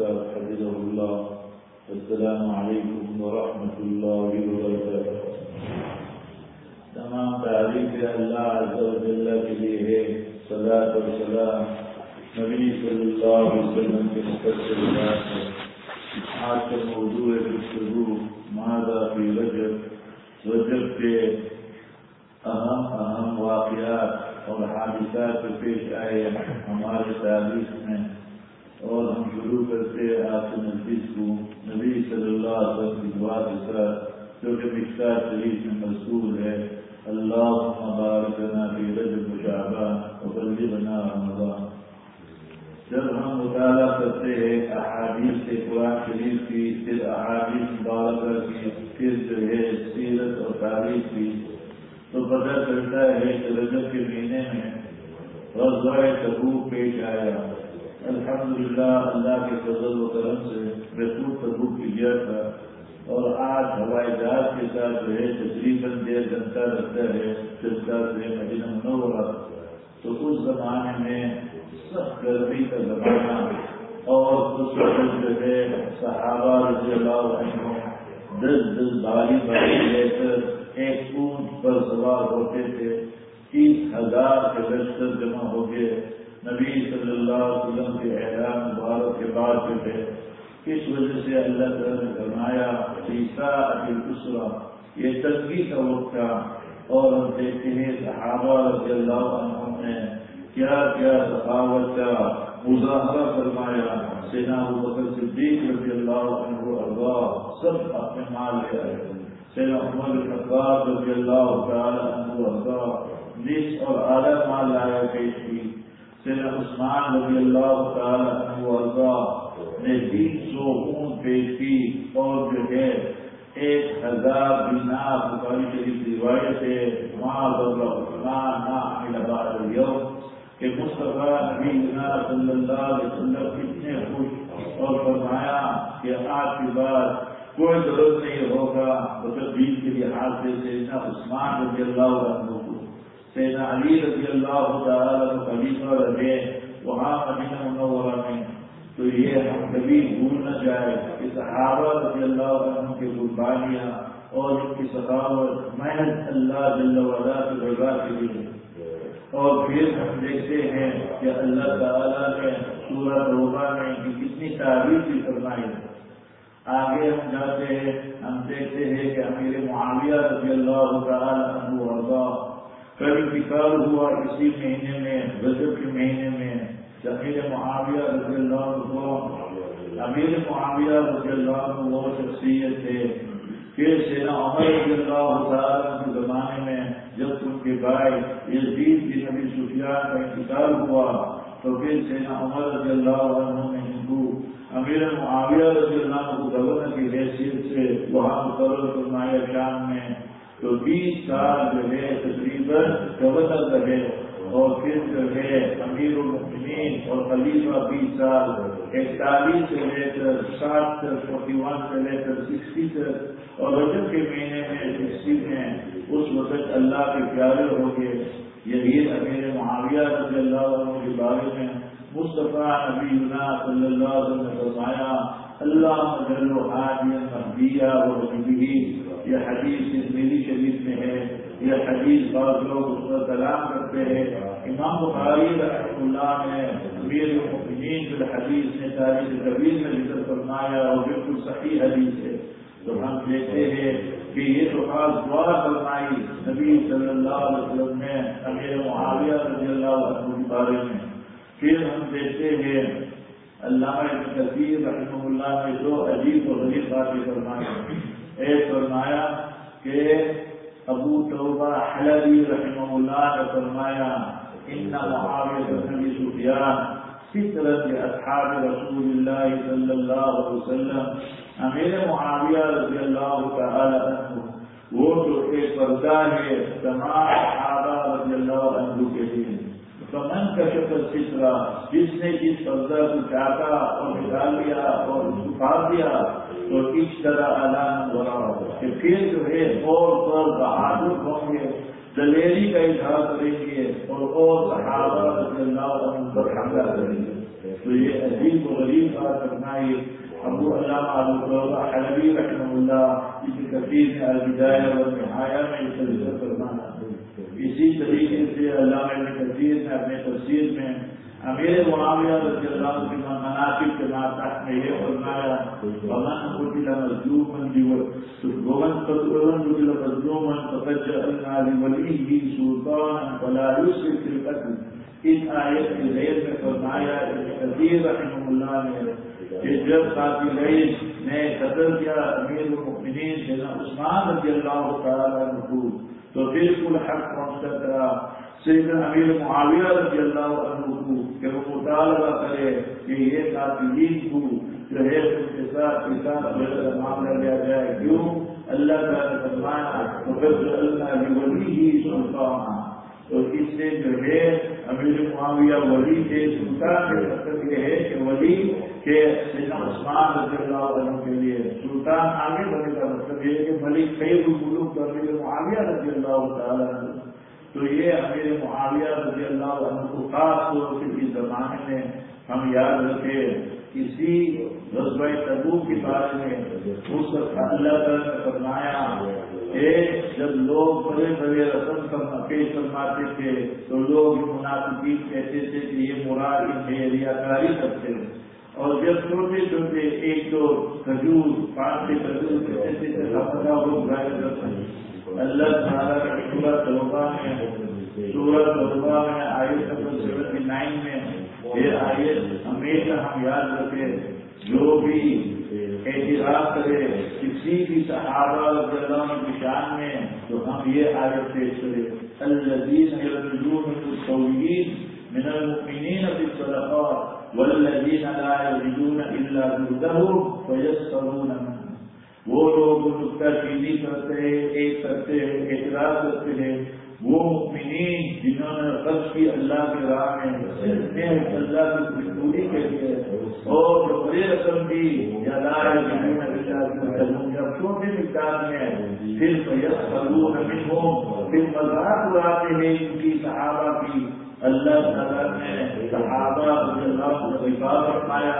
الحق صاحب حفظہ السلام علیکم ورحمۃ اللہ وبرکاتہ تمام تعریف اللہ عز و جل کے لیے ہے صلاۃ و سلام نبی صلی اللہ علیہ وسلم کے مقدس ذات ہے آج کا موضوع گفتگو ماذا فی رجب؟ رجب کے اہم اہم واقعات اور حادثات پیش آئے ہمارے تاریخ میں۔ اور ہم شروع کرتے ہیں آپ سے نزدیک کو۔ نبی صلی اللہ علیہ وسلم کی دعا کے ساتھ، جو کہ مشکار شریف میں مذکور ہے۔ اللہ مبارکنا فی رجب مشابہ وبلغنا رمضان۔ جب ہم مطالعہ کرتے ہیں احادیث سے قرآن شریف کی، پھر احادیث مبارکہ کی، پھر جو ہے سیرت اور تاریخ کی، تو پتہ چلتا ہے کہ رجب کے مہینے میں غزوہ تبوک پیش آیا۔ الحمدللہ اللہ کے فضل و کرم سے رسول تبوک کی گیا تھا اور آج ہوائی جہاز کے ساتھ جو ہے تقریباً ڈیڑھ گھنٹہ لگتا ہے سرکار سے مدینہ منورہ تو اس زمانے میں سخت گرمی کا زمانہ اور اس وقت جو ہے صحابہ رضی اللہ عنہ دس دس باری باری لے کر ایک اونٹ پر سوار ہوتے تھے، تیس ہزار کے لشکر جمع ہو گئے۔ نبی صلی اللہ علیہ وسلم کے احرام مبارک کے بعد جو ہے، اس وجہ سے اللہ تعالیٰ نے فرمایا، عیسیٰ اسرا یہ تنگی کا وقت تھا اور ہم دیکھتے ہیں صحابہ رضی اللہ عنہ نے کیا کیا ثقافت کا مظاہرہ فرمایا۔ سینا بکر صدیق رضی اللہ عنہ اللہ سب اپنے مال لے آئے۔ سینا عمر الخطاب رضی اللہ تعالی عنہ اللہ نس اور اعلیٰ مال لایا پیش کی۔ سینا عثمان رضی اللہ تعالی عنہ نے تین سو اون پیش کی اور جو ہے ایک ہزار دینار بخاری شریف روایت ہے وہاں عثمان نہ عمل اليوم کہ مصطفیٰ نبی صلی اللہ علیہ وسلم کتنے خوش اور فرمایا کہ آج کے بعد کوئی ضرورت نہیں ہوگا مطلب دین کے لحاظ سے سیدنا عثمان رضی اللہ عنہ سیدنا علی رضی اللہ تعالیٰ خلیفہ رہے وہاں مدینہ منورہ میں۔ تو یہ ہم کبھی بھول نہ جائے کہ صحابہ رضی اللہ عنہ کی قربانیاں اور ان کی ثقافت محنت اللہ جل وعلا کی رضا کے لیے۔ اور پھر ہم دیکھتے ہیں کہ اللہ تعالیٰ نے سورت روبا میں ان کی کتنی تعریف بھی فرمائی۔ آگے ہم جاتے ہیں، ہم دیکھتے ہیں کہ امیر معاویہ رضی اللہ تعالیٰ عنہ کل انتقال ہوا اسی مہینے میں رجب کے مہینے میں، امیر معاویہ رضی اللہ عنہ۔ امیر معاویہ رضی اللہ عنہ وہ شخصیت تھے۔ پھر سینا عمر رضی اللہ تعالیٰ کے زمانے میں جب ان کے بھائی یزید کی نبی سفیان کا انتقال ہوا، تو پھر سینا عمر رضی اللہ عنہ نے ہندو امیر معاویہ رضی اللہ عنہ کو گورنر کی حیثیت سے وہاں مقرر فرمایا شام میں۔ تو بیس سال جو ہے تقریباً گورنر رہے اور پھر جو ہے امیر المؤمنین اور خلیفہ بیس سال، اکتالیس سے لے کر ساٹھ فورٹی ون سے لے کر سکسٹی تک۔ اور رجب کے مہینے میں سکسٹی میں اس وقت اللہ کے پیارے ہو گئے یہی امیر معاویہ رضی اللہ عنہ کے بارے میں مصطفیٰ نبی اللہ صلی اللہ علیہ وسلم نے فرمایا اللہ مجل حاجی مہدیہ و نبی یہ حدیث میری شریف میں ہے، یہ حدیث بعض لوگ اس پر کلام کرتے ہیں۔ امام بخاری رحمۃ اللہ نے امیر المؤمنین فی الحدیث نے تاریخ کبیر میں ذکر فرمایا اور بالکل صحیح حدیث ہے۔ تو ہم دیکھتے ہیں کہ یہ تو خاص دعا فرمائی نبی صلی اللہ علیہ وسلم نے امیر معاویہ رضی اللہ عنہ کے بارے میں۔ پھر ہم دیکھتے ہیں علامہ ابن کثیر رحمہ اللہ نے دو عجیب و غریب باتیں فرمائی۔ ایک فرمایا کہ ابو توبہ حلبی رحمہ اللہ نے فرمایا، ان معاویہ بن سفیان فطرت اصحاب رسول اللہ صلی اللہ علیہ وسلم امیر معاویہ رضی اللہ تعالی عنہ، وہ تو ایک پردہ ہے، تمام صحابہ رضی اللہ عنہ کے لیے۔ فمن کا شکل فطرہ جس نے جس پردہ کو چاہتا اور نکال لیا اور اس کو پال دیا تو اس طرح اعلان ہو رہا کہ پھر جو ہے اور پر بہادر ہوں گے دلیری کا اظہار کریں گے اور اور صحابہ رضی اللہ عنہ پر حملہ کریں گے۔ تو یہ عجیب و غریب بات کرنا یہ ابو علامہ حلبی رحمہ اللہ، اس کثیر نے البدایہ و نہایا میں اس ذکر فرمانا اسی طریقے سے علامہ کثیر نے اپنے تفسیر میں امیر معاویہ رضی اللہ عنہ کے مناقب کے ناطق میں یہ فرمایا، ومن قتل مظلوما ومن قتل مظلوما فقد جعلنا لوليه سلطانا فلا يسرف في القتل اس آیت کے ذیل میں فرمایا، ابن کثیر رحمہ اللہ نے کہ جب قاتلین نے قتل کیا امیر المؤمنین سیدنا عثمان رضی اللہ تعالی عنہ تو بالکل حق پہنچتا کرا سیدنا امیر معاویہ رضی اللہ عنہ کو کہ وہ مطالبہ کرے کہ یہ قاتلین کو جو ہے اس کے ساتھ کے ساتھ کتاب معاملہ لیا جائے۔ کیوں؟ اللہ کا فرمایا تو پھر اللہ کی ولی ہی سلطان تو اس سے جو ہے، امیر معاویہ ولی کے سلطان کا مطلب یہ ہے کہ ولی کہ سیدنا عثمان رضی اللہ عنہ کے لیے سلطان آگے بڑھنے کا مطلب یہ ہے کہ ملک خیر الملوک تو امیر معاویہ رضی اللہ تعالیٰ عنہ تو یہ امیر معاویہ رضی اللہ عنہ کو خاص طور سے اس زمانے میں ہم یاد رکھے اسی غزبۂ تبو کے بارے میں اس اللہ تعالیٰ نے فرمایا کہ جب لوگ بڑے بڑے رسم کرنا پیش فرماتے تھے تو لوگ مناسبین کہتے تھے کہ یہ مراد ان میں ریاکاری کرتے ہیں۔ اور جب چھوٹے چھوٹے ایک دو کھجور پانچ چھ کھجور کہتے تھے اپنا وہ ظاہر کرتے ہیں اللہ تعالیٰ کا میں میں نمبر سیونٹی نائن میں یہ آیت ہمیشہ ہم یاد رکھیں، جو بھی اعتراض کرے، کسی بھی صحابہ اللہ کی شان میں، تو ہم یہ آیت پیش کریں۔ التوحید من المؤمنین والذین لا الا جهدهم وہ لوگ نقطہ چینی کرتے ہیں ایک کرتے ہیں، اعتراض کرتے ہیں۔ وہ مؤمنین جنہوں نے قرض کی اللہ کے راہ میں اللہ کی خوشبوری کے لیے اور جو بڑی رقم دی چھوٹے مقدار میں پھر فیصلون منہم، پھر مذاق اڑاتے ہیں ان کی صحابہ کی۔ اللہ تعالیٰ نے صحابہ رضی اللہ کو حفاظ فرمایا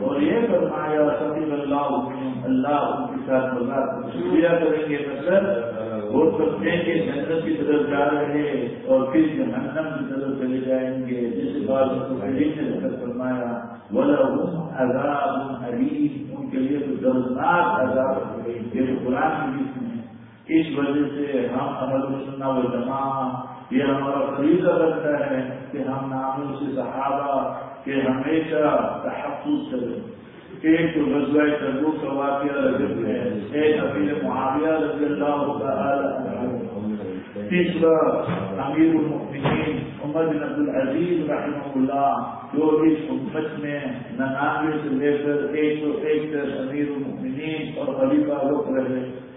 اور یہ فرمایا سبھی اللہ اللہ ان کے ساتھ مذاق شکریہ کریں گے مطلب وہ سمجھیں کہ جنت کی طرف جا رہے ہیں اور پھر جہنم کی طرف چلے جائیں گے۔ جس بات کو نے ذکر فرمایا، وَلَهُمْ عَذَابٌ حَلِيمٌ ان کے لیے تو دردناک عذاب ہے۔ یہ قرآن کی میں اس وجہ سے ہم عمل سننا و جماع یہ ہمارا فریضہ بنتا ہے کہ ہم ناموں سے صحابہ کے ہمیشہ تحفظ کریں۔ ایک تو غزوہ تبوک کا واقعہ رجب ہے۔ ایک حفیظ معاویہ رضی اللہ تعالی تیسرا امیر المؤمنین عمر بن عبد العزیز رحمہ اللہ، جو اس امت میں ننانوے سے لے کر ایک سو ایک تک امیر المؤمنین اور خلیفہ رخ رہے۔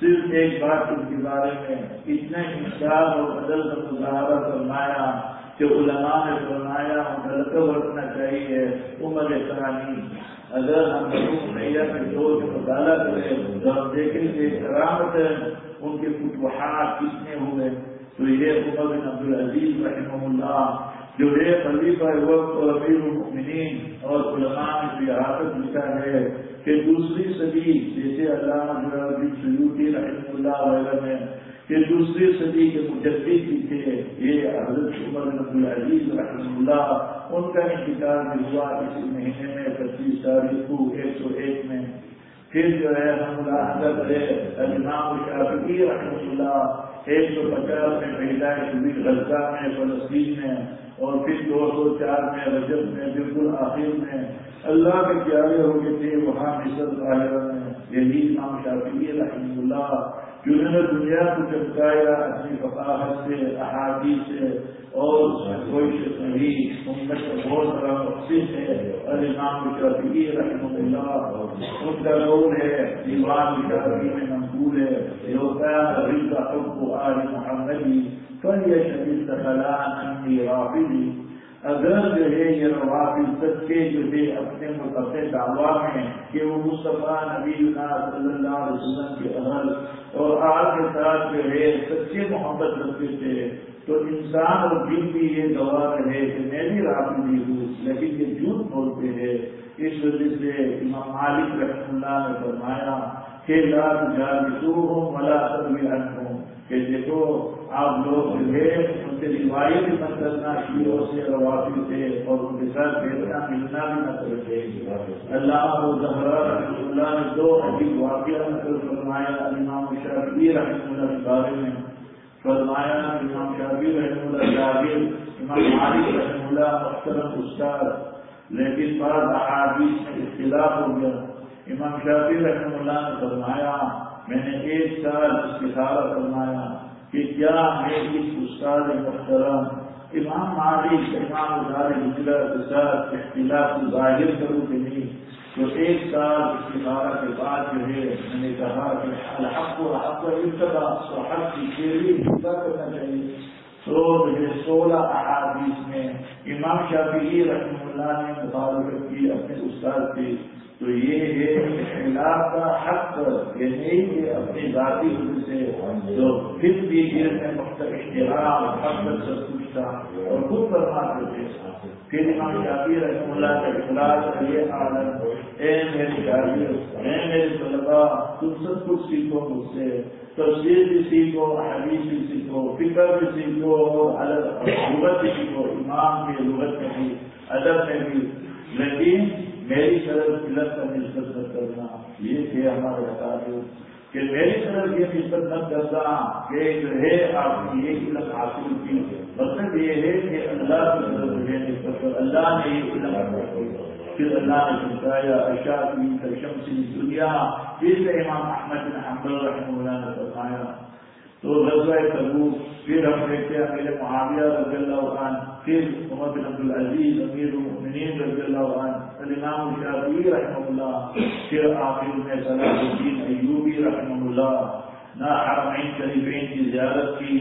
صرف ایک بات ان کے بارے میں اتنے انشاء اور عدل کا مظاہرہ فرمایا کہ علماء نے فرمایا ہلکا برتنا چاہیے، عمر ثانی اگر ہم نیا میں دو سے مطالعہ کریں تو ہم دیکھیں گے کرامت ان کے فتوحات کتنے ہوئے۔ تو یہ عمر بن عبد العزیز رحمہ اللہ، جو ہے خلیفہ وقت اور امیر المؤمنین اور علماء نے سیاحت لکھا ہے کہ دوسری صدی جیسے علامہ جلال سیوتی رحمہ اللہ وغیرہ نے کہ دوسری صدی کے مجدد بھی تھے، یہ حضرت عمر بن عبد العزیز رحمہ اللہ، ان کا انتقال بھی ہوا اسی مہینے میں پچیس تاریخ کو ایک سو ایک میں۔ پھر جو ہے ہم ملاحظہ کرے امام شافقی رحمہ اللہ ایک سو پچاس میں پیدائش ہوئی غزہ میں، فلسطین میں، اور پھر دو سو چار میں، رجب میں، بالکل آخر میں۔ اللہ کے پیارے ہو گئے تھے وہاں مصر ظاہر میں یہی امام شافقی رحمہ اللہ جنہوں نے دنیا کو چمکایا، اپنی فقاحت سے، احادیث سے، اور کوئی صحیح امت کا بہت بڑا مقصد ہے۔ اور امام شافعی رحمہ اللہ، ان کا رول ہے دیوان شافعی میں منقول ہے یہ ہوتا ہے ابھی کا حب آل محمدی فلی شدید تخلان انی رافضی. اگر جو ہے یہ روافی سچے جو ہے اپنے اپنے دعویٰ میں کہ وہ مصطفیٰ نبی اللہ صلی اللہ علیہ وسلم کے اہل اور آج کے ساتھ جو ہے سچے محبت رکھتے تھے، تو انسان اور دن بھی یہ گواہ رہے کہ میں بھی رافی ہوں، لیکن یہ جھوٹ بولتے ہیں۔ اس وجہ سے امام مالک رحم اللہ نے فرمایا کہ لا تجالسوہم ولا ترویعنہم کہ دیکھو، آپ لوگ جو ہے ان سے روایت مت کرنا شیروں سے روافی سے، اور ان کے ساتھ بیٹھنا، ملنا بھی نہ کرتے اللہ و زہرا رحمۃ اللہ نے دو عجیب واقعہ نقل فرمایا، امام شافعی رحمۃ اللہ کے بارے میں۔ فرمایا، امام شافعی رحمۃ اللہ جاگیر امام مالک رحمۃ اللہ محترم استاد لیکن بعض احادیث میں اختلاف ہو گیا۔ امام شافعی رحمۃ اللہ نے فرمایا، میں نے ایک سال استخارہ فرمایا کہ کیا ہے اس استاد محترم امام مالک امام ادار گزرا کے ساتھ اختلاف کو ظاہر کروں کہ نہیں؟ تو ایک سال استخارہ کے بعد جو ہے، میں نے کہا کہ الحق و حق ابتدا، تو حق کی شیری پورا کرنا چاہیے۔ تو مجھے سولہ احادیث میں امام شافعی رحمہ اللہ نے مطالبت کی اپنے استاد سے۔ تو یہ ہے خلاف کا حق یہ نہیں کہ اپنی ذاتی وجہ سے جو پھر بھی دل میں مختلف اشتہار حق تک سب کچھ تھا اور خود فرماتے تھے پھر امام شافی رحم اللہ کا اخلاص یہ عالم اے میرے شاگرد اے میرے طلبا تم سب کچھ سیکھو مجھ سے، تفسیر بھی سیکھو، حدیث بھی سیکھو فکر بھی سیکھو، اور لغت بھی سیکھو، امام کی لغت میں بھی، ادب میں بھی۔ لیکن میری طرف علت کا نسبت نہ کرنا، یہ کہ ہمارے بتا دو کہ میری طرف یہ نسبت نہ کرنا، کہ جو ہے آپ کی ایک علت حاصل کی مطلب یہ ہے کہ اللہ کی طرف یہ نسبت کر اللہ نے یہ علم حاصل کی۔ پھر اللہ نے سمجھایا اشاعتی شمسی دنیا پھر امام احمد بن حنبل رحمہ اللہ نے فرمایا تو غزوہ تبوک پھر ہم دیکھتے ہیں امیر معاویہ رضی اللہ عنہ، پھر عمر بن عبد العزیز امیر المؤمنین رضی اللہ عنہ، الامام شافعی رحمہ اللہ، پھر آخر میں صلاح الدین ایوبی رحمہ اللہ نہ حرمین شریفین کی زیارت کی،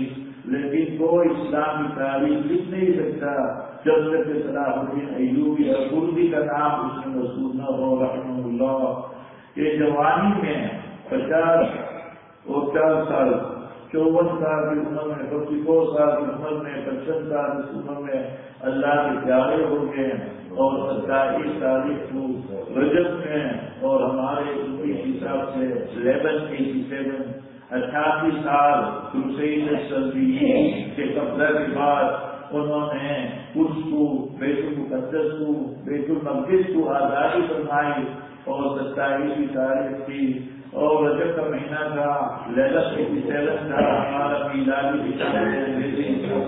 لیکن کوئی اسلام کی تاریخ لکھ نہیں سکتا جب تک کہ صلاح الدین ایوبی اور کردی کا نام اس میں مسود نہ ہو، رحمہ اللہ۔ یہ جوانی میں پچاس اور چار سال چون سال کی عمر میں ففٹی سال کی عمر میں پچپن سال کی عمر میں اللہ کے پیارے ہو گئے اور ستائیس تاریخ کو رجب میں، اور ہمارے انگلش حساب سے الیون ایٹی سیون اٹھاسی سال دوسری کرسید سلوی کے قبضہ کے بعد انہوں نے اس کو بیت المقدس کو، بیت المقدس کو آزادی فرمائی اور ستائیسویں تاریخ کی اور رجب کا مہینہ تھا لہلت ایٹی سیون تھا، ہمارا میلادی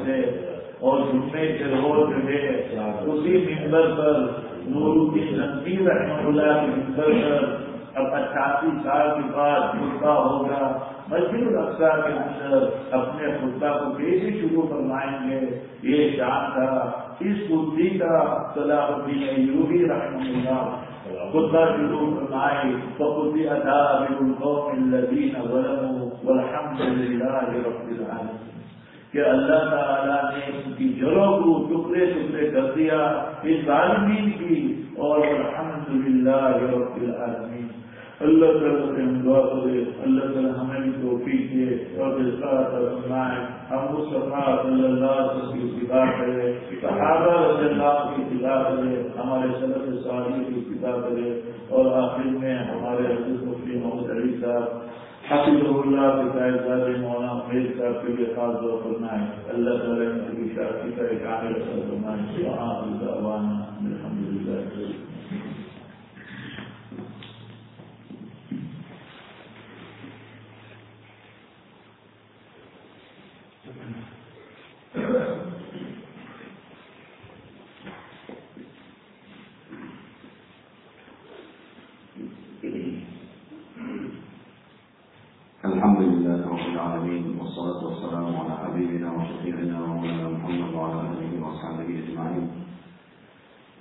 سے اور جمعے کے روز جو ہے، اسی ممبر پر نور الدین نقیر رحمہ اللہ کے ممبر پر اب اٹھاسی سال کے بعد خطبہ ہوگا۔ مسجد الاقصا کے اندر اپنے خطبہ کو کیسے شروع فرمائیں گے۔ یہ شان تھا۔ اس کردی کا صلاح الدین ایوبی رحمہ اللہ خطبہ شروع ادا بالقوم الذین ظلموا والحمد رب کہ اللہ تعالیٰ نے ان کی جڑوں کو ٹکڑے ٹکڑے کر دیا اس عالمین کی، اور الحمد للہ رب العالمین. اللہ تعالیٰ سے ہم دعا کرے، اللہ تعالیٰ ہمیں بھی توفیق دے اور فرمائے، ہم مصطفیٰ صلی اللہ علیہ وسلم کی اتباع کرے، صحابہ رضی اللہ کی اتباع کرے، ہمارے صلب صالح کی اتباع کرے اور آخر میں ہمارے حضرت مفتی محمد علی صاحب حافظ اللہ کے صاحب مولانا امیر صاحب کے لیے خاص دعا کرنا ہے اللہ تعالیٰ نے کی شادی کا ایک عامل اثر کرنا ہے الحمد لله رب العالمين والصلاة والسلام على حبيبنا وشفيعنا ومولانا محمد وعلى آله وأصحابه أجمعين.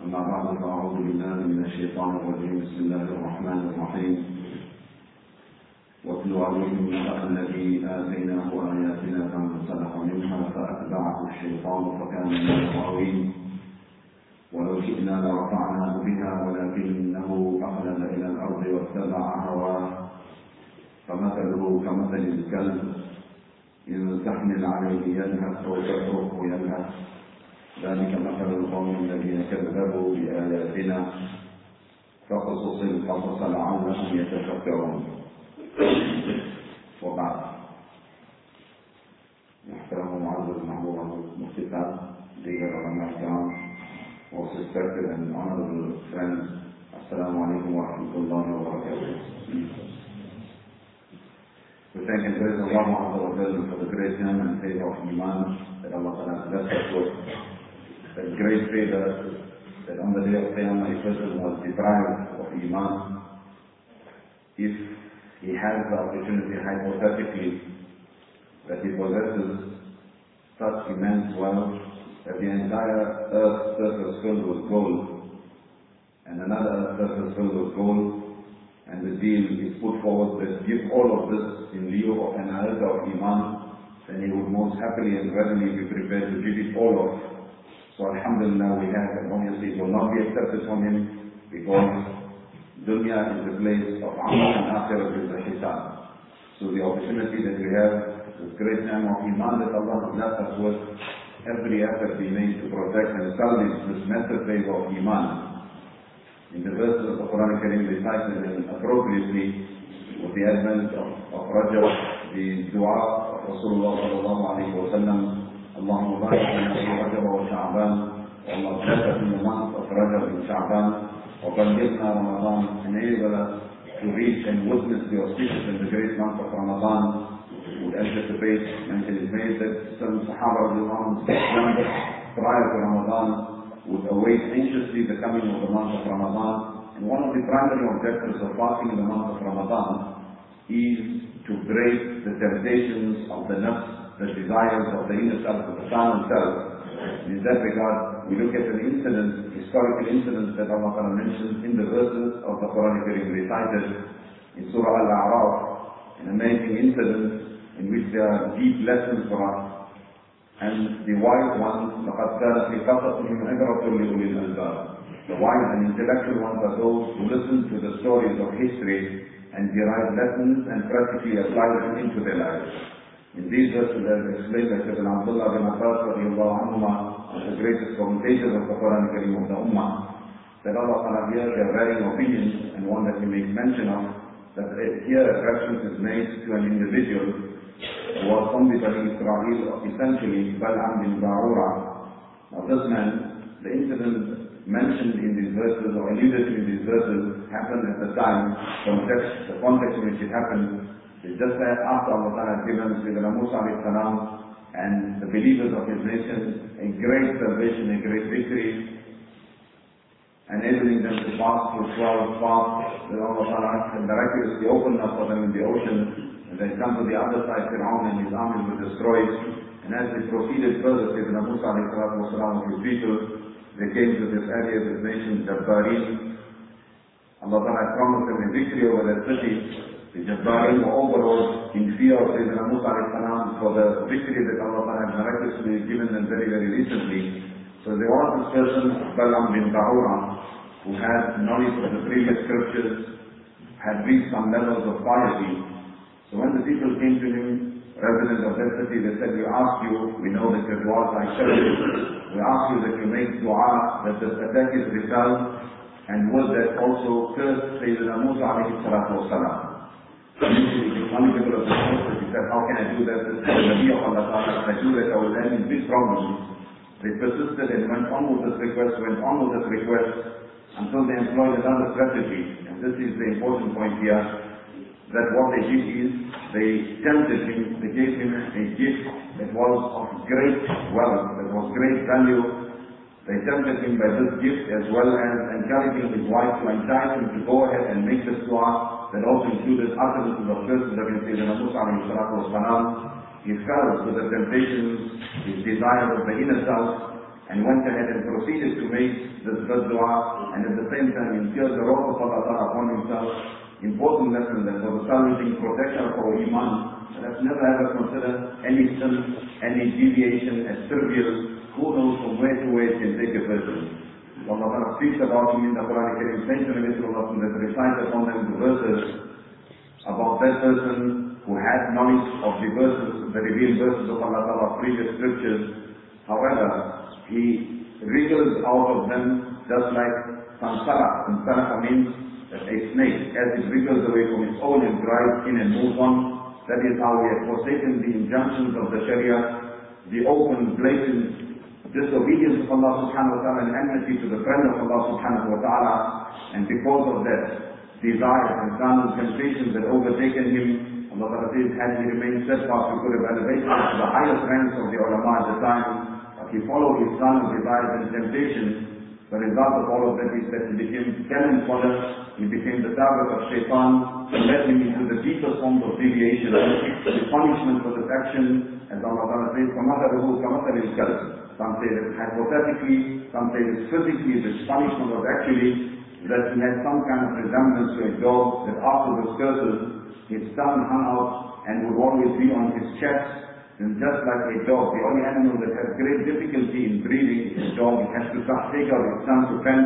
أما بعد فأعوذ بالله من الشيطان الرجيم بسم الله الرحمن الرحيم. واتل عليهم الذي آتيناه آياتنا فانسلخ منها فأتبعه الشيطان فكان من الغاوين. ولو شئنا لرفعناه بها ولكنه أخلد إلى الأرض واتبع هواه. فمثله كمثل الكلب إن تحمل عليه يلهث أو تتركه يلهث ذلك مثل القوم الذين كذبوا بآياتنا. فقصص القصص لعلهم يتفكرون. وبعد محترم معزز محبوب مفتتح dear ulama الكرام most respected and honorable friends السلام عليكم ورحمة الله وبركاته We thank and praise Allah Azza wa Jalla for the great name and favor of Iman that Allah Ta'ala has blessed us with. That great favor that on the day of Qiyamah a person was deprived of Iman if he has the opportunity hypothetically that he possesses such immense wealth that the entire earth's surface filled with gold and another earth's surface filled with gold and the deal is put forward that give all of this in lieu of an ayat of Iman, then he would most happily and readily be prepared to give it all of. So Alhamdulillah we have, and obviously it will not be accepted from him because dunya is the place of amal and akhirah is the hisab. So the opportunity that we have, this great time of iman that Allah has blessed us with, every effort be made to protect and establish this method phase of iman. In the verses of the Quran Kareem recited and appropriately with the advent of, of Rajab, the dua of Rasulullah sallallahu alayhi wa sallam, اللهم بارك لنا في رجب وشعبان والله bless us in the month of Rajab and Sha'ban وبلغنا Ramadan enable us to reach and witness the auspicious and the great month of Ramadan would anticipate and it is made that some Sahaba of the Imam prior to Ramadan would await anxiously the coming of the month of Ramadan and one of the primary objectives of fasting in the month of Ramadan is to break the temptations of the nafs the desires of the inner self, of the carnal self. In that regard, we look at an incident, historical incident that Allah Ta'ala mentions in the verses of the Quran Kareem recited in Surah Al-A'raf, an amazing incident in which there are deep lessons for us. And the wise ones, لَقَدْ كَانَ فِي قَصَصِهِمْ عِبْرَةٌ لِأُولِي الْأَلْبَابِ The wise and intellectual ones are those who listen to the stories of history and derive lessons and practically apply them into their lives. In these verses, as explained by Sayyidina Abdullah bin Abbas anhuma, the greatest commentators of the Quran Kareem of the Ummah, that Allah Ta'ala here, there are varying opinions, and one that he makes mention of, that here a reference is made to an individual who was from the Bani Israel, essentially Bal'am bin Ba'ura. Now this man, the incident mentioned in these verses, or alluded to in these verses, happened at the time, context, the context in which it happened, it's just that after Allah Ta'ala had given Sayyidina Musa salam and the believers of his nation a great salvation, a great victory, enabling them to pass through 12 paths that Allah Ta'ala had miraculously opened up for them in the ocean, and they come to the other side, Fir'aun and his army were destroyed. And as they proceeded further, Sayyidina Musa salam with his people, they came to this area, this nation, Jabbarin. Allah Ta'ala promised them a victory over that city, the were overawed in fear of Sayyidina Musa for the victory that Allah had miraculously given them very, very recently. So they were this person, Balam bin Bahura, who had knowledge of the previous scriptures, had reached some levels of piety. So when the people came to him, residents of that city, they said, we ask you, we know that your dua is accepted, we ask you that you make dua, that this attack is repelled, and would that also curse Sayyidina Musa alayhi salatu wasalam. One of the said, how can I do that? The Nabi of Allah. If I do that, I will end in big problems. They persisted and went on with this request, went on with this request, until they employed another strategy. And this is the important point here, that what they did is, they tempted him, they gave him a gift that was of great wealth, that was great value. They tempted him by this gift as well as encouraging his wife to entice him to go ahead and make this dua that also included utterances of curses against Sayyidina Musa wasalam. He fell to the temptations, his desire of the inner self, and went ahead and proceeded to make this good dua, and at the same time incurred the wrath of Allah upon himself. Important lesson that for the salvaging protection of our iman, let's never ever consider any sin, any deviation as trivial. Who knows from where to where it can take a person. Allah Ta'ala speaks about him in the Quran Kareem, mentioned in Surah that recite upon them the verses about that person who had knowledge of the verses, the revealed verses of Allah Ta'ala, previous scriptures. However, he wriggles out of them just like samsara. Samsara means that a snake, as it wriggles away from its own and glides in and moves on. That is how we have forsaken the injunctions of the Sharia, the open, blatant disobedience of Allah subhanahu wa ta'ala and enmity to the friend of Allah subhanahu wa ta'ala. And because of that desire and carnal temptation that overtaken him, Allah Ta'ala says, had he remained steadfast, we could have elevated him to the highest ranks of the ulama at the time. But he followed his carnal desires and temptations. The result of all of that is that he became cannon fodder, he became the target of shaitan, and led him into the deepest forms of deviation. The punishment for this action, as Allah Ta'ala says, كَمَثَلُهُ كَمَثَلِ الْكَلْبِ some say that hypothetically, some say that physically this punishment was actually that he had some kind of resemblance to a dog that after the curses, his tongue hung out and would always be on his chest. And just like a dog, the only animal that has great difficulty in breathing is a dog. It has to take out its tongue to fend.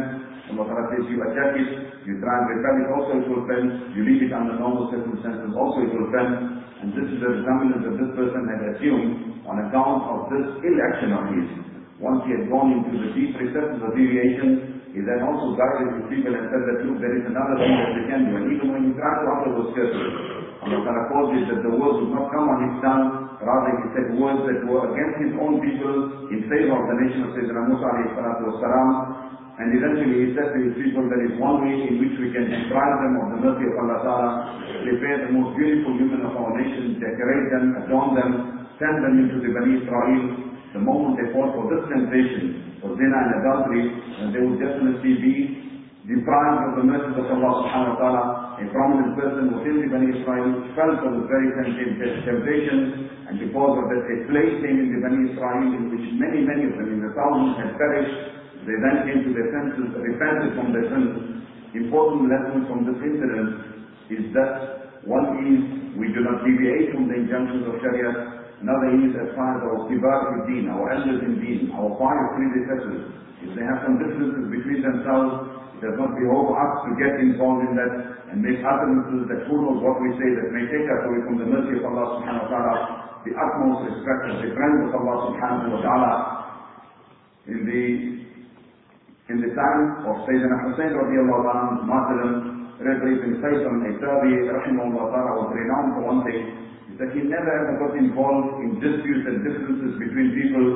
Allah Ta'ala says, you attack it, You try and repel it, also it will fail. You leave it under normal circumstances, also it will fail. And this is the resemblance that this person had assumed on account of this ill action of his. Once he had gone into the deep recesses of deviation, he then also guided his people and said that, look, there is another thing that we can do. And even when he tried to utter those curses, Allah Ta'ala caused it that the words would not come on his tongue, rather he said words that were against his own people in favor of the nation of Sayyidina Musa salatu. And eventually he said to his people, there is one way in which we can deprive them of the mercy of Allah Ta'ala, prepare the most beautiful women of our nation, decorate them, adorn them, send them into the Bani Israel. The moment they fall for this temptation, for zina and adultery, and they will definitely be deprived of the mercy of Allah subhanahu wa ta'ala. A prominent person within the Bani Israel fell for the very temptation, and because of that, a plague came in the Bani Israel in which many, many of them, in the thousands, had perished. They then came to their senses, repented from their sins. Important lesson from this incident is that one is we do not deviate from the injunctions of Sharia. Another is as far as our kibar in deen, our elders in deen, our pious predecessors. If they have some differences between themselves, it does not behove us to get involved in that and make utterances that who knows what we say that may take us away from the mercy of Allah subhanahu wa ta'ala, the utmost respect and the friends of Allah subhanahu wa ta'ala. In the in the time of Sayyidina Hussein radiallahu anhu, martyrdom, Rabbi ibn Sayyidun Aitabi rahimahullah ta'ala was renowned for one thing, that he never ever got involved in disputes and differences between people,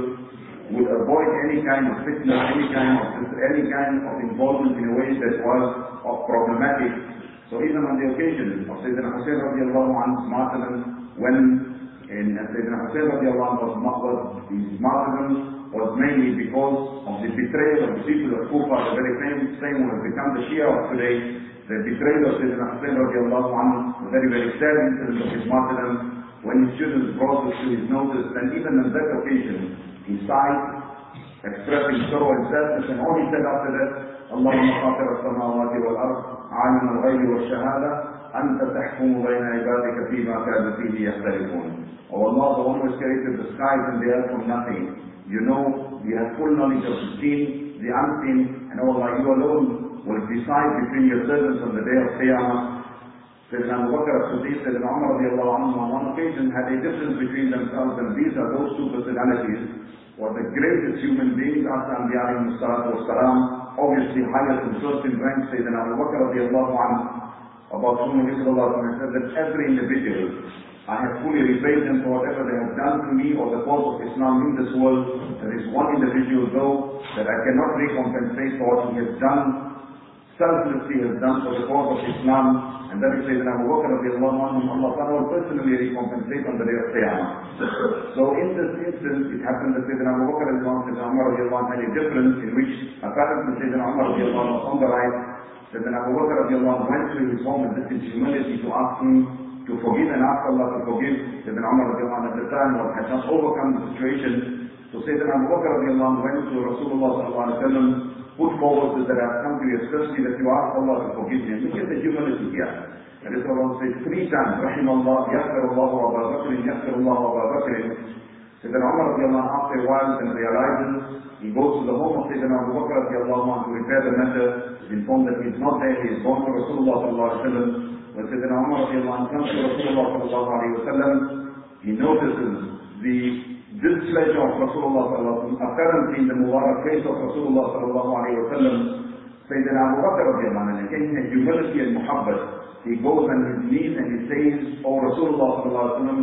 would avoid any kind of fitna, any kind of any kind of involvement in a way that was problematic. So even on the occasion of Sayyidina Hussein radiallahu anhu's martyrdom, when in uh, Sayyidina Hussein radiallahu anhu was, his martyrdom was mainly because of the betrayal of the people of Kufa, the very same, same who have become the Shia of today, of Sayyidina Hussein radiallahu anhu, the very, very sad incident of his martyrdom, when his students brought this to his notice, and even on that occasion, he sighed, expressing sorrow and sadness, and all he said after that, اللهم فاطر السماوات والأرض عالم الغيب والشهادة أنت تحكم بين عبادك فيما كانوا فيه يختلفون. O Allah, the one who has created the skies and the earth from nothing, you know, you have full knowledge of the seen, the unseen, and O Allah, you alone will decide between your servants on the day of Qiyamah. Sayyidina Abu Bakr as-Siddiq, Sayyidina Umar radiallahu anhu on one occasion had a difference between themselves and these are those two personalities were the greatest human beings after Anbiya alayhi salatu obviously highest and first in rank, Sayyidina Abu Bakr radiallahu anhu, about Nabi sallallahu alayhi wa said that every individual, I have fully repaid them for whatever they have done to me or the cause of Islam in this world. There is one individual though that I cannot recompensate for what he has done selflessly has done for the cause of Islam, and that is Sayyidina Abu Bakr radiallahu anhu, Allah Ta'ala will personally recompensate on the day of Qiyamah. So in this instance, it happened that Sayyidina Abu Bakr radiallahu anhu, Sayyidina Umar radiallahu anhu had a difference in which apparently Sayyidina Umar radiallahu anhu on the right, Sayyidina Abu Bakr radiallahu anhu went to his home and this is humility to ask him to forgive and ask Allah to forgive. Sayyidina Umar radiallahu anhu at the time was, had not overcome the situation. So Sayyidina Abu Bakr radiallahu anhu went to Rasulullah sallallahu alayhi wa sallam put forward that I have come to you especially that you ask Allah to forgive me. Look at the humility here. And this Allah says three times, Rahim Allah, Yaghfir Allah wa Abu Bakr, Allah wa Abu Bakr. Sayyidina Umar radiallahu after a while he goes to the home of Sayyidina Abu Bakr radiallahu anhu to repair the matter, is informed that he is not there, he is gone to Rasulullah sallallahu alayhi wa sallam. When Sayyidina Umar radiallahu comes to Rasulullah sallallahu alayhi wa sallam, he notices the displeasure of Rasulullah apparently in the Mubarak face of Rasulullah sallallahu alayhi wa sallam, Sayyidina Abu Bakr in humility and muhabbat, he goes on his knees and he says, O Rasulullah sallallahu alayhi wa sallam,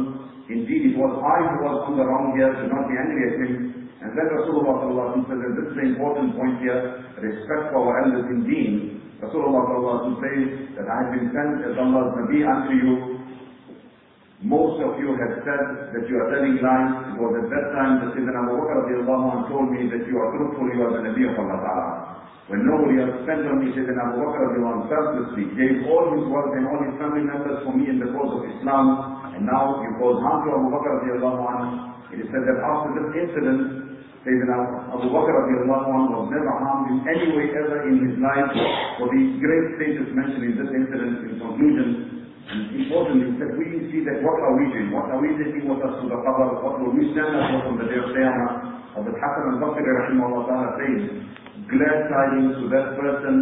indeed it was I who was on the wrong here, do not be angry at him. And then Rasulullah sallallahu alayhi wa sallam says, this is the important point here, respect for our elders in deen. Rasulullah sallallahu alayhi wa sallam says that I have been sent as Allah's Nabi unto you, most of you have said that you are telling lies. It was at that time that Sayyidina Abu Bakr told me that you are truthful, you are the Nabi of Allah Ta'ala. When nobody else spent on me, Sayyidina Abu Bakr selflessly gave all his wealth and all his family members for me in the cause of Islam. And now you cause harm to Abu Bakr. It is said that after this incident, Sayyidina Abu Bakr was never harmed in any way ever in his life for the great status mentioned in this incident in conclusion. Importantly, that we see that what are we doing? What are we taking with us to the qabr? What will we stand up for on the day of Qiyamah? Hazrat Hassan al-Basri rahimahullah ta'ala says, glad tidings to that person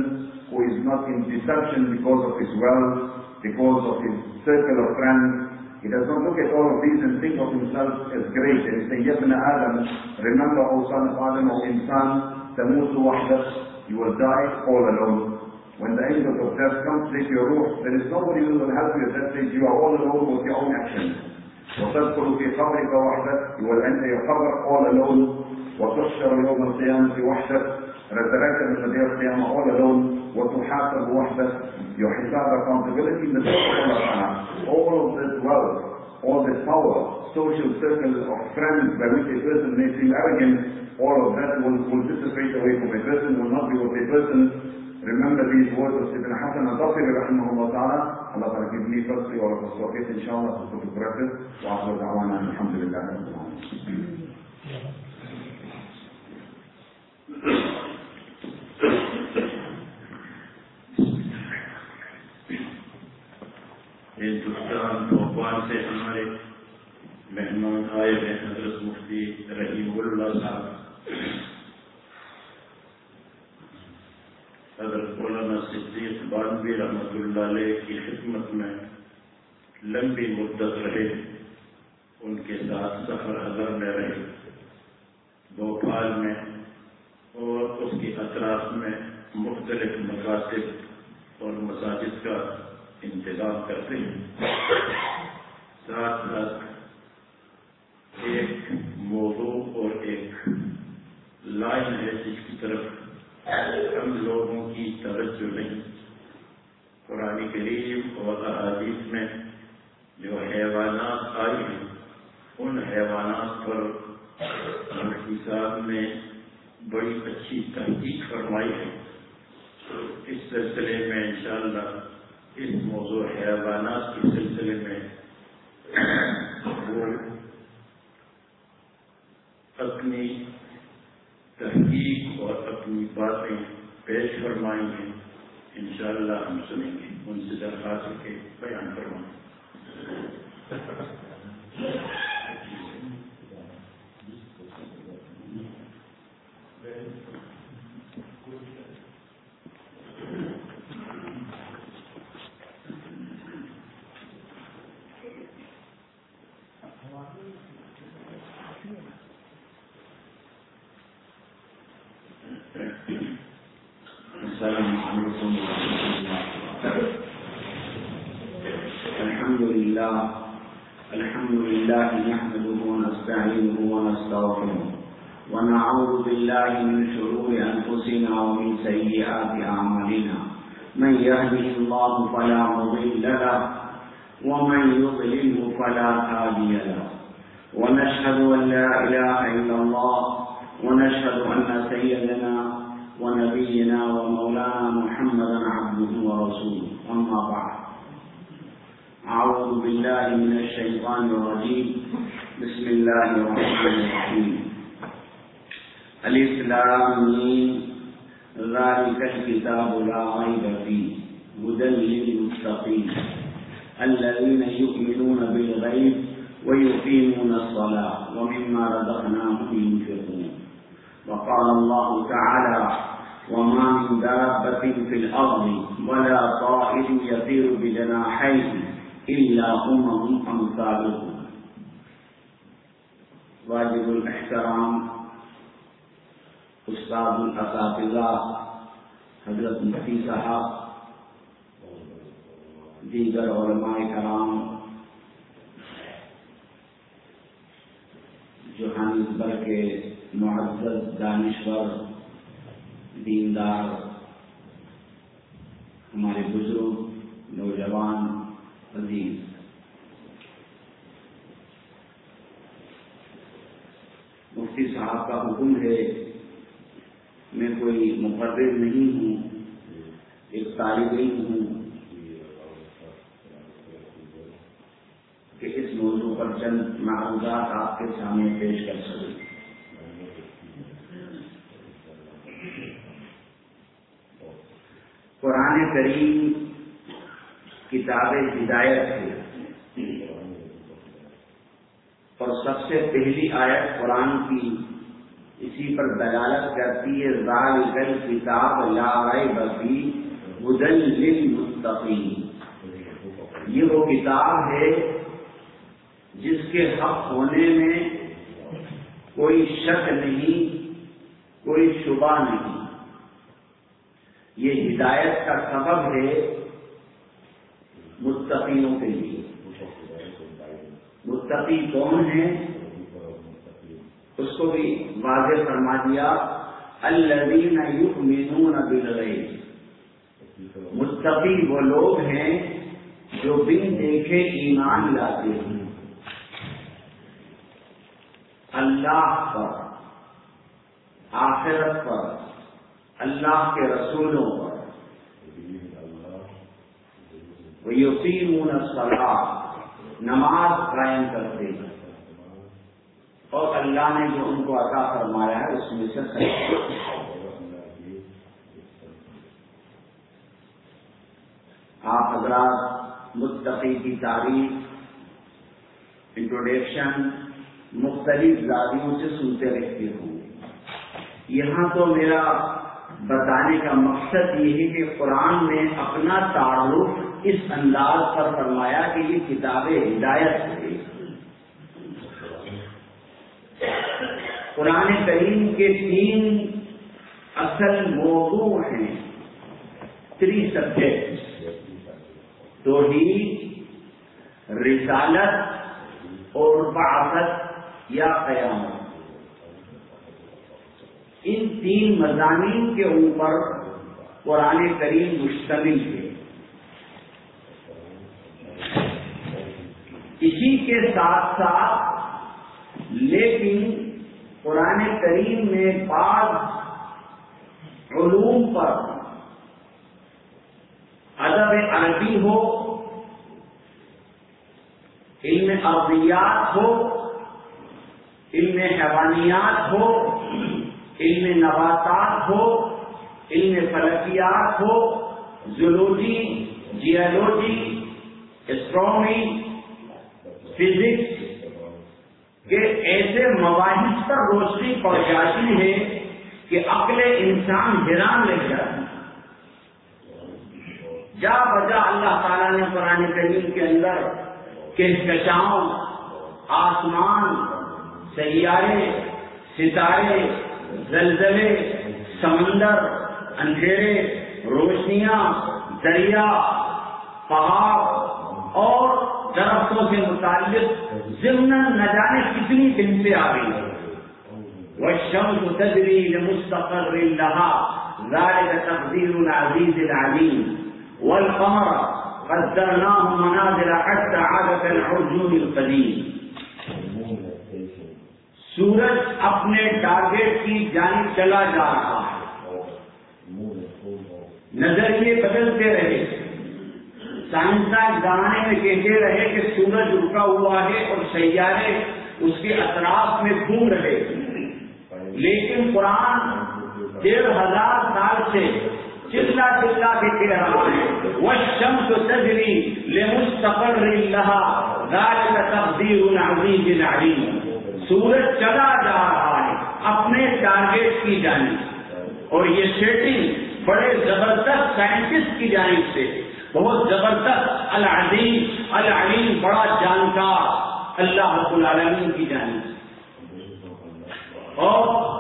who is not in deception because of his wealth, because of his circle of friends. He does not look at all of these and think of himself as great. And he says, Yabna Adam, remember, O son of Adam, O insan, tamutu wahdak, you will die all alone. When the angel of death comes to take your ruh, there is nobody who will help you at that stage. You are all alone with your own actions. وتدخل في قبرك وحدك you will enter your qabr all alone وتحشر يوم القيامة وحدك resurrected in the day of Qiyamah all alone وتحاسب وحدك your hisab accountability in the day of Allah all of this wealth all this power social circle of friends by which a person may feel arrogant all of that will, will dissipate away from a person will not be with a person Remember these words of Ibn Hassan al-Basri rahimahullah ta'ala. Allah ta'ala give me firstly all of us tawfiq inshallah to put practice. Wa akhiru da'wana alhamdulillah. Hindustan Bhopal سے ہمارے مہمان آئے ہیں حضرت مفتی رحیم اللہ حضرت مولانا صدیق بانوی رحمت اللہ علیہ کی خدمت میں لمبی مدت رہے، ان کے ساتھ سفر حضر میں رہے۔ بھوپال میں اور اس کے اطراف میں مختلف مقاصد اور مساجد کا انتظام کرتے ہیں۔ ساتھ ساتھ ایک موضوع اور ایک لائن ہے جس کی طرف ہم لوگوں کی توجہ نہیں۔ قرآن کریم اور احادیث میں جو حیوانات آئی ہیں، ان حیوانات پر مفتی صاحب نے بڑی اچھی تحقیق فرمائی ہے۔ اس سلسلے میں انشاءاللہ اس موضوع حیوانات کے سلسلے میں وہ اپنی تحقیق اور اپنی باتیں پیش فرمائیں گے، انشاءاللہ ہم سنیں گے۔ ان سے درخواست کے بیان فرمائیں السلام عليكم ورحمة الله الحمد لله الحمد لله نحمده ونستعينه ونستغفره ونعوذ بالله من شرور أنفسنا ومن سيئات أعمالنا. من يهده الله فلا مضل له ومن يضلله فلا هادي له. ونشهد أن لا إله إلا الله ونشهد أن سيدنا ونبينا ومولانا محمدا عبده ورسوله. أما بعد. أعوذ بالله من الشيطان الرجيم. بسم الله الرحمن الرحيم. الإسلام ذلك الكتاب لا ريب فيه. هدى للمتقين. الذين يؤمنون بالغيب ويقيمون الصلاة. ومما رزقناهم ينفقون. وقال الله تعالى وما من دابة في الأرض ولا طائر يطير بجناحيه إلا أمم أمثالكم واجب الاحترام. استاد الاساتذہ حضرت مفتی صاحب دیگر علماء کرام جوہانسبرگ کے معزز دانشور، دیندار، ہمارے بزرگ، نوجوان، عزیز۔ مفتی صاحب کا حکم ہے، میں کوئی مقرر نہیں ہوں ایک طالب علم ہوں کہ اس موضوع پر چند معروضات آپ کے سامنے پیش کر سکوں۔ قرآن کریم کتاب ہدایت ہے۔ اور سب سے پہلی آیت قرآن کی اسی پر دلالت کرتی ہے رال کل کتاب لا رائے بسی للمتقین۔ یہ وہ کتاب ہے جس کے حق ہونے میں کوئی شک نہیں، کوئی شبہ نہیں۔ یہ ہدایت کا سبب ہے متقینوں کے لیے۔ متقی کون ہیں؟ اس کو بھی واضح فرما دیا۔ الذین یؤمنون بالغیب۔ متقی وہ لوگ ہیں جو بن دیکھے ایمان لاتے ہیں۔ اللہ پر، آخرت پر۔ اللہ کے رسولوں پر۔ وہ یقین صلاح نماز قائم کرتے ہیں۔ اور اللہ نے جو ان کو عطا فرمایا ہے، اس میں سے آپ حضرات متقی کی تعریف انٹروڈکشن مختلف زادیوں سے سنتے رہتے ہوں۔ یہاں تو میرا بتانے کا مقصد یہ ہے کہ قرآن نے اپنا تعارف اس انداز پر فرمایا کہ یہ کتاب ہدایت ہے۔ قرآن کریم کے تین اصل موضوع ہیں۔ تھری سبجیکٹ توحید، رسالت اور بعثت یا قیامت۔ ان تین مضامین کے اوپر قرآن کریم مشتمل ہے۔ اسی کے ساتھ ساتھ لیکن قرآن کریم میں بعض علوم پر ادب عربی ہو، علم ارضیات ہو، علم حیوانیات ہو علم نباتات ہو، علم فلکیات ہو زولوجی جیولوجی اسٹرانومی فزکس کہ ایسے مواحد پر روشنی پڑ جاتی ہے کہ عقل انسان حیران لگ جاتی ہے۔ جا بجا اللہ تعالیٰ نے قرآن کریم کے اندر کہکشاؤں آسمان، سیارے، ستارے زلزلے سمندر اندھیرے روشنیاں دریا پہاڑ اور درختوں سے متعلق ضمن نہ جانے کتنی دن سے آ رہی ہے۔ والشمس تدري لمستقر لها ذلك تقدير العزيز العليم۔ والقمر قدرناه منازل حتى عادة كالعرجون القديم۔ سورج اپنے ٹارگیٹ کی جانب چلا جا رہا ہے۔ نظریے بدلتے رہے۔ سائنسدان زمانے میں کہتے رہے کہ سورج رکا ہوا ہے اور سیارے اس کے اطراف میں گھوم رہے لیکن قرآن ڈیڑھ ہزار سال سے چلا چلا کے کہہ رہا ہے وہ شمس تجری لے مستقر رہا راج کا تبدیل العزیز سورج چلا جا رہا ہے، اپنے ٹارگیٹ کی جانب اور یہ سیٹنگ بڑے زبردست سائنٹسٹ کی جانب سے۔ بہت زبردست، العظیم، العلیم، بڑا جانکار اللہ رب العالمین کی جانب سے۔ اور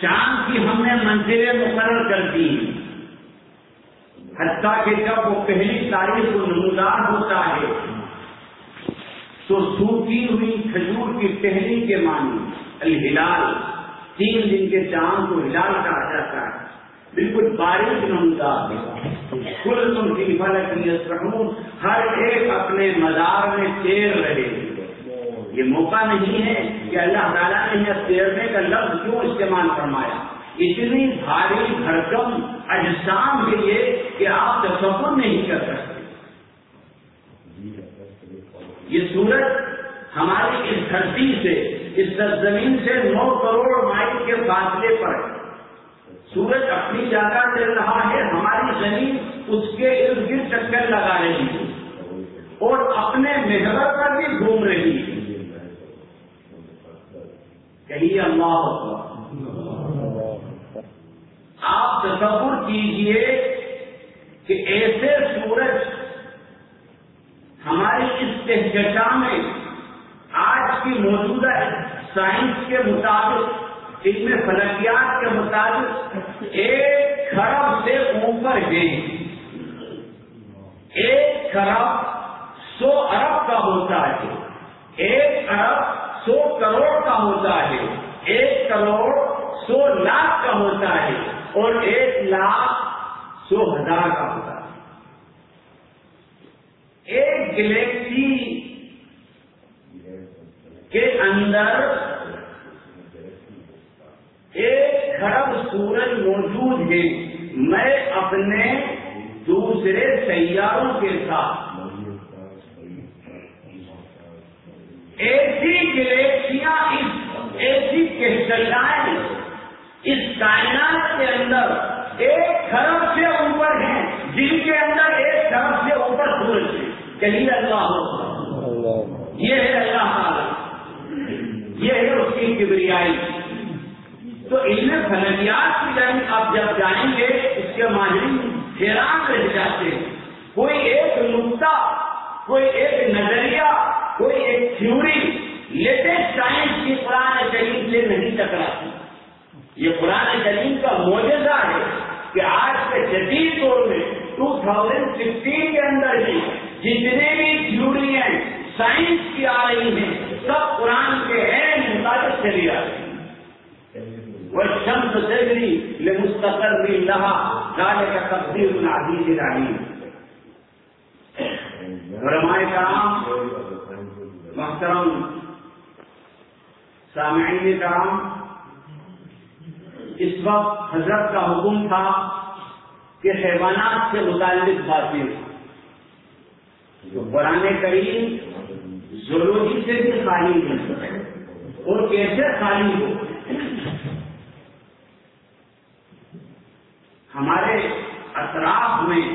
چاند کی ہم نے منزلیں مقرر کر دی ہیں۔ حتیٰ کہ جب وہ پہلی تاریخ کو نمودار ہوتا ہے تو سوکھی ہوئی کھجور کی پہلی کے معنی الہلال، تین دن کے چاند کو ہلال کہا جاتا ہے۔ بالکل باریک نمودار کل تم کی فلک ہر ایک اپنے مزار میں تیر رہے۔ یہ موقع نہیں ہے کہ اللہ تعالیٰ نے یہ تیرنے کا لفظ کیوں استعمال فرمایا۔ اتنی بھاری بھرکم اجسام کے لیے کہ آپ تصور نہیں کر سکتے۔ یہ سورج ہماری اس دھرتی سے، اس زمین سے نو کروڑ مائل کے فاصلے پر ہے۔ سورج اپنی جگہ چل رہا ہے، ہماری زمین اس کے ارد گرد چکر لگا رہی ہے۔ اور اپنے محور پر بھی گھوم رہی ہے۔ کہیے اللہ آپ تصور کیجیے کہ ایسے سورج ہماری اس کہچا میں آج کی موجودہ سائنس کے مطابق اس میں فلکیات کے مطابق ایک خرب سے اوپر گئی۔ ایک خرب سو ارب کا ہوتا ہے۔ ایک ارب سو کروڑ کا ہوتا ہے۔ ایک کروڑ سو لاکھ کا ہوتا ہے۔ اور ایک لاکھ سو ہزار کا ہوتا ہے۔ ایک گلیکسی کے اندر ایک خرب سورج موجود ہے۔ میں اپنے دوسرے سیاروں کے ساتھ ایسی گلیکسیاں ایسی کیسٹائن اس کائنات کے اندر ایک خرب سے اوپر ہیں، جن کے اندر ایک خرب سے اوپر سورج ہے۔ کہیں اللہ ہو یہ ہے اللہ تعالی یہ ہے اس کی کبریائی۔ تو ان میں فلکیات کی جانب آپ جب جائیں گے، اس کے ماہرین حیران رہ جاتے ہیں۔ کوئی ایک نقطہ، کوئی ایک نظریہ، کوئی ایک تھیوری لیٹسٹ سائنس کی قرآن کریم سے نہیں ٹکراتی۔ یہ قرآن کریم کا موجودہ ہے کہ آج کے جدید دور میں ٹو تھاؤزینڈ سکسٹین کے اندر ہی جتنے بھی تھیوری ہیں سائنس کی آ رہی ہیں، سب قرآن کے ہیں مطابق چلی آ رہی وہ شمس سیگری لے مستقر بھی لہا گانے کا تبدیل نادی راہی علماء کرام، محترم، سامعین کرام، اس وقت حضرت کا حکم تھا کہ حیوانات سے متعلق باتیں۔ قرآن کریم زولوجی سے بھی خالی ہے۔ اور کیسے خالی ہو؟ ہمارے اطراف میں،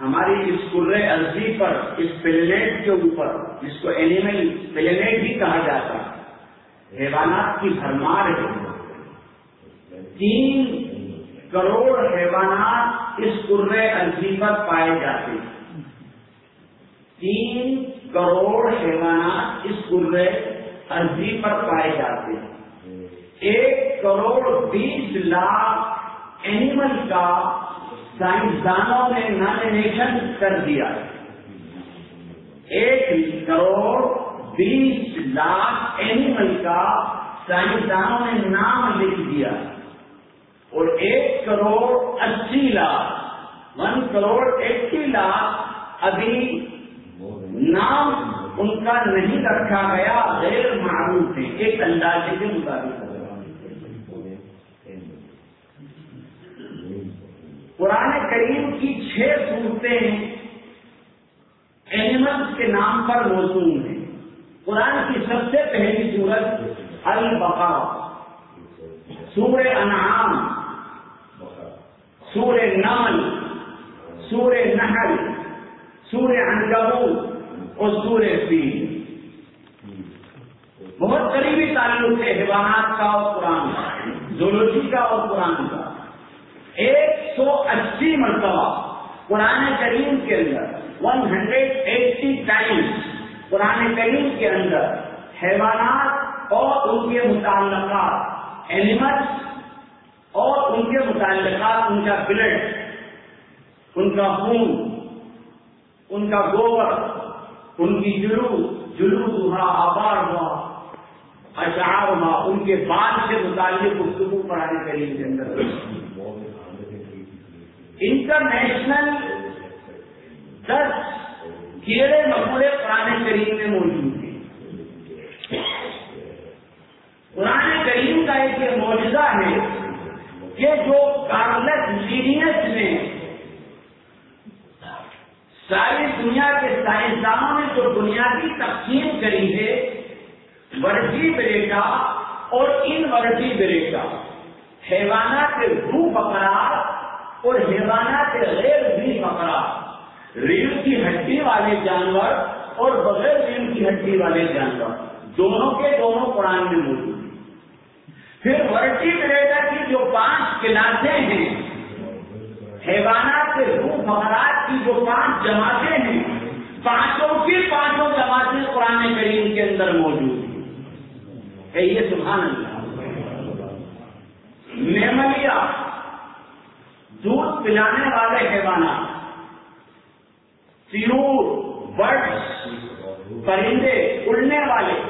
ہماری اس قرے ارضی پر، اس پلینٹ کے اوپر، جس کو اینیمل پلینٹ بھی کہا جاتا ہے، حیوانات کی بھرمار ہے۔ تین کروڑ حیوانات اس قرے ارضی پر پائے جاتے ہیں۔ تین کروڑ حیوانات اس قرے ارضی پر پائے جاتے ہیں۔ ایک کروڑ بیس لاکھ اینیمل کا سائنسدانوں نے نامنیشن کر دیا۔ ایک کروڑ بیس لاکھ اینیمل کا سائنسدانوں نے نام لکھ دیا۔ اور ایک کروڑ اسی لاکھ ون کروڑ ایٹی لاکھ ابھی نام ان کا نہیں رکھا گیا، غیر معروف ہے ایک اندازے کے مطابق۔ قرآن کریم کی چھ صورتیں اینیملس کے نام پر موزوں ہیں۔ قرآن کی سب سے پہلی صورت البقا سور انعام۔ سور نمل۔ سور نہل سور انگبو اور سور بہت قریبی تعلق ہے حیوانات کا اور قرآن کا، زولوجی کا اور قرآن کا۔ ایک سو اسی مرتبہ قرآن کریم کے اندر ون ہنڈریڈ ایٹی ٹائمس قرآن کریم کے اندر حیوانات اور ان کے متعلقات اینیملس اور ان کے متعلقات، ان کا بلڈ ان کا خون، ان کا گوبر ان کی جلو جلو ہوا آبار ہوا اشعار ہوا ان کے بعد سے متعلق گفتگو قرآن کے اندر۔ انٹرنیشنل دس کیڑے مکوڑے قرآن کریم میں موجود ہیں۔ قرآن کریم کا ایک یہ معجزہ ہے کہ جو کارلس لینیس نے ساری دنیا کے سائنسدانوں نے جو بنیادی تقسیم کری ہے، ورزی بریٹا اور ان ورزی بریٹا، حیوانات کے رو فقرات اور حیوانات کے غیر بھی فقرات ریڑھ کی ہڈی والے جانور اور بغیر ریڑھ کی ہڈی والے جانور، دونوں کے دونوں قرآن میں موجود ہیں۔ پھر ورٹی بریٹا کی جو پانچ کلاسیں ہیں حیوانات کے روح فقرات کی جو پانچ جماعتیں ہیں، پانچوں کی پانچوں جماعتیں قرآن کریم کے اندر موجود ہیں۔ یہ سبحان اللہ۔ میملیا دودھ پلانے والے حیوانات سیور برڈس، پرندے اڑنے والے،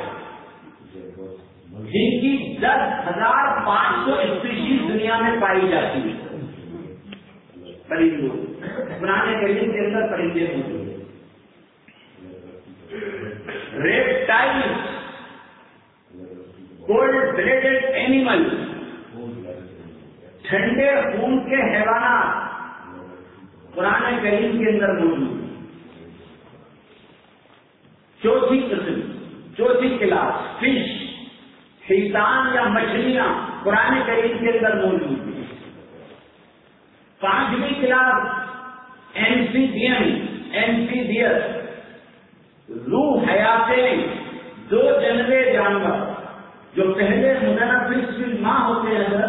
جن کی دس ہزار پانچ سو اسپیشیز دنیا میں پائی جاتی ہے پرندوں پرانے کریم کے اندر پرندے ہوتے ہیں reptile cold blooded animal ٹھنڈے خون کے حیوانات پرانے کریم کے اندر موجود چوتھی قسم چوتھی کلاس فش شیطان یا مچھلیاں پرانے کریم کے اندر موجود ہیں پانچویں class N C D M N C D S روح حیاتیں، دو جنرے جانور، جو پہلے متنفس فل ماں ہوتے ہیں،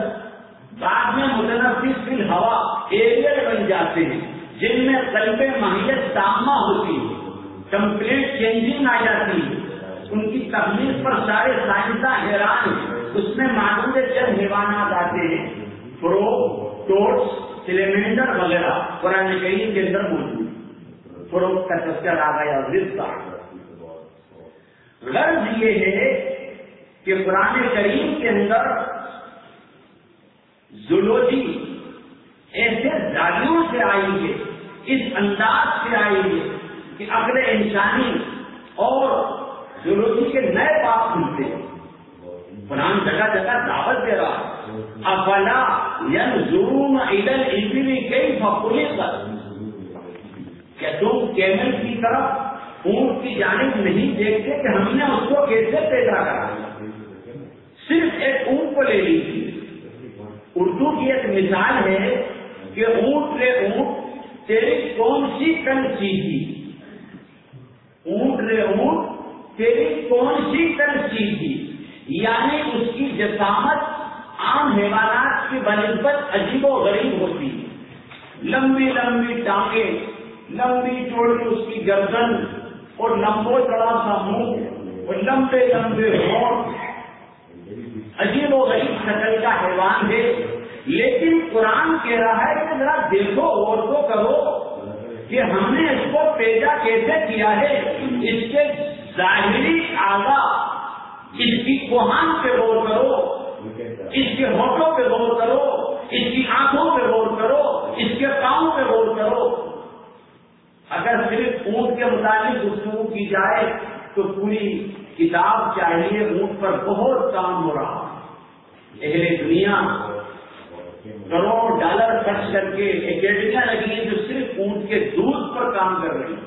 بعد میں متنفس فل ہوا ایریل بن جاتے ہیں، جن میں قلب ماہیت تامہ ہوتی ہے کمپلیٹ چینجنگ آ جاتی ہے۔ ان کی تخلیق پر سارے سائنسداں حیران اس میں معلوم چند حیوانات آتے ہیں فرو ٹوٹس سلیمنڈر وغیرہ قرآن کریم کے اندر موجود فروخت کا تذکر آ گیا رشتہ غرض یہ ہے کہ قرآن کریم کے اندر زولوجی ایسے دادیوں سے آئی ہے، اس انداز سے آئی ہے کہ اگلے انسانی اور زولوجی کے نئے باپ کھلتے ہیں۔ قرآن جگہ جگہ دعوت دے رہا افلا ین ضرور ادل انجلی کئی فکولی کر تم کیمل کی طرف اونٹ کی جانب نہیں دیکھتے کہ ہم نے اس کو کیسے پیدا کرا صرف ایک اونٹ کو لے لیجیے۔ اردو کی ایک مثال ہے کہ اونٹ رے اونٹ تیری کون سی کن چیزی اونٹ رے اونٹ تیری کون سی کن چیزی یعنی اس کی جسامت عام حیوانات کی بنسبت عجیب و غریب ہوتی ہے۔ لمبی لمبی ٹانگیں، لمبی چوڑی اس کی گردن اور لمبو چڑا سا منہ اور لمبے لمبے ہونٹ۔ عجیب و غریب شکل کا حیوان ہے۔ لیکن قرآن کہہ رہا ہے کہ ذرا دیکھو اور تو کرو کہ ہم نے اس کو پیدا کیسے کیا ہے۔ اس کے ظاہری آگا اس کی کوہان پہ غور کرو۔ اس کے ہوٹوں پہ غور کرو۔ اس کی آنکھوں پہ غور کرو۔ اس کے پاؤں پہ غور کرو۔ اگر صرف اونٹ کے متعلق گفتگو کی جائے، تو پوری کتاب چاہیے اونٹ پر بہت کام ہو رہا اہل دنیا کروڑ ڈالر خرچ کر کے اکیڈمیاں لگی ہیں جو صرف اونٹ کے دودھ پر کام کر رہی ہیں۔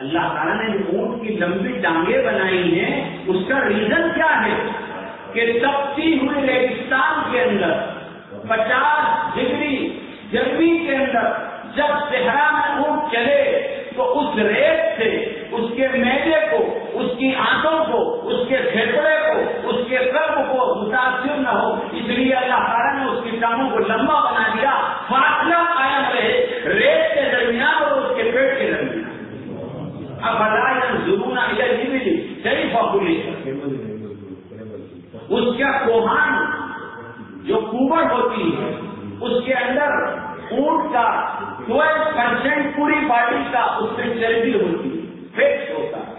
اللہ تعالیٰ نے اونٹ کی لمبی ٹانگیں بنائی ہیں، اس کا ریزن کیا ہے؟ کہ تپتی ہوئی ریگستان کے اندر، پچاس ڈگری گرمی کے اندر جب صحرا میں اونٹ چلے، تو اس ریت سے، اس کے میدے کو، اس کی آنکھوں کو، اس کے پھیپڑے کو، اس کے قلب کو متاثر نہ ہو۔ اس لیے اللہ تعالیٰ نے اس کی ٹانگوں کو لمبا بنا دیا۔ فاصلہ قائم رہے، ریت کے درمیان اور اس کے پیٹ کے درمیان۔ اب بتایا اس کا کوہان جو کوبر ہوتی ہے، اس کے اندر اونٹ کا ٹویلو پرسینٹ پوری باڈی کا اس میں چربی ہوتی ہے فیکس ہوتا ہے۔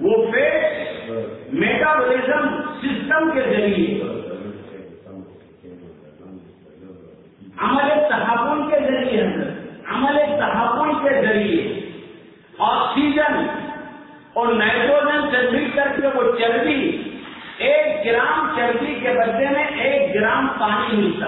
وہ فیکس میٹابولزم سسٹم کے ذریعے عمل تحفظ کے ذریعے عمل تحفظ کے ذریعے آکسیجن اور نائٹروجن سے مل کر کے وہ چربی، ایک گرام چربی کے بدلے میں ایک گرام پانی ملتا۔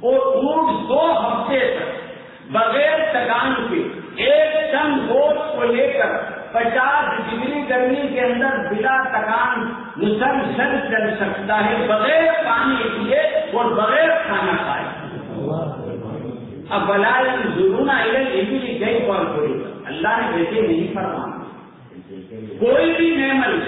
اور اونٹ دو ہفتے تک، بغیر تکان کے، ایک ٹن گوشت کو لے کر پچاس ڈگری گرمی کے اندر بلا تکان، مسلسل چل سکتا ہے، بغیر پانی پیے اور بغیر کھانا کھائے۔ اب بلال ضرور بھی گئی کال کوئی اللہ نے ویسے نہیں فرمانا کوئی بھی میمل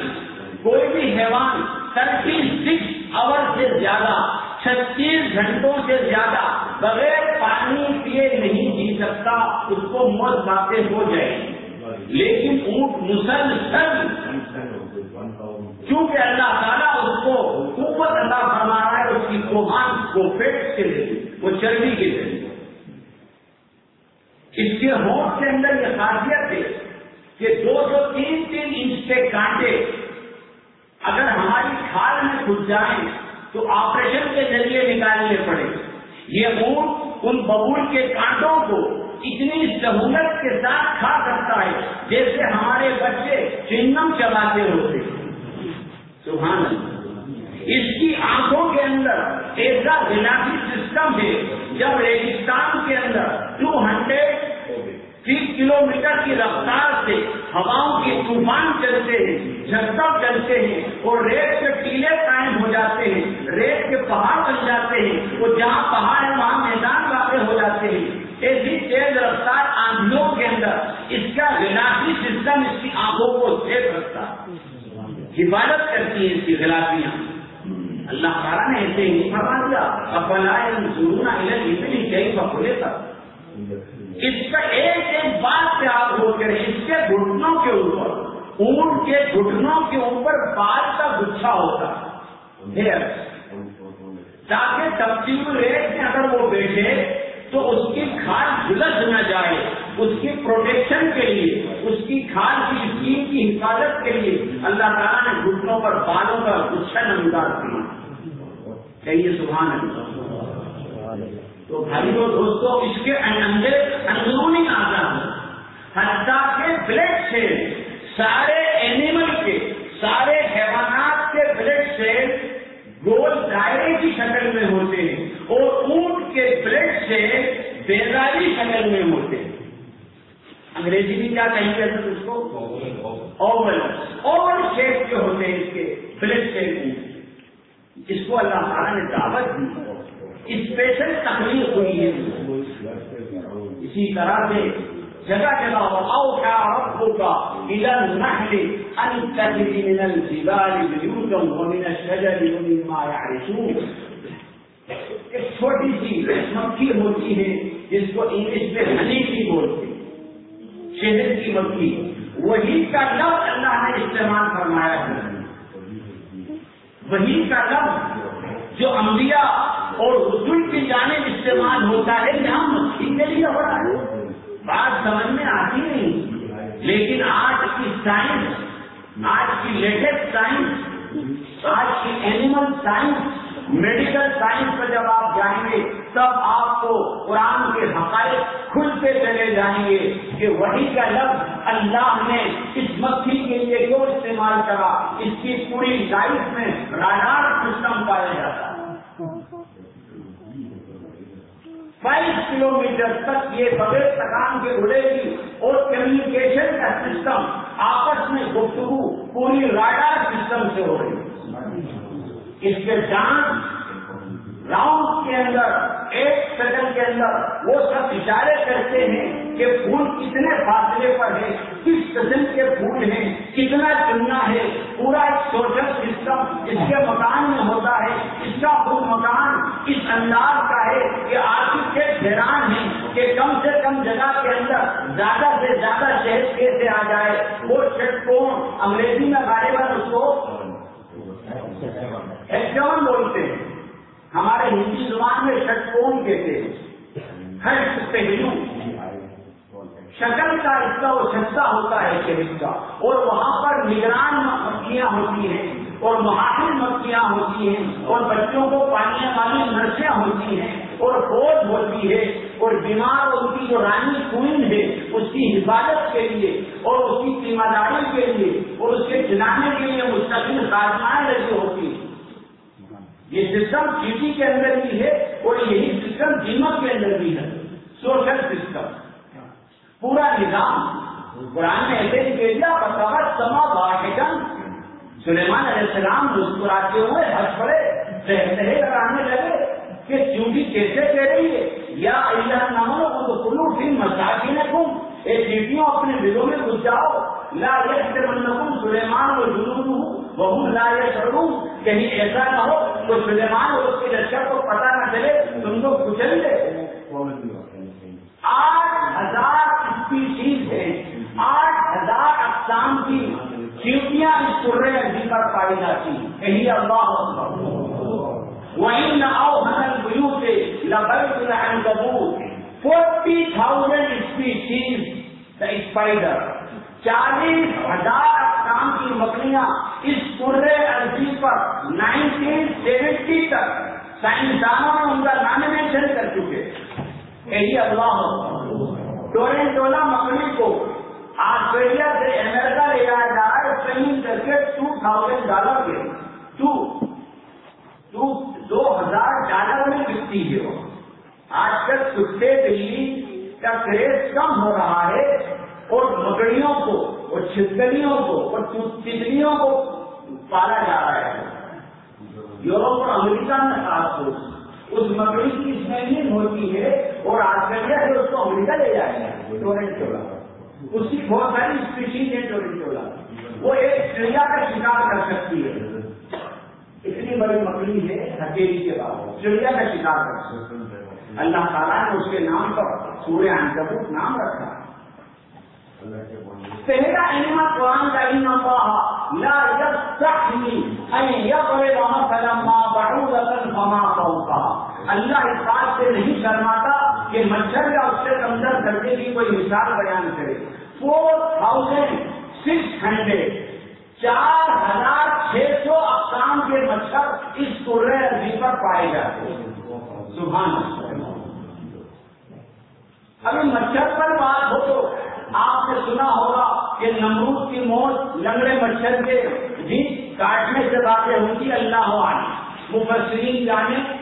کوئی بھی حیوان تھرٹی سکس آور سے زیادہ، چھتیس گھنٹوں سے زیادہ بغیر پانی پیے نہیں جی سکتا، اس کو موت باتیں ہو جائے۔ لیکن اونٹ مسلسل کیونکہ اللہ تعالیٰ اس کو قوت اللہ فرما رہا ہے، اس کی کوہان کو پیٹ کے ذریعے وہ چربی کے ذریعے اس کے ہوٹ کے اندر یہ خاصیت ہے کہ دو سو تین تین انچ کے کانٹے اگر ہماری کھال میں گھس جائیں تو آپریشن کے ذریعے نکالنے پڑے۔ یہ اونٹ ان ببول کے کانٹوں کو اتنی سہولت کے ساتھ کھا سکتا ہے جیسے ہمارے بچے چنگم چلاتے ہوتے۔ سبحان اللہ۔ اس کی آنکھوں کے اندر ایسا غلافی سسٹم ہے، جب ریگستان کے اندر ٹو ہنڈریڈ تیس کلو میٹر کی رفتار سے ہواؤں کے طوفان چلتے ہیں جھٹکا چلتے ہیں اور ریت کے ٹیلے قائم ہو جاتے ہیں، ریت کے پہاڑ بن جاتے ہیں وہ جہاں پہاڑ ہے، وہاں میدان واقع ہو جاتے ہیں۔ ایسی تیز رفتار آندھیوں کے اندر اس کا غلافی سسٹم اس کی آنکھوں کو سیف رکھتا حفاظت کرتی ہیں اس کی غلافیاں اللہ تعالیٰ نے ایسے ہی فرما دیا۔ اب بلائے ضرور اتنی کئی بکولے تک اس کا ایک ایک بات سے آپ ہو کر، اس کے گھٹنوں کے اوپر اونٹ کے گھٹنوں کے اوپر بال کا گچھا ہوتا۔ ہے تاکہ تبدیل ریٹ میں اگر وہ بیٹھے، تو اس کی کھال جلس نہ جائے۔ اس کی پروٹیکشن کے لیے، اس کی کھال کی اسکیم کی حفاظت کے لیے اللہ تعالیٰ نے گھٹنوں پر بالوں کا گچھا نمودار کیا کہیے سبحان اللہ۔ تو بھائی اور دوستوں اس کے اندر اندرونی آزاد حتیٰ کے بلڈ سے سارے اینیمل کے، سارے حیوانات کے بلڈ سے گول دائرے کی شکل میں ہوتے ہیں اور اونٹ کے بلڈ سے بیداری شکل میں ہوتے ہیں۔ انگریزی بھی کیا کہیں گے اس کو؟ اوول اوول شیپ کے ہوتے ہیں اس کے بلڈ شیپ اس کو اللہ تعالیٰ نے دعوت دی اسپیشل تکلیف ہوئی ہے اسی طرح سے جگہ جگہ او کیا ربو کا ادھر نحل ان تجری من الجبال بیوتا ومن الشجر ومما يعرشون ایک چھوٹی سی مکھی ہوتی ہے جس کو انگلش میں ہنی کی بولتے شہر کی مکھی وہی کا لفظ اللہ نے استعمال فرمایا ہے وہی کا لفظ جو انبیاء اور رسول کی جانب استعمال ہوتا ہے، یہاں مچھلی کے لیے ہو رہا ہے۔ بات سمجھ میں آتی نہیں۔ لیکن آج کی سائنس، آج کی لیٹسٹ سائنس، آج کی اینیمل سائنس میڈیکل سائنس میں جب آپ جائیں گے، تب آپ کو قرآن کے حقائق کھلتے چلے جائیں گے کہ وہی کا لفظ اللہ نے اس مکھی کے لیے کیوں استعمال کرا، اس کی پوری لائف میں رادار سسٹم پایا جاتا بائیس کلو میٹر تک یہ بغیر تکان کے اڑے گی اور کمیونیکیشن کا سسٹم آپس میں گفتگو پوری راڈار سسٹم سے ہو رہی اس کے جانچ راؤنڈ کے اندر، ایک سیکنڈ کے اندر وہ سب اشارے کرتے ہیں کہ پھول کتنے فاصلے پر ہے کس قسم کے پھول ہیں، کتنا چننا ہے، پورا ایک سوشل سسٹم اس کے مکان میں ہوتا ہے، اس کا خود مکان اس انداز کا ہے کہ آرکیٹیکٹ حیران ہے کہ کم سے کم جگہ کے اندر زیادہ سے زیادہ شہر کیسے آ جائے۔ وہ شٹ کون انگریزی میں غالباً اس کو ایکسون بولتے ہیں۔ ہمارے ہندی زبان میں شٹ کون کہتے ہیں؟ ہر پہلو شکل کا حصہ وہ چھتا ہوتا ہے شہر کا۔ اور وہاں پر نگران مکھیاں ہوتی ہیں۔ اور محافظ مکھیاں ہوتی ہیں۔ اور بچوں کو پانی والی نرسیاں ہوتی ہیں۔ اور فوج ہوتی ہے۔ اور بیمار ان کی جو رانی کوئن ہے، اس کی حفاظت کے لیے اور اس کی ذمہ داری کے لیے اور اس کے چلانے کے لیے مستقل کارمائیں لگی ہوتی ہیں یہ سسٹم چیٹی کے اندر بھی ہے اور یہی سسٹم دیمک کے اندر بھی ہے سوشل سسٹم پورا نظام قرآن نے ایسے ہی بھیجا بتاوت سما واحد سلیمان علیہ السلام مسکراتے ہوئے ہنس پڑے سہتے لگانے لگے کہ چونٹی کیسے کہہ رہی ہے، یا اللہ ناموں کو تو کلو دن مساجی نے تم یہ چیٹیوں اپنے دلوں میں گھس جاؤ۔ لا یک سے من سلیمان اور جنوب ہوں بہت لائے کروں کہیں ایسا نہ ہو تو سلیمان اور اس کے لشکر کو پتا نہ چلے، تم کو کچل دے آٹھ ہزار اسپیشیز ہیں۔ آٹھ ہزار اقسام کی چیٹیاں اس سرے ندی پر پائی جاتی ہیں۔ کہیں اللہ وہیں نہ آؤ حسن سے لبئی forty thousand species the spider چالیس ہزار اقسام کی مکڑیاں اس پورے عرضی پر نائنٹین سیونٹی تک. سائنسدانوں نے ان کا نامنیشن کر چکے. یہی اللہ ٹورینٹولا مکڑی کو آسٹریلیا سے امریکہ لے جایا جا رہا ہے. ٹریننگ کر کے ٹو تھاؤزینڈ ڈالر کے. ٹو ٹو دو ہزار ڈالر میں بکتی ہے. وہ آج کل کتے بلی کا کریز کم ہو رہا ہے. اور مکڑیوں کو، اور چھپکلیوں کو، اور تتلیوں کو پالا جا رہا ہے۔ یوروپ اور امریکہ میں خاص طور اس مکڑی کی اسمیلنگ ہوتی ہے اور آسٹریلیا سے اس کو امریکہ لے جائے گا ٹورنٹولا اس کی بہت ساری اسپیشیز ہے ٹورنٹولا وہ ایک چڑیا کا شکار کر سکتی ہے۔ اتنی بڑی مکڑی ہے ہتھیلی کے بعد۔ چڑیا کا شکار کر سکتی ہے۔ اللہ تعالیٰ نے اس کے نام پر سورہ عنکبوت نام رکھا۔ پہلا انما قرآن کا انما لا یستحی ان یقرب مثلا ما بعوضة فما فوقها۔ اللہ اس بات سے نہیں شرماتا کہ مچھر یا اس سے کمزور درجے کی کوئی مثال بیان کرے۔ فور تھاؤزینڈ سکس ہنڈریڈ چار ہزار چھ سو اقسام کے مچھر اس سورہ عظیم پر پائے جاتے ہیں۔ سبحان اللہ۔ ابھی مچھر پر بات ہو تو آپ نے سنا ہوگا کہ نمرود کی موت لنگڑے مچھر کے بھی کاٹنے سے باتیں ہوتی اللہ عالم مفسرین جانے،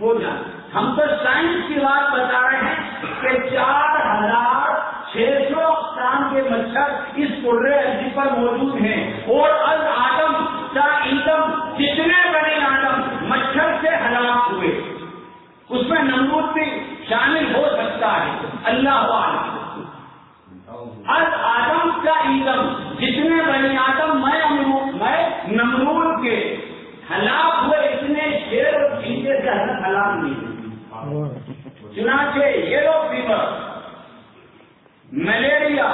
وہ جانے۔ ہم تو سائنس کی بات بتا رہے ہیں کہ چار ہزار چھ سو اقسام کے مچھر اس پورے عرضی پر موجود ہیں۔ اور ال آدم کا ایدم جتنے بڑے آدم، مچھر سے ہلاک ہوئے۔ اس میں نمرود بھی شامل ہو سکتا ہے، اللہ عالم ہر آدم کا ایدم جتنے بنی آدم، میں میں نمرود کے ہلاک ہوئے اتنے شیر اور چیزیں سے ہلاک نہیں چنانچہ یلو فیور، ملیریا،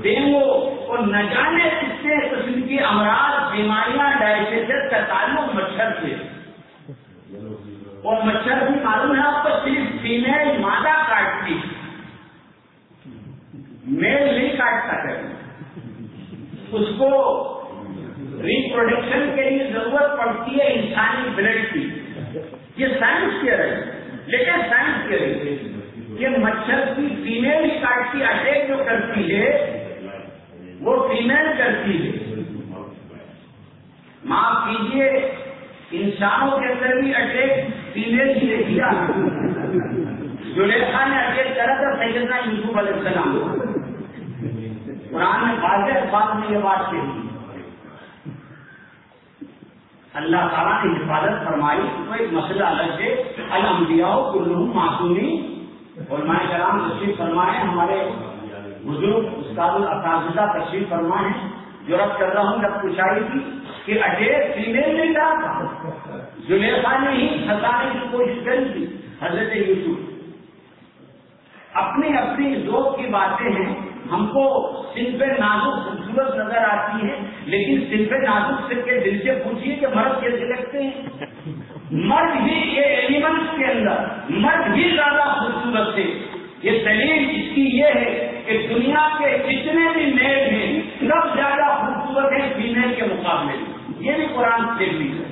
ڈینگو اور نہ جانے کتنے قسم کی امراض، بیماریاں ڈائبٹیز کا تعلق مچھر سے۔ اور مچھر بھی معلوم ہے، آپ کو صرف فیمل مادہ کاٹتی۔ میل نہیں کاٹتا کبھی اس کو ریپروڈکشن کے لیے ضرورت پڑتی ہے انسانی بلڈ کی۔ یہ سائنس کہہ رہے لیکن سائنس کہہ رہی ہے یہ مچھر کی فیمل ہی اٹیک جو کرتی ہے، وہ فیمل کرتی ہے۔ معاف کیجیے انسانوں کے اندر بھی اٹیک فیمل ہی نے کیا زلیخا نے اٹیک کرا تھا سیدنا یوسف علیہ السلام۔ قرآن میں واضح الفاظ میں یہ بات کہی۔ اللہ تعالیٰ نے حفاظت فرمائی تو ایک مسئلہ الگ ہے۔ الانبیاء کلہم معصومی اور میں کرام تشریف فرمائے ہمارے بزرگ استاد الاساتذہ تشریف فرمائے جو رب کر رہا ہوں، جب پوچھائی تھی کہ اٹیک فیمل نہیں کہا تھا۔ زلیخا نے ہی پھنسانے کی کوشش کری تھی، حضرت یوسف۔ اپنی اپنی ذوق کی باتیں ہیں۔ ہم کو صنف نازک خوبصورت نظر آتی ہے، لیکن صنف نازک سے کے دل سے پوچھیے کہ مرد کیسے لگتے ہیں؟ مرد بھی یہ ایلیمنٹس کے اندر، مرد بھی زیادہ خوبصورت تھے یہ دلیل اس کی یہ ہے کہ دنیا کے جتنے بھی میل ہیں، سب زیادہ خوبصورت ہیں فیمل کے مقابلے میں۔ یہ بھی قرآن سے ہے۔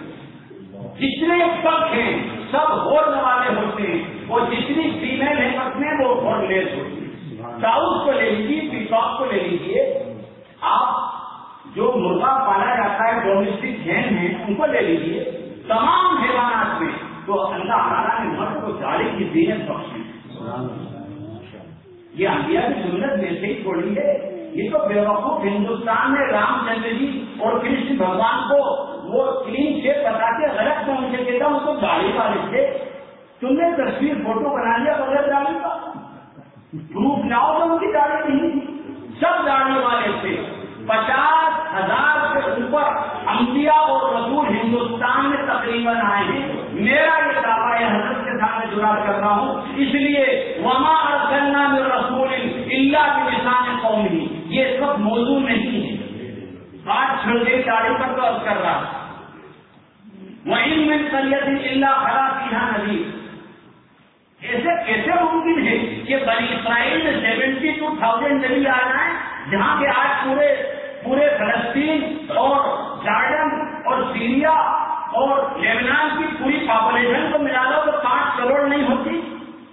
جتنے پک ہیں، سب ہور والے ہوتے ہیں، اور جتنی فیمل ہیں پکنے وہ ہور لیس ہوتی ہیں۔ داؤد کو لے لیجیے پیکاک کو لے لیجیے۔ آپ جو مرغا پالا جاتا ہے ڈومیسٹک ہین ہیں ان کو لے لیجیے۔ تمام حیوانات میں تو اللہ تعالیٰ نے مرد کو جاڑی کی زینت بخشی۔ یہ انبیاء کی سنت میں سے ہی چھوڑی ہے۔ یہ تو بے وقوف ہندوستان میں رام چندر جی اور کرشن بھگوان کو وہ کلین شیپ بتا کے غلط میں ان سے گاڑی والے تھے۔ تم نے تصویر، فوٹو بنا لیا بغیر گاڑی کا؟ پروف لاؤ تو ان کی داڑھی نہیں۔ سب داڑھی والے تھے۔ پچاس ہزار سے اوپر امبیا ایمان آئے ہیں۔ میرا یہ دعویٰ یہ حضرت کے سامنے جڑا کر رہا ہوں۔ اس لیے وما ارسلنا من رسول اللہ کے نشان قومی یہ سب موضوع نہیں ہے۔ بات چھوڑ کے گاڑی پر تو عرض کر رہا وہیں میں سید اللہ خرا سیاح نبی ایسے کیسے ممکن ہے کہ بنی اسرائیل میں سیونٹی ٹو تھاؤزینڈ نبی آ جائیں جہاں کے آج پورے پورے فلسطین اور جارڈن اور سیریا اور لیبنان کی پوری پاپولیشن کو ملا لو تو پانچ کروڑ نہیں ہوتی۔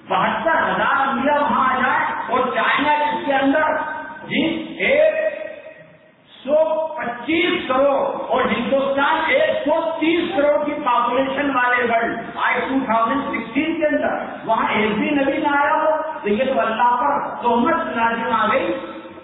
بہتر ہزار انڈیا وہاں آ جائے اور چائنا کے اندر جی ایک سو پچیس کروڑ اور ہندوستان ایک سو تیس کروڑ کی پاپولیشن والے ورلڈ آج ٹو تھاؤزینڈ سکسٹین کے اندر، وہاں ایک بھی نبی نہ آیا ہو، تو یہ تو اللہ پر تہمت نازم آ گئی۔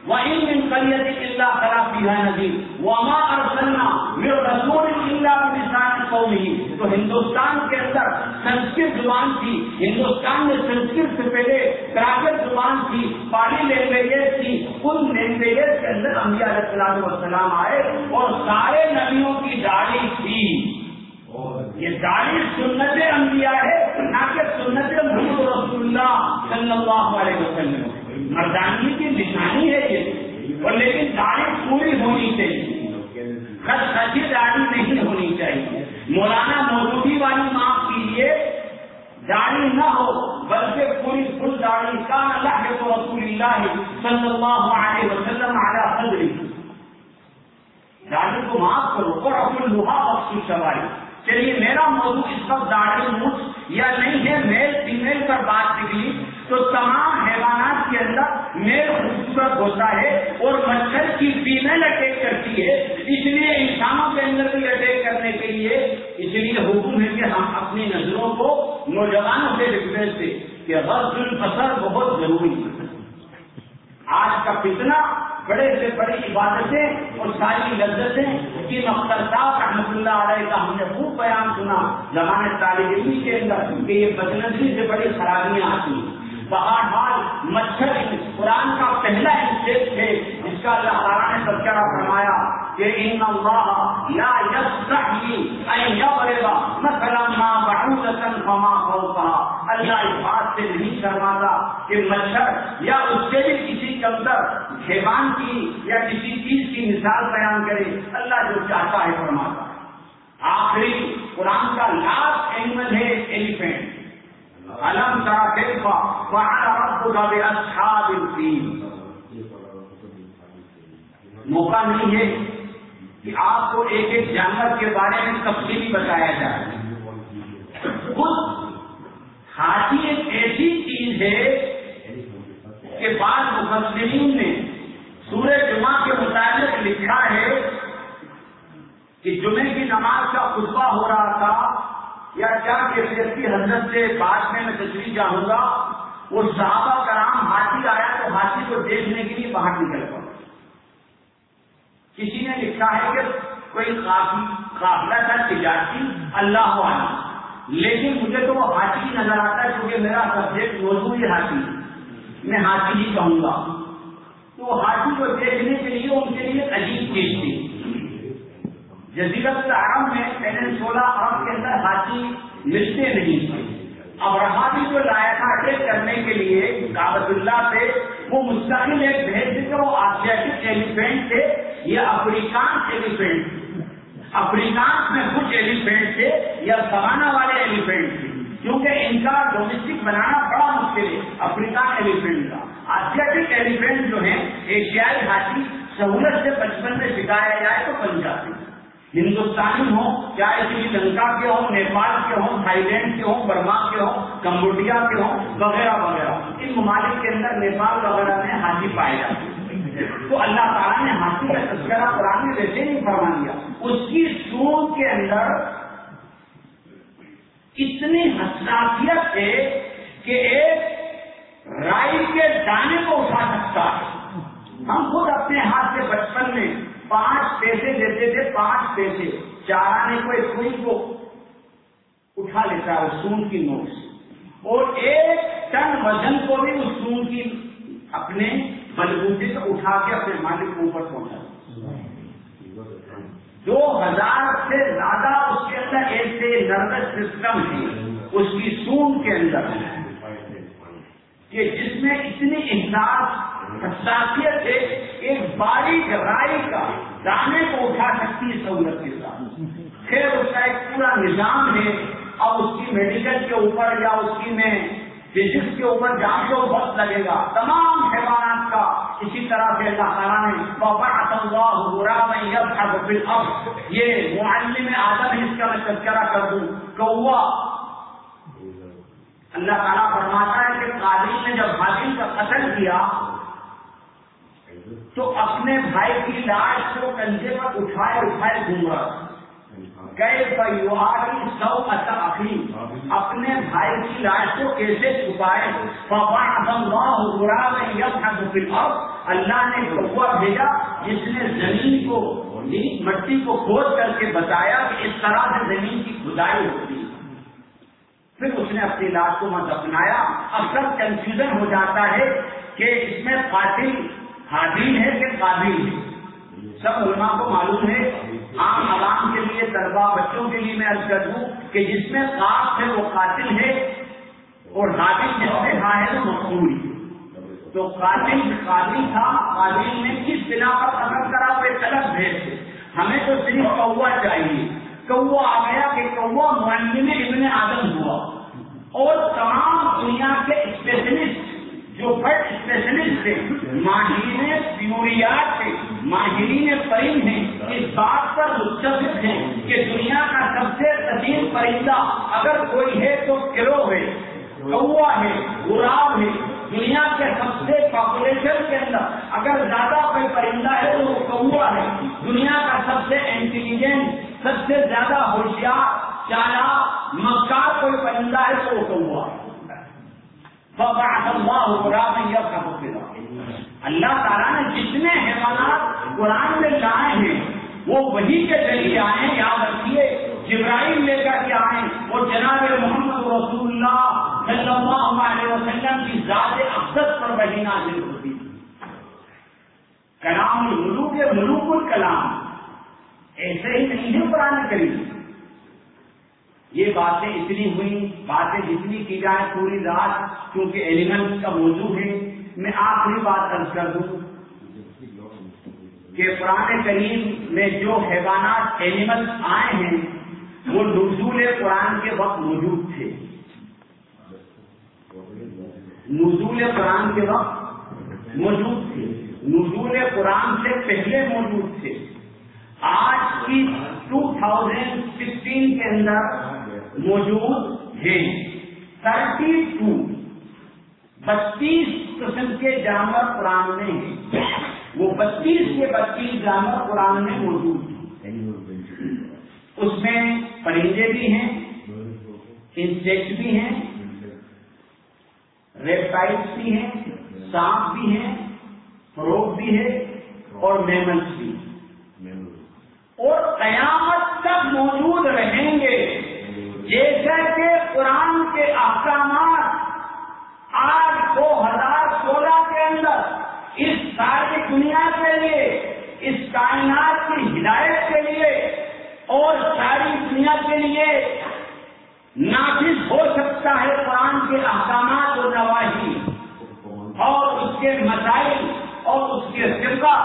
وَإِن مِّن قَرْيَةٍ إِلَّا خَلَا فِيهَا نَذِيرٌ وَمَا أَرْسَلْنَا مِن رَّسُولٍ إِلَّا بِلِسَانِ قَوْمِهِ تو ہندوستان کے اندر سنسکرت زبان تھی، ہندوستان میں سنسکرت سے پہلے کراکر زبان تھی، پالی لینگویجز تھی، ان لینگویجز کے اندر انبیاء علیہ السلام وسلام آئے اور سارے نبیوں کی داڑھی تھی۔ یہ داڑھی سنت انبیاء ہے، نہ کہ سنت محمد رسول اللہ صلی اللہ علیہ وسلم۔ مردانی کی نشانی ہے یہ۔ اور لیکن داڑھی پوری ہونی چاہیے۔ خط خچی داڑھی نہیں ہونی چاہیے۔ مولانا مودودی والی معاف کیجیے داڑھی نہ ہو، بلکہ پوری فل داڑھی کا اللہ تو رسول اللہ صلی اللہ علیہ وسلم اعلیٰ صدری داڑھی کو معاف کرو۔ اور اپنی لوہا بخشی سواری۔ چلیے، میرا موضوع اس وقت داڑھی مجھ یا نہیں ہے، میل فیمیل پر بات نکلی۔ تو تمام حیوانات کے اندر میل خوبصورت ہوتا ہے اور مچھر کی فیمیل اٹیک کرتی ہے۔ اس لیے انسانوں کے اندر بھی اٹیک کرنے کے لیے اس لیے حکم ہے کہ ہم اپنی نظروں کو نوجوانوں سے ریکویسٹ کہ غرض البصر بہت ضروری ہے۔ آج کا فتنہ بڑے سے بڑی عبادتیں اور ساری لذتیں کی مختر صاحب رحمۃ اللہ علیہ کا ہم نے خوب بیان سنا۔ زمانے طالب علمی کے اندر کہ یہ بدنظری سے بڑی خرابیاں آتی ہیں۔ بہار حال مچھر قرآن کا پہلا انسٹیٹ ہے جس کا اللہ تعالیٰ نے تذکرہ فرمایا کہ ان اللہ لا یستحی ان یضرب مثلا ما بعوضة فما فوقها۔ اللہ اس بات سے نہیں شرماتا کہ مچھر یا اس سے بھی کسی کمتر حیوان کی یا کسی چیز کی مثال بیان کرے، اللہ جو چاہتا ہے فرماتا آخری قرآن کا لاسٹ اینیمل ہے ایلیفینٹ علم ترا کیفا وعلى ربك باصحاب الفيل؟ موقع نہیں ہے کہ آپ کو ایک ایک جانور کے بارے میں تفصیلی بتایا جائے۔ خود ہاتھی ایک ایسی چیز ہے کہ بعض مفسرین نے سورہ جمعہ کے متعلق لکھا ہے کہ جمعے کی نماز کا خطبہ ہو رہا تھا۔ یا کیا کیفیت کی حضرت سے بعد میں میں تشریح چاہوں گا، وہ صحابہ کرام ہاتھی آیا تو ہاتھی کو دیکھنے کے لیے باہر نکل پڑا کسی نے لکھا ہے کہ کوئی قافلہ تھا، تجارتی، اللہ والا لیکن مجھے تو وہ ہاتھی ہی نظر آتا ہے، کیونکہ میرا سبجیکٹ موضوع ہی ہاتھی میں ہاتھی ہی کہوں گا۔ تو ہاتھی کو دیکھنے کے لیے، ان کے لیے عجیب چیز تھی۔ جزیرت العرب میں پہلے سولہ ارب کے اندر ہاتھی ملتے نہیں تھے۔ اب رہاتی کو لایا تھا کرنے کے لیے کابت اللہ سے، وہ مستقل ایک بھیج تھے وہ آسیاٹک ایلیفینٹ تھے، یہ افریقان ایلیفینٹ افریقان میں کچھ ایلیفینٹ تھے، یا سوانا والے ایلیفینٹ تھے۔ کیونکہ ان کا ڈومیسٹک بنانا بڑا مشکل ہے، افریقان ایلیفینٹ کا۔ آسیاٹک ایلیفینٹ جو ہے ایشیائی ہاتھی سہولت سے بچپن میں سکھایا جائے تو بن جاتے ہیں۔ یعنی ہندوستانی ہوں چاہے سری لنکا کے ہوں، نیپال کے ہوں، تھائی لینڈ کے ہوں، برما کے ہوں، کمبوڈیا کے ہوں، وغیرہ وغیرہ۔ ان ممالک کے اندر نیپال وغیرہ میں ہاتھی پائے جاتے ہیں تو اللہ تعالیٰ نے ہاتھی کا تذکرہ قرآن میں ویسے نہیں فرما دیا۔ اس کی سون کے اندر اتنی حساسیت ہے کہ ایک رائی کے دانے کو اٹھا سکتا ہے۔ ہم خود اپنے ہاتھ سے بچپن میں پانچ پیسے دیتے تھے، پانچ پیسے۔ چارانے کو ایک سوئی کو اٹھا لیتا ہے سون کی نوٹ سے۔ اور ایک ٹن وزن کو بھی اس سون کی اپنے مضبوطی سے اٹھا کے اپنے مالک کو اوپر پہنچا۔ دو ہزار سے زیادہ اس کے اندر ایسے نروس سسٹم ہے اس کی سون کے اندر۔ کہ جس میں اتنی احساس حساسیت ہے ایک باریک رائی کا دانے کو اٹھا سکتی ہے سہولت کے ساتھ۔ پھر اس کا ایک پورا نظام ہے۔ اب اس کی میڈیکل کے اوپر یا اس کی میں فزکس کے اوپر جان کو وقت لگے گا۔ تمام حیوانات کا اسی طرح سے اللہ تعالیٰ نے اب یہ معلم آدم ہے، اس کا میں تذکرہ کر دوں۔ کوا۔ اللہ تعالیٰ فرماتا ہے کہ قابل نے جب حاضر کا قتل کیا تو اپنے بھائی کی لاش کو کنجے پر اٹھائے اٹھائے گھوم رہا گئے پریواری سو اچھی اپنے بھائی کی لاش کو کیسے چھپائے؟ اللہ نے کوا بھیجا جس نے زمین کو، مٹی کو کھود کر کے بتایا کہ اس طرح سے زمین کی کھدائی ہوتی۔ پھر اس نے اپنی لاش کو مت اپنایا اکثر کنفیوژن ہو جاتا ہے کہ اس میں قاتل حاضر ہے کہ قابل ہے؟ سب علماء کو معلوم ہے۔ عام عوام کے لیے طلبا بچوں کے لیے میں عرض کر دوں کہ جس میں خاص ہے وہ قاتل ہے اور حاضر جس میں ہاں ہے وہ مقبول۔ تو قاتل قابل تھا، قابل نے کس بنا پر ختم کرا، وہ ایک الگ بھیج ہمیں تو صرف کوا چاہیے۔ کوا آ گیا کہ کوا معلم ابن آدم ہوا۔ اور تمام دنیا کے اسپیشلسٹ جو بٹ اسپیشلسٹ تھے، ماہرین پیوریات تھے، ماہرین پرند ہیں، اس بات پر متفق ہیں کہ دنیا کا سب سے قدیم پرندہ اگر کوئی ہے تو کرو ہے کوا ہے گراب ہے۔ دنیا کے سب سے پاپولیشن کے اندر اگر زیادہ کوئی پرندہ ہے تو وہ کوا ہے۔ دنیا کا سب سے انٹیلیجنٹ سب سے زیادہ ہوشیار چالا مکار کوئی پرندہ ہے تو وہ کوا ہے۔ اللہ تعالیٰ نے جتنے حیوانات قرآن میں لائے ہیں، وہ وہی کے ذریعے آئے ہیں، یاد رکھیے، جبرائیل لے کر کے آئے اور جناب محمد رسول اللہ صلی اللہ علیہ وسلم کی ذات اقدس پر وہی نازل ہوتی کلام الملوک ملوک الکلام، ایسے ہی نہیں ہے قرآن کریم۔ یہ باتیں اتنی ہوئی باتیں جتنی کی جائے پوری رات، کیونکہ ایلیمنٹ کا موضوع ہے میں آخری بات درج کر دوں کہ قرآن کریم میں جو حیوانات اینیمل آئے ہیں، وہ نزول قرآن کے وقت موجود تھے۔ نزول قرآن کے وقت موجود تھے۔ نزول قرآن سے پہلے موجود تھے۔ آج کی ٹو تھاؤزینڈ سکسٹین کے اندر موجود ہیں۔ تھرٹی ٹو بتیس قسم کے جانور قرآن میں ہیں۔ وہ بتیس کے بتیس جانور قرآن میں موجود ہیں۔ اس میں پرندے بھی ہیں۔ انسیکٹ بھی ہیں۔ ریپٹائلس بھی ہیں۔ سانپ بھی ہیں۔ فروغ بھی ہے۔ اور میمنس بھی۔ اور قیامت تک موجود رہیں گے۔ جیسا کہ قرآن کے احکامات آج دو ہزار سولہ کے اندر اس ساری دنیا کے لیے، اس کائنات کی ہدایت کے لیے اور ساری دنیا کے لیے نافذ ہو سکتا ہے قرآن کے احکامات و نواحی اور اس کے مسائل اور اس کے فرقہ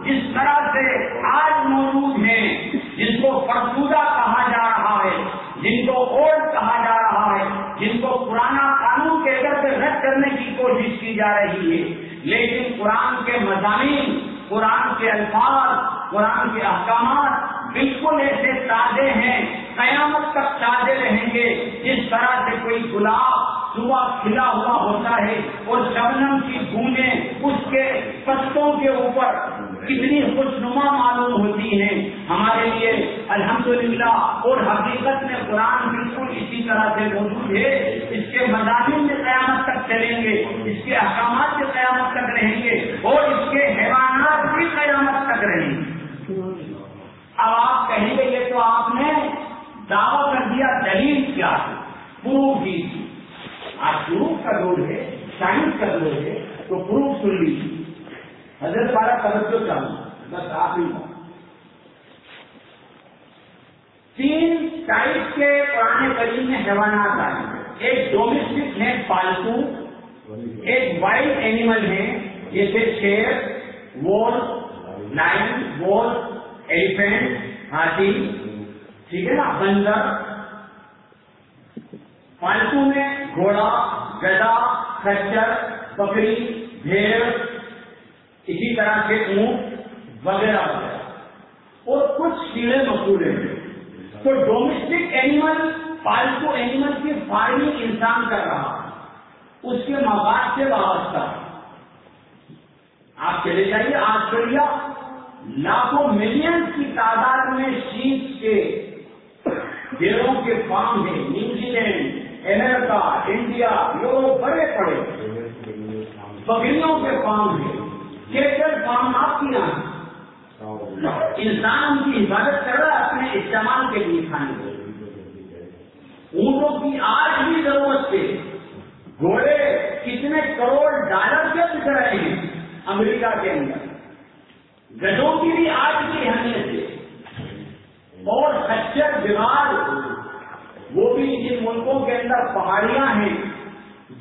جس طرح سے آج موجود ہیں جن کو فرسودہ کہا جا رہا ہے۔ جن کو اولڈ کہا جا رہا ہے، جن کو پرانا قانون کے اگر سے رد کرنے کی کوشش کی جا رہی ہے۔ لیکن قرآن کے مضامین، قرآن کے الفاظ، قرآن کے احکامات بالکل ایسے تازے ہیں، قیامت تک تازے رہیں گے، جس طرح سے کوئی گلاب صبح کھلا ہوا ہوتا ہے اور شبنم کی بوندیں اس کے پتوں کے اوپر کتنی خوشنما معلوم ہوتی ہیں ہمارے لیے، الحمدللہ، اور حقیقت میں قرآن بالکل اسی طرح سے موجود ہے۔ اس کے مضامین میں قیامت تک چلیں گے، اس کے احکامات سے قیامت تک رہیں گے، اور اس کے حیوانات بھی قیامت تک رہیں گے۔ اب آپ کہیں گے یہ تو آپ نے دعویٰ کر دیا، دلیل کیا ہے؟ پروف ہی آج پروف کا دور ہے سائنس کا دور ہے تو پروف سن لیجیے حضرت والا توجہ چاہوں؟ بس آپ ہی تین ٹائپ کے پرانے کریم میں حیوانات آئے ہیں۔ ایک ڈومیسٹک ہے، پالتو۔ ایک وائلڈ اینیمل ہے، جیسے شیر، وول، لائن، وول ایلیفینٹ ہاتھی۔ ٹھیک ہے نا؟ بندر۔ پالتو میں گھوڑا، گدا کچر بکری، بھیڑ اسی طرح سے اونٹ وغیرہ وغیرہ۔ اور کچھ کیڑے مکوڑے ہیں۔ تو ڈومیسٹک اینیمل پالتو اینیمل کی فارمنگ انسان کر رہا۔ اس کے مواد سے وابستہ۔ آپ چلے جائیے آسٹریلیا۔ لاکھوں ملین کی تعداد میں شیپ کے ڈیروں کے فارم ہیں۔ نیوزی لینڈ امریکہ انڈیا یوروپ بڑے بڑے بکریوں کے فارم ہیں۔ کیٹل فارم آپ کی یہاں انسان کی حفاظت کر رہا ہے اپنے استعمال کے لیے کھانے کو اونٹوں کی آج بھی ضرورت تھے گھوڑے کتنے کروڑ ڈالر کے بک رہے ہیں امریکہ کے اندر۔ گجوں کی بھی آج کی اہمیت ہے۔ اور خچر بیمار وہ بھی جن ملکوں کے اندر پہاڑیاں ہیں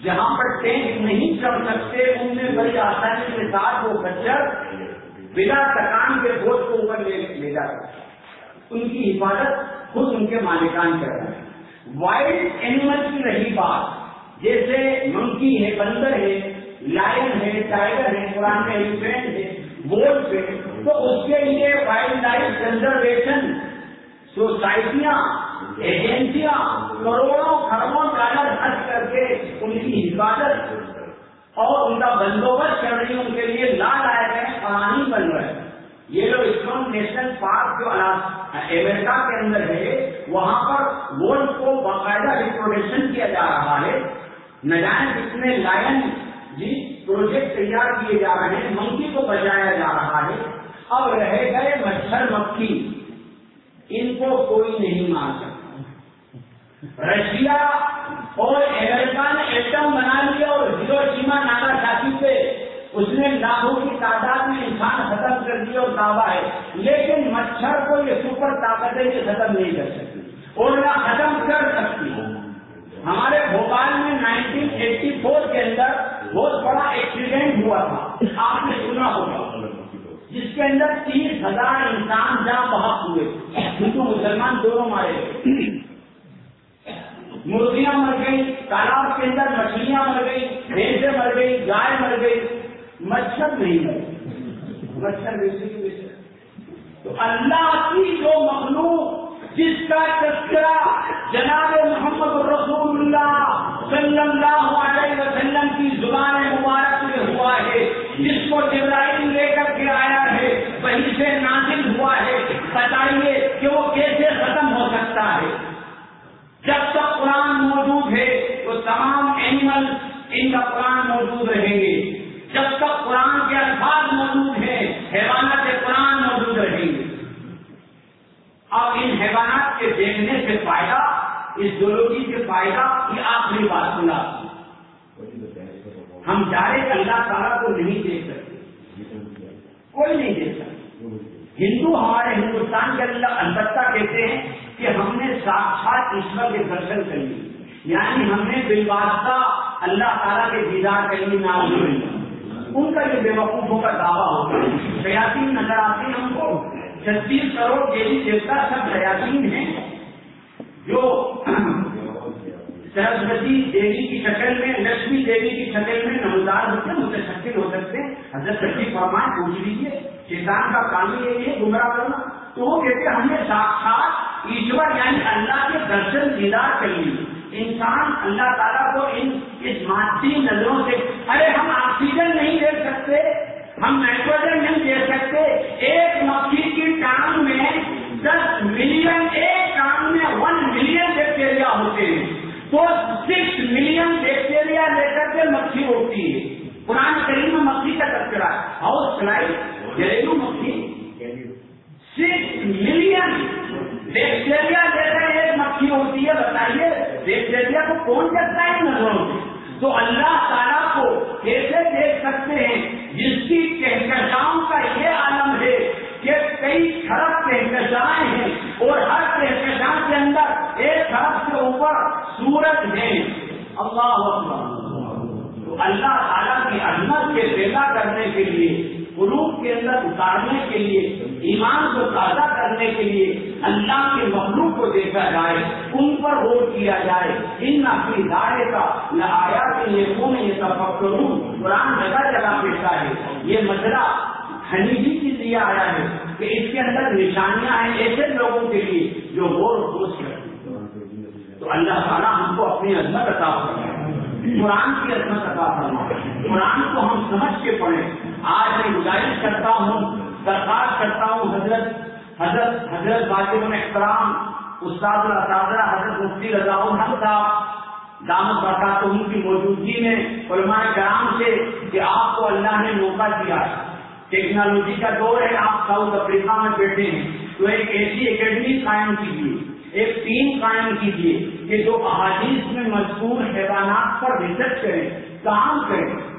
جہاں پر ٹینک نہیں چل سکتے، ان میں بڑی آسانی کے ساتھ وہ خچر بنا تکان کے بوجھ کو اوپر لے جاتا ان کی حفاظت خود ان کے مالکان کر رہے ہیں۔ وائلڈ اینیمل کی رہی بات، جیسے منکی ہے بندر ہے لائن ہے ٹائگر ہے قرآن ایلیفینٹ ہے ووٹ ہے، تو اس کے لیے وائلڈ لائف کنزرویشن سوسائٹیاں ایجنسیاں کروڑوں خربوں ڈالر خرچ کر کے ان کی حفاظت اور ان کا بندوبست کر رہی ان کے لیے لا لائے گئے قوانین بن رہے یہ جو اسکون نیشنل پارک جو امریکہ کے اندر ہے، وہاں پر وولف کو باقاعدہ ریپروڈیشن کیا جا رہا ہے۔ نجائز اتنے لائن جی پروجیکٹ تیار کیے جا رہے ہیں، منکی کو بچایا جا رہا ہے۔ اب رہ گئے مچھر مکھی۔ ان کو کوئی نہیں مار سکتا رشیا اور امریکہ نے ایٹم بنا لیا اور ہیرو سیما ناگا ساتھی سے اس نے لاکھوں کی تعداد میں انسان ختم کر دیا اور دعویٰ ہے۔ لیکن مچھر کو یہ سپر طاقتیں یہ ختم نہیں کر سکتی اور نہ ختم کر سکتی۔ ہمارے بھوپال میں نائنٹین ایٹی فور کے اندر بہت بڑا ایکسیڈنٹ ہوا تھا۔ آپ نے سنا ہوگا۔ جس کے اندر تیس ہزار انسان جہاں بہت ہوئے۔ ہندو مسلمان دونوں مارے گئے۔ مرغیاں مر گئی تالاب کے اندر مچھلیاں مر گئی بھینسیں مر گئی گائے مر گئی مچھر نہیں مر مچھر کی تو اللہ کی جو مخلوق، جس کا تذکرہ جناب محمد رسول اللہ صلی اللہ علیہ وسلم کی زبان مبارک میں ہوا ہے، جس کو جبرائیل لے کر کے آیا ہے، وہیں سے نازل ہوا ہے۔ بتائیے کہ وہ کیسے ختم ہو سکتا ہے؟ جب تک قرآن موجود ہے تو تمام اینیمل ان کا قرآن موجود رہیں گے۔ جب تک قرآن کے الفاظ موجود ہیں، حیوانات قرآن موجود رہیں گے۔ اب ان حیوانات کے دیکھنے سے فائدہ، اس زولوجی سے فائدہ، یہ آخری بات سنا۔ ہم ڈائریکٹ اللہ تعالیٰ کو نہیں دیکھ سکتے۔ کوئی نہیں دیکھ سکتے ہندو ہمارے ہندوستان کے اندر البتہ کہتے ہیں کہ ہم نے ساکشات ایشور کے درشن کر لیے یعنی ہم نے بے واسطہ اللہ تعالیٰ کے دیدار کرنے نام نام ان کا یہ بے وقوفوں کا دعویٰ ہوتا ہے سیاسی نظر آتے ہیں ہم کو۔ چھتیس کروڑ دیوی دیوتا سب سیاسی ہیں جو سرسوتی دیوی کی شکل میں، لکشمی دیوی کی شکل میں نمودار ہوتے ہیں، متشکل ہو سکتے ہیں۔ حضرت شکتی فرمان پوچھ لیجیے شیطان کا کام یہی ہے، گمراہ کرنا۔ تو وہ کہتے ہیں ہم نے ساکشات، ایشور یعنی اللہ کے درشن دیدار کر لی انسان اللہ تعالیٰ کو ان، اس مادی نظروں سے، ارے، ہم آکسیجن نہیں دے سکتے، ہم نائٹروجن نہیں دے سکتے۔ ایک مکھی کی ٹانگ میں دس ملین، ایک ٹانگ میں ون ملین بیکٹیریا ہوتے ہیں۔ تو سکس ملین بیکٹیریا لے کر کے مکھی ہوتی ہے۔ پرانے کریم میں مکھی کا تذکرہ ہاؤس فلائی گھریلو مکھی۔ سکس ملین بیکٹیریا لے کر ایک مکھی ہوتی ہے، بتائیے بیکٹیریا کو کون دیکھتا ہے نظروں سے؟ تو اللہ تعالیٰ کو کیسے دیکھ سکتے ہیں؟ جس کی کہکشاؤں کا یہ عالم ہے کہ کئی خراب کہکشائیں ہیں اور ہر کہکشاں ایک طرف سے اوپر سورج ہے۔ اللہ تو اللہ تعالیٰ کی عظمت کے پیدا کرنے کے لیے، قلوب کے اندر اتارنے کے لیے، ایمان کو تازہ کرنے کے لیے اللہ کے مخلوق کو دیکھا جائے، ان پر غور کیا جائے۔ ان اپنی دائرے کا لہایا کے لیے کون یہ سفر قرآن جگہ جگہ پیشہ ہے۔ یہ مسئلہ حنیفی کے لیے آیا ہے کہ اس کے اندر نشانیاں ہیں ایسے لوگوں کے لیے جو غور و خوش کرتے تو اللہ تعالیٰ ہم کو اپنی عظمت عطا فرمائے۔ قرآن کی عظمت عطا فرمائے۔ قرآن کو ہم سمجھ کے پڑھیں۔ آج میں گزارش کرتا ہوں، درخواست کرتا ہوں حضرت حضرت حضرت واجب احترام استاد الاساتذہ حضرت مفتی رضا الحمد صاحب دامت برکات ان کی موجودگی میں علماء کرام سے کہ آپ کو اللہ نے موقع دیا۔ ہے ٹیکنالوجی کا دور ہے، آپ ساؤتھ افریقہ میں بیٹھے ہیں، تو ایک ایسی اکیڈمی قائم کیجیے، ایک ٹیم قائم کیجیے کہ جو احادیث میں مذکور حیوانات پر ریسرچ کریں کام کریں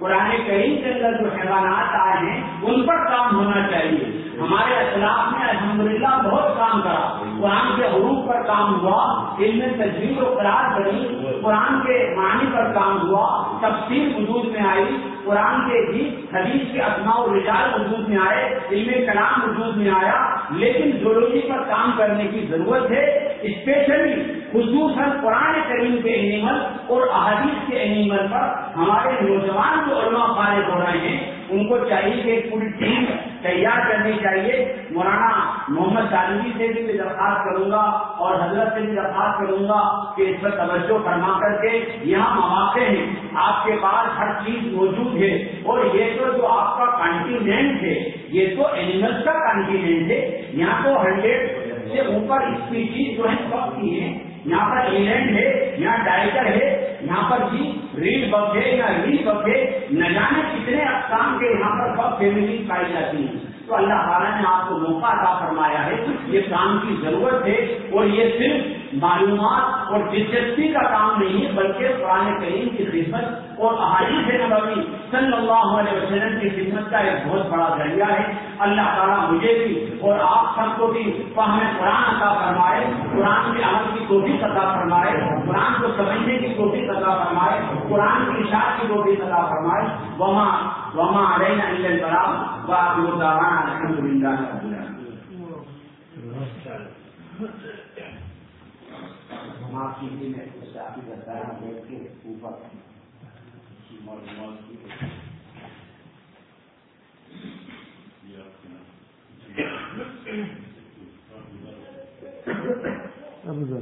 قرآن کریم کے اندر جو حیوانات آئے ہیں، ان پر کام ہونا چاہیے۔ ہمارے اسلام نے الحمدللہ بہت کام کرا قرآن کے حروف پر کام ہوا، علم تجویز و قرار بنی قرآن کے معنی پر کام ہوا تفصیل وجود میں آئی، قرآن کے بھی حدیث کے اسماء و رجال وجود میں آئے، علم کلام وجود میں آیا۔ لیکن زولوجی پر کام کرنے کی ضرورت ہے اسپیشلی خصوصاً قرآن کریم کے اینیمل اور احادیث کے اینیمل پر۔ ہمارے نوجوان جو علماء فارغ ہو رہے ہیں، ان کو چاہیے کہ پوری ٹیم تیار کرنی چاہیے۔ مولانا محمد طالبی سے بھی میں درخواست کروں گا اور حضرت سے بھی درخواست کروں گا کہ اس پر توجہ فرما کر کے یہاں مواقع ہیں۔ آپ کے پاس ہر چیز موجود ہے اور یہ تو جو آپ کا کانٹینٹ ہے، یہ تو اینیمل کا کانٹینٹ ہے۔ یہاں تو ہنڈریڈ سے اوپر اسپیشیز جو ہے سب کی ہیں یہاں پر انگلینڈ ہے، یہاں ڈائٹر ہے، یہاں پر جی ریل بگ ہے یا ریل بگ ہے، نہ جانے کتنے اقسام کے یہاں پر سب فیملی پائی جاتی ہیں۔ تو اللہ تعالیٰ نے آپ کو موقع عطا فرمایا ہے۔ یہ کام کی ضرورت ہے اور یہ صرف معلومات اور دلچسپی کا کام نہیں ہے، بلکہ قرآن کریم کی خدمت اور احادیث نبوی صلی اللہ علیہ وسلم کی خدمت کا ایک بہت بڑا ذریعہ ہے۔ اللہ تعالیٰ مجھے بھی اور آپ سب کو بھی فہم قرآن عطا فرمائے، قرآن کے عمل کی کوشش عطا فرمائے، قرآن کو سمجھنے کی کوشش عطا فرمائے، قرآن کی اشاعت کی کوشش عطا فرمائے۔ وہاں وہاں علینا السلام وآخر الحمد لله رب العالمين. ما في دينك الشعبي بتاعنا غير أبو أبو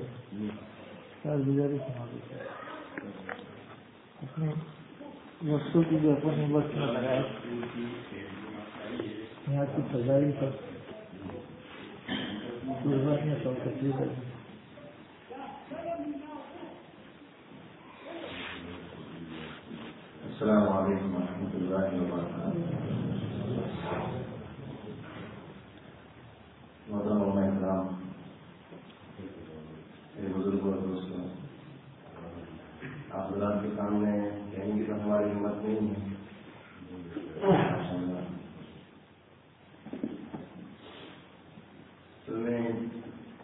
میں یہاں کی سزائی پر قربانیاں سب تکلیف ہے۔ السلام علیکم ورحمۃ اللہ وبرکاتہ۔ محترم علماء اکرام میرے بزرگوں اور دوستوں، آپ کے سامنے کہیں گے تو ہماری ہمت نہیں ہے۔ اصل میں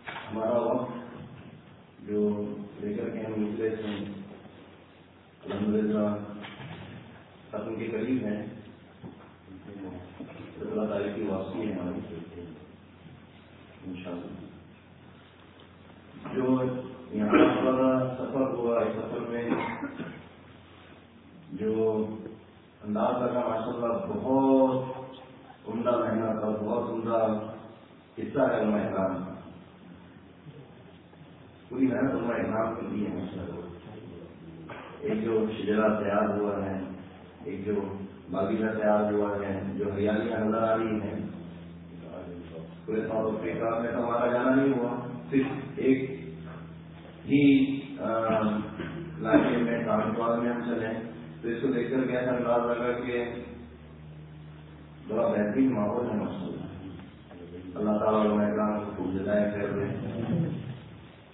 ہمارا وقت جو لے کر کے ہم نکلے تھے الحمد للہ ختم کے قریب ہیں اللہ تعالیٰ کی واپسی ہے ہماری ان شاء اللہ جو یہاں پر سفر ہوا اس سفر میں جو انداز لگا ماشاء اللہ بہت عمدہ محنت اور بہت عمدہ حصہ ہے علماء احرام کا پوری محنت علماء احرام کی دی ہے ماشاء اللہ ایک جو شجرا تیار ہوا ہے ایک جو باغیچہ تیار ہوا ہے، جو ہریالیاں نظر آ رہی ہیں پورے ساؤتھ افریقہ میں تو ہمارا جانا نہیں ہوا۔ صرف ایک ہی علاقے میں ٹرانسفار میں ہم چلے۔ تو اس کو دیکھ کر کے ایسا انداز لگا کہ بڑا بہترین ماحول ہے ماشاء اللہ تعالیٰ علماء اکرام کو خوب جدائے خیر دیں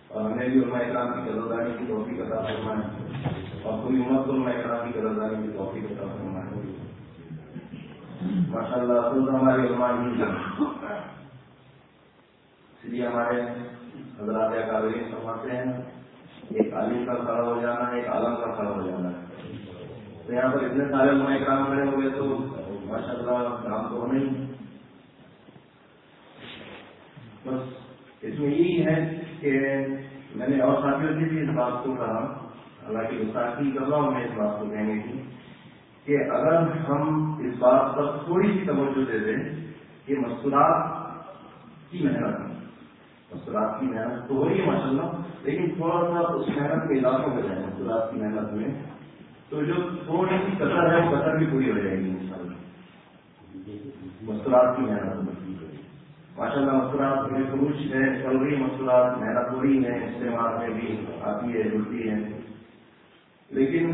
اور ہمیں بھی علماء اکرام کی قدردانی کی توفیق عطا فرمائیں اور پوری امت کو علماء اکرام کی قدردانی کی توفیق عطا فرمائیں ماشاء اللہ خود ہمارے علماء ہی اس لیے ہمارے حضرات کاغذی سمجھتے ہیں، ایک عالم کا کھڑا ہو جانا، ایک عالم کا کھڑا ہو جانا۔ تو یہاں پر اتنے سارے علماء کام کھڑے ہو گئے تو ماشاء اللہ کام تو ہونا ہی۔ بس اس میں یہی ہے کہ میں نے اور ساتھیوں سے بھی اس بات کو کہا، حالانکہ گستاخی کر رہا ہوں میں اس بات کو کہنے کی۔ کہ اگر ہم اس بات پر تھوڑی سی توجہ دے دیں کہ مستورات کی محنت مستورات کی محنت تو ہو رہی ہے ماشاء اللہ لیکن تھوڑا سا اس محنت میں اضافہ ہو جائے مستورات کی محنت میں، تو جو تھوڑی سی قطر ہے، وہ قطر بھی پوری ہو جائے گی ان شاء اللہ مستورات کی محنت ماشاء اللہ مستورات میں فروش ہے چل رہی مستورات، محنت ہو رہی ہے استعمال میں بھی آتی ہے، جڑتی ہے لیکن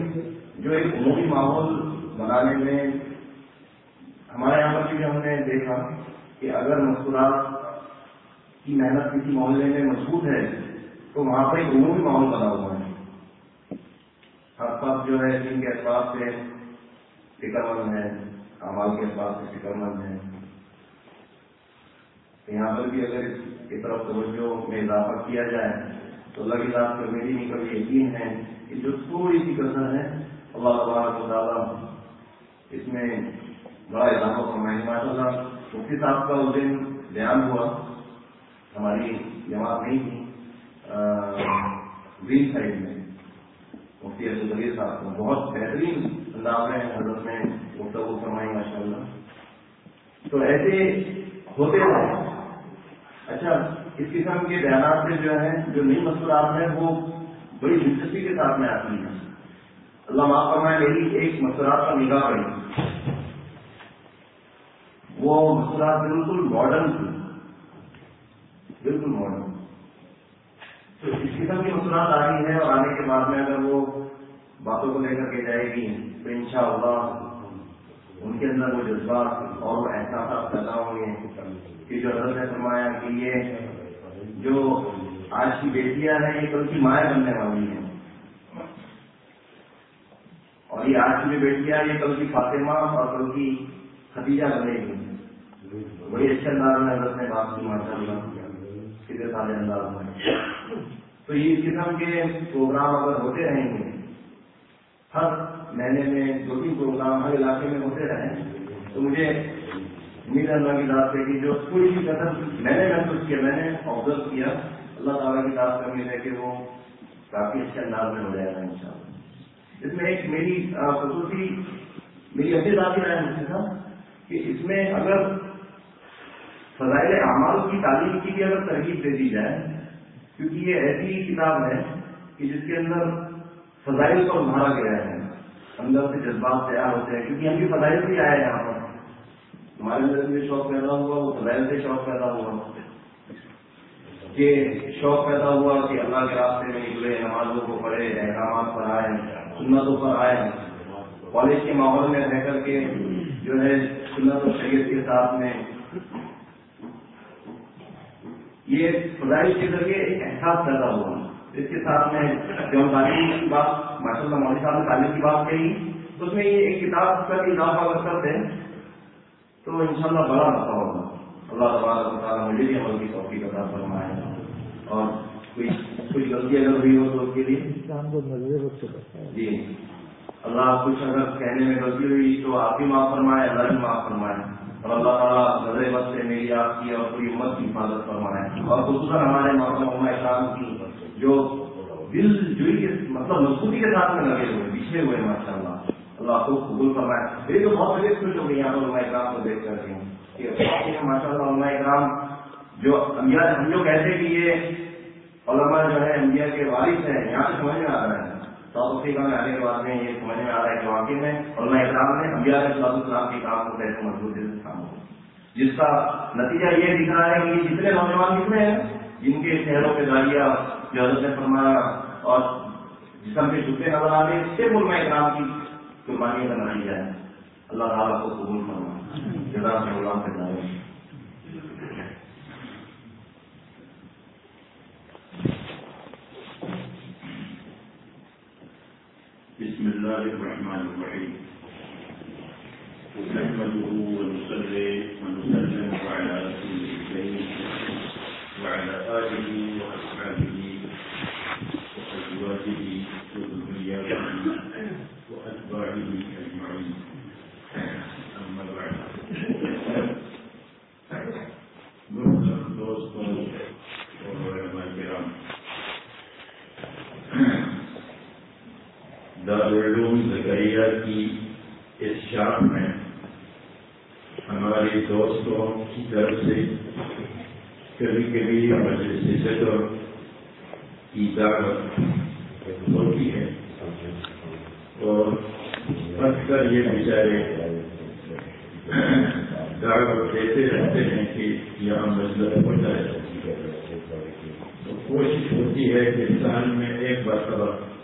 جو ایک عمومی ماحول بنانے میں ہمارے یہاں پر بھی ہم نے دیکھا کہ اگر مستورات کی محنت کسی محلے میں مضبوط ہے، تو وہاں پر ایک عمومی ماحول بنا ہوا ہے۔ ہر پاس جو ہے جن کے احساس سے فکر مند ہے امال کے احساس سے فکر مند ہے۔ یہاں پر بھی اگر اس کی طرف توجہ میں اضافہ کیا جائے، تو اللہ کی پر میری نہیں کبھی یقین ہے کہ جو تھوڑی سی کسر ہے اللہ تبارک و تعالیٰ اس میں بڑا اضافہ فرمائیں ماشاء اللہ مفتی صاحب کا اس دن بیان ہوا۔ ہماری جماعت نہیں تھی۔ گرین سائڈ میں۔ مفتی عبد الغیر صاحب کو بہت بہترین انداز میں حضرت نے گفتگو فرمائی ماشاء اللہ تو ایسے ہوتے ہیں۔ اچھا اس قسم کے بیانات سے جو ہے جو نئی مسئلات ہیں، وہ بڑی دلچسپی کے ساتھ میں آتی ہیں۔ اللہ معاف فرمائے، میری ایک مسئلات کا نگاہ پڑی وہ مسئلات بالکل ماڈرن تھی بالکل ماڈرن تو اس قسم کی مسئلات آ رہی ہے اور آنے کے بعد میں اگر وہ باتوں کو لے کر کے جائے گی، تو ان اللہ ان کے اندر وہ جذبات اور وہ احساسات پیدا ہوں گے۔ کہ جو حضرت نے فرمایا کہ یہ جو آج کی بیٹیاں ہیں، یہ کل کی مائیں بننے والی ہیں۔ اور یہ آج کی جو بیٹیاں یہ کل کی فاطمہ اور کل کی خدیجہ بنے گی بڑی اچھے انداز میں حضرت نے بات کی ماشاء اللہ سیدھے سادے انداز میں۔ تو یہ اس قسم کے پروگرام اگر ہوتے رہیں گے، ہر مہینے میں دو تین پروگرام ہر علاقے میں ہوتے رہیں، تو مجھے امید اللہ کی ذات سے کہ جو پوری کی قدم میں نے محسوس کیا، میں نے آبزرو کیا، اللہ تعالیٰ کی ذات کا امید ہے کہ وہ کافی اچھے انداز میں ہو جائے گا ان شاء اللہ اس میں ایک میری خصوصی، میری اپنی ذاتی رائے مجھے تھا کہ اس میں اگر فضائل اعمال کی تعلیم کی بھی اگر ترغیب دے دی جائے، کیونکہ یہ ایسی کتاب ہے کہ جس کے اندر فضائل کو ابھارا گیا ہے، اندر سے جذبات تیار ہوتے ہیں، کیونکہ ہم بھی فضائل سے آئے یہاں پر۔ ہمارے اندر بھی شوق پیدا ہوا، وہ فضائل سے شوق پیدا ہوا۔ کہ شوق پیدا ہوا کہ اللہ کے راستے میں نکلے، نمازوں کو پڑھے، احکامات پر آئے۔ سنتوں پر آئے ہیں۔ کالج کے ماحول میں رہ کر کے جو ہے سنت و شریعت کے ساتھ میں یہ فضائل کے ذریعے ایک احساس پیدا ہوا۔ اس کے ساتھ میں جو ہم تعلیم کی بات ماشاء اللہ مودی صاحب نے تعلیم کی بات کہی تو اس میں یہ ایک کتاب کا بھی اضافہ اگر کرتے تو ان شاء اللہ بڑا نفع ہوگا۔ اللہ تبارک تعالیٰ مجھے بھی عمل کی توفیق عطا فرمائے اور کوئی کوئی غلطی اگر ہوئی ہو تو اس کے لیے؟ جی۔ اللہ کچھ اگر کہنے میں غلطی ہوئی تو آپ بھی معاف فرمائے اللہ بھی معاف فرمائے اور اللہ تعالیٰ نظر بد سے میری آپ کی اور پوری امت کی حفاظت فرمائے۔ اور خصوصاً ہمارے محکمہ اسلام کی جو دل جوئی کے مطلب مضبوطی کے ساتھ میں لگے ہوئے پیچھے ہوئے ماشاء اللہ اللہ کو قبول فرمائے۔ میری تو بہت بڑی خوش ہو گئی یہاں پر علماء اکرام کو دیکھ کر کے ماشاء اللہ علماء اکرام جو ہم جو کہتے کہ یہ علماء جو ہے انبیاء کے وارث ہیں، یہاں سمجھ میں آ رہا ہے ساؤتھ افریقہ میں آنے کے بعد میں یہ سمجھ میں آ رہا ہے کہ واقعی میں علماء اکرام نے انبیاء علیہ السلام السلام کے کام کو کیسے مضبوط سے کام ہو جس کا نتیجہ یہ دکھ رہا ہے کہ جتنے نوجوان کتنے ہیں، جن کے چہروں پہ داریاں جو حضرت نے فرمایا اور جسم کے جھکے نظر آ رہے اس سے علماء اکرام کی قربانی بنائی جائے اللہ تعالیٰ کو قبول فرمائے۔ جزاک اللہ سے جائے بسم الله الرحمن الرحيم. نحمده ونصلي ونسلم على رسول الكريم وعلى آله کی اس شاخ میں ہمارے دوستوں کی طرف سے کبھی کبھی مجلس صدر کی دعوت ہوتی ہے۔ اور اکثر یہ بیچارے دعوت دیتے رہتے ہیں کہ یہاں مطلب ہو جائے۔ تو کوشش ہوتی ہے کہ سال میں ایک مرتبہ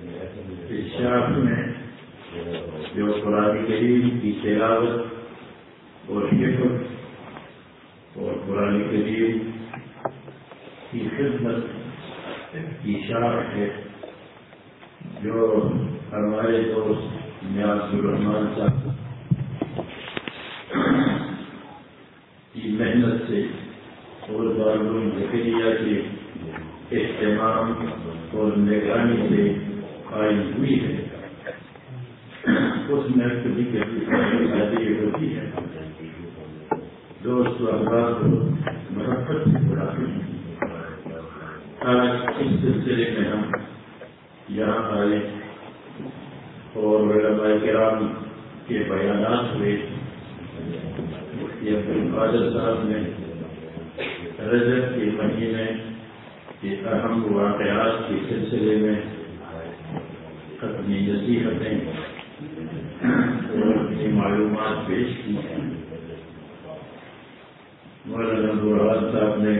اس شاخ میں جو قرآن کریم کی تلاوت اور حفظ اور قرآن کریم کی خدمت کی شاخ ہے، جو ہمارے دوست نیاز الرحمان صاحب کی محنت سے اور دارالعلوم ذکریہ کے اہتمام اور نگرانی سے قائم ہوئی ہے اس میں کبھی کبھی شادی ہوتی ہے دوست احباب کو محبت سے بڑھاتے ہیں آج اس سلسلے میں ہم یہاں آئے اور علماء کرام کے بیانات ہوئے مفتی عبد القادر صاحب نے رجب کے مہینے کے اہم واقعات کے سلسلے میں اپنی نصیحتیں اور اپنی معلومات پیش کی ہیں مولانا برحان صاحب نے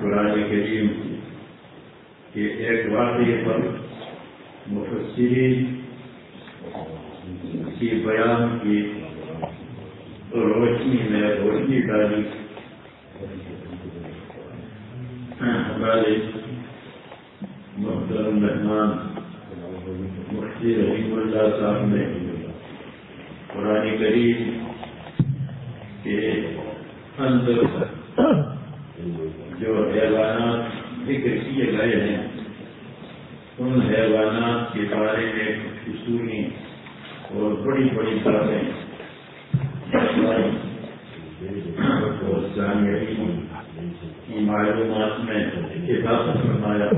قرآن کریم کے ایک واقعے پر مفسرین کی بیان کی روشنی میں روشنی ڈالی ہمارے محترم مہمان مفتی رحیم اللہ صاحب نے قرآن کریم کے اندر جو حیوانات ذکر کیے گئے ہیں، ان حیوانات کے بارے میں کچھ سنی اور بڑی بڑی باتیں۔ اور جانکاری معلومات میں اضافہ فرمایا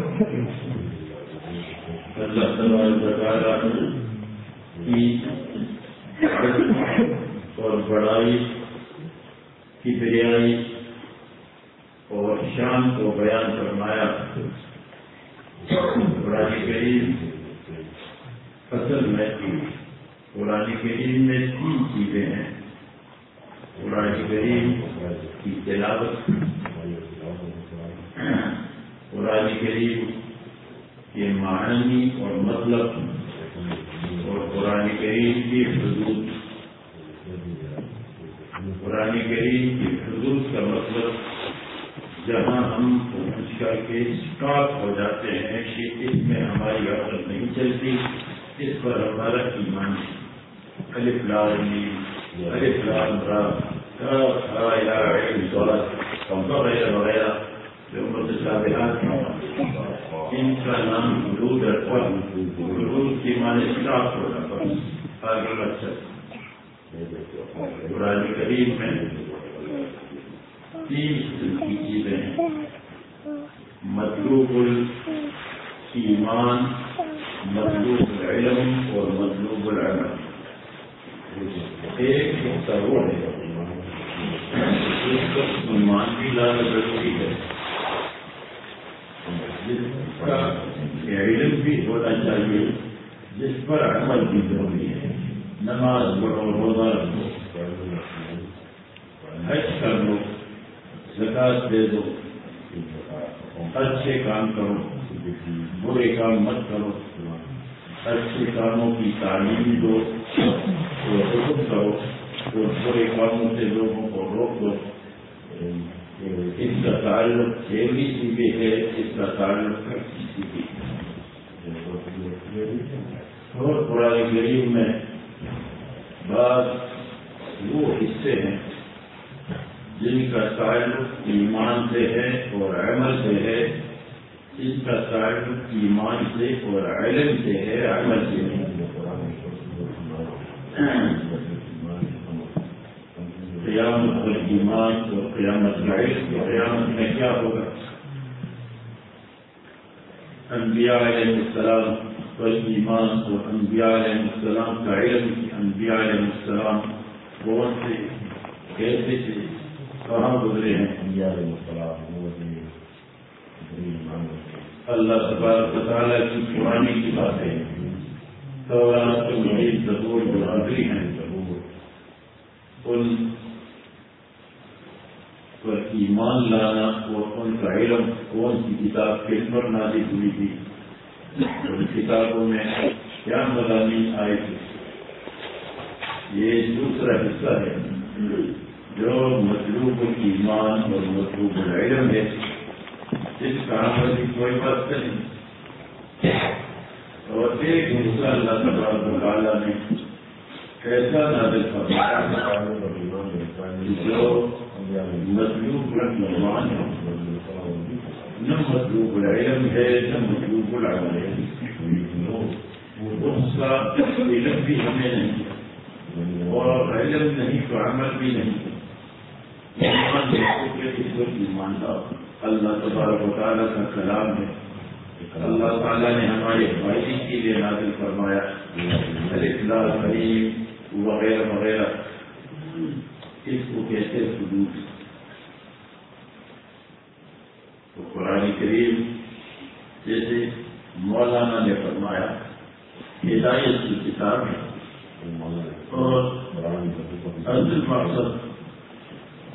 اللہ تعالیٰ کی اور بڑائی کی بریائی اور شان کو بیان فرمایا۔ قرآن کریم اصل میں قرآن کریم میں تین چیزیں ہیں۔ قرآن کریم کی تلاوت قرآن کریم کے معنی اور مطلب اور قرآن کریم کی حدود قرآن کریم کی حدود کا مطلب جہاں ہم پہنچ کر کے اسٹاپ ہو جاتے ہیں کہ اس میں ہماری عقل نہیں چلتی اس پر ہمارا ایمان الف لازمی الف لام وغیرہ وغیرہ جو متصابہات ان کا نام حدود رکھا حدود کی معنی اسٹاپ ہو جاتا آگے اچھا۔ قرآن کریم میں تین کی چیزیں ہیں۔ مطلوب الایمان، مطلوب العلم اور مطلوب العمل۔ ایک حصہ وہ ہے۔ ایمان بھی لانا ضروری ہے۔ جس کا علم بھی ہونا چاہیے جس پر عمل جی بھی ضروری ہے، نماز پڑھو، روزہ رکھو حج کر لو زکات دے دو، اچھے کام کرو برے کام مت کرو اچھے کاموں کی تعلیم دو حکم کرو برے کاموں سے لوگوں کو روک دو اس کا تعلق کھیلی سی بھی ہے، اس کا تعلق کسی بھی اور قرآن کریم میں بعض وہ حصے ہیں جن کا تعلق ایمان سے ہے اور عمل سے ہے، جن کا تعلق ایمان سے اور علم سے ہے، عمل سے نہیں قیامت پر ایمان اور قیامت کا علم قیامت میں کیا ہوگا؟ انبیاء علیہ السلام والایمان اور انبیاء علیہ السلام کا علم کی انبیاء علیہ السلام کون سے کیسے تھے کہاں گزرے ہیں؟ اللہ تبارک تعالیٰ کی پرانی کی باتیں تورات مزید جو آخری ہیں۔ ان پر ایمان لانا اور ان کا علم کون سی کتاب کس پر نازل ہوئی تھی۔ ان کتابوں میں کیا مضامین آئے تھے؟ یہ دوسرا حصہ ہے جو مطلوب ایمان اور مطلوب العلم ہے۔ اس کہاں کی کوئی بات نہیں۔ اور ایک حصہ اللہ تبارک و تعالیٰ نے ایسا نازل فرمایا۔ جو مطلوب الایمان ہے نہ مطلوب العلم ہے، نہ مطلوب العمل۔ ہے اس کا علم بھی ہمیں نہیں اور علم نہیں تو عمل بھی نہیں ایمان ایماندار اللہ تبارک و تعالیٰ کا کلام ہے۔ اللہ تعالیٰ نے ہمارے فائدے کے لیے نازل فرمایا اخلاق کریم وغیرہ وغیرہ۔ اس کو کہتے حدود۔ تو قرآن کریم جیسے مولانا نے فرمایا، ہدایت کی کتاب ہے۔ اور اصل مقصد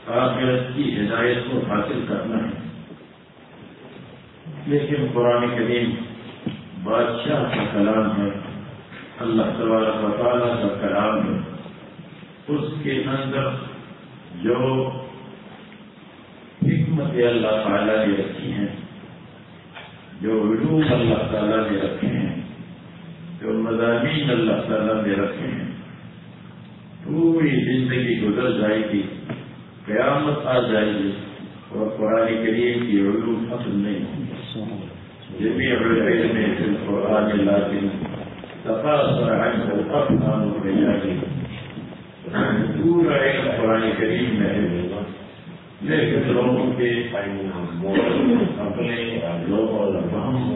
آخرت کی ہدایت کو حاصل کرنا ہے۔ لیکن قرآن کریم بادشاہ کا کلام ہے۔ اللہ تبارک و تعالیٰ کا کلام ہے۔ اس کے اندر جو حکمت اللہ تعالیٰ نے رکھی ہیں، جو علوم اللہ تعالیٰ نے رکھے ہیں، جو مضامین اللہ تعالیٰ نے رکھے ہیں، پوری زندگی گزر جائے گی، قیامت آ جائے گی اور قرآن کریم کی علوم ختم نہیں ہوں جميع العلم في القرآن لكن تقاصر عنه الأفهام الرجال پورا علم قرآن کریم میں ہے۔ لیکن لوگوں کے اپنے لوگ اور ہم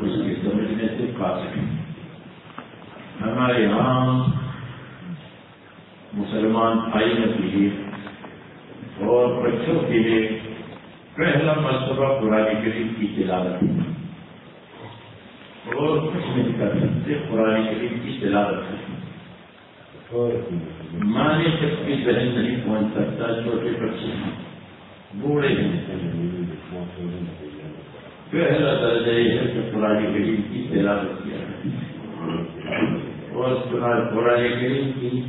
اس کی سمجھنے سے قاصر ہیں ہمارے یہاں مسلمان بھائیوں کے لیے اور بچوں کے لیے پہلا مرتبہ قرآن کریم کی تلاوت۔ اور کچھ نہیں کر سکتے قرآن کریم کی تلاوت۔ ہے مانے تک کی ذہن نہیں پہنچ سکتا چھوٹے بچے ہیں۔ بوڑھے ہیں۔ پہلا درجہ یہ ہے کہ قرآن کریم کی تلاوت کیا ہے۔ اور قرآن کریم کی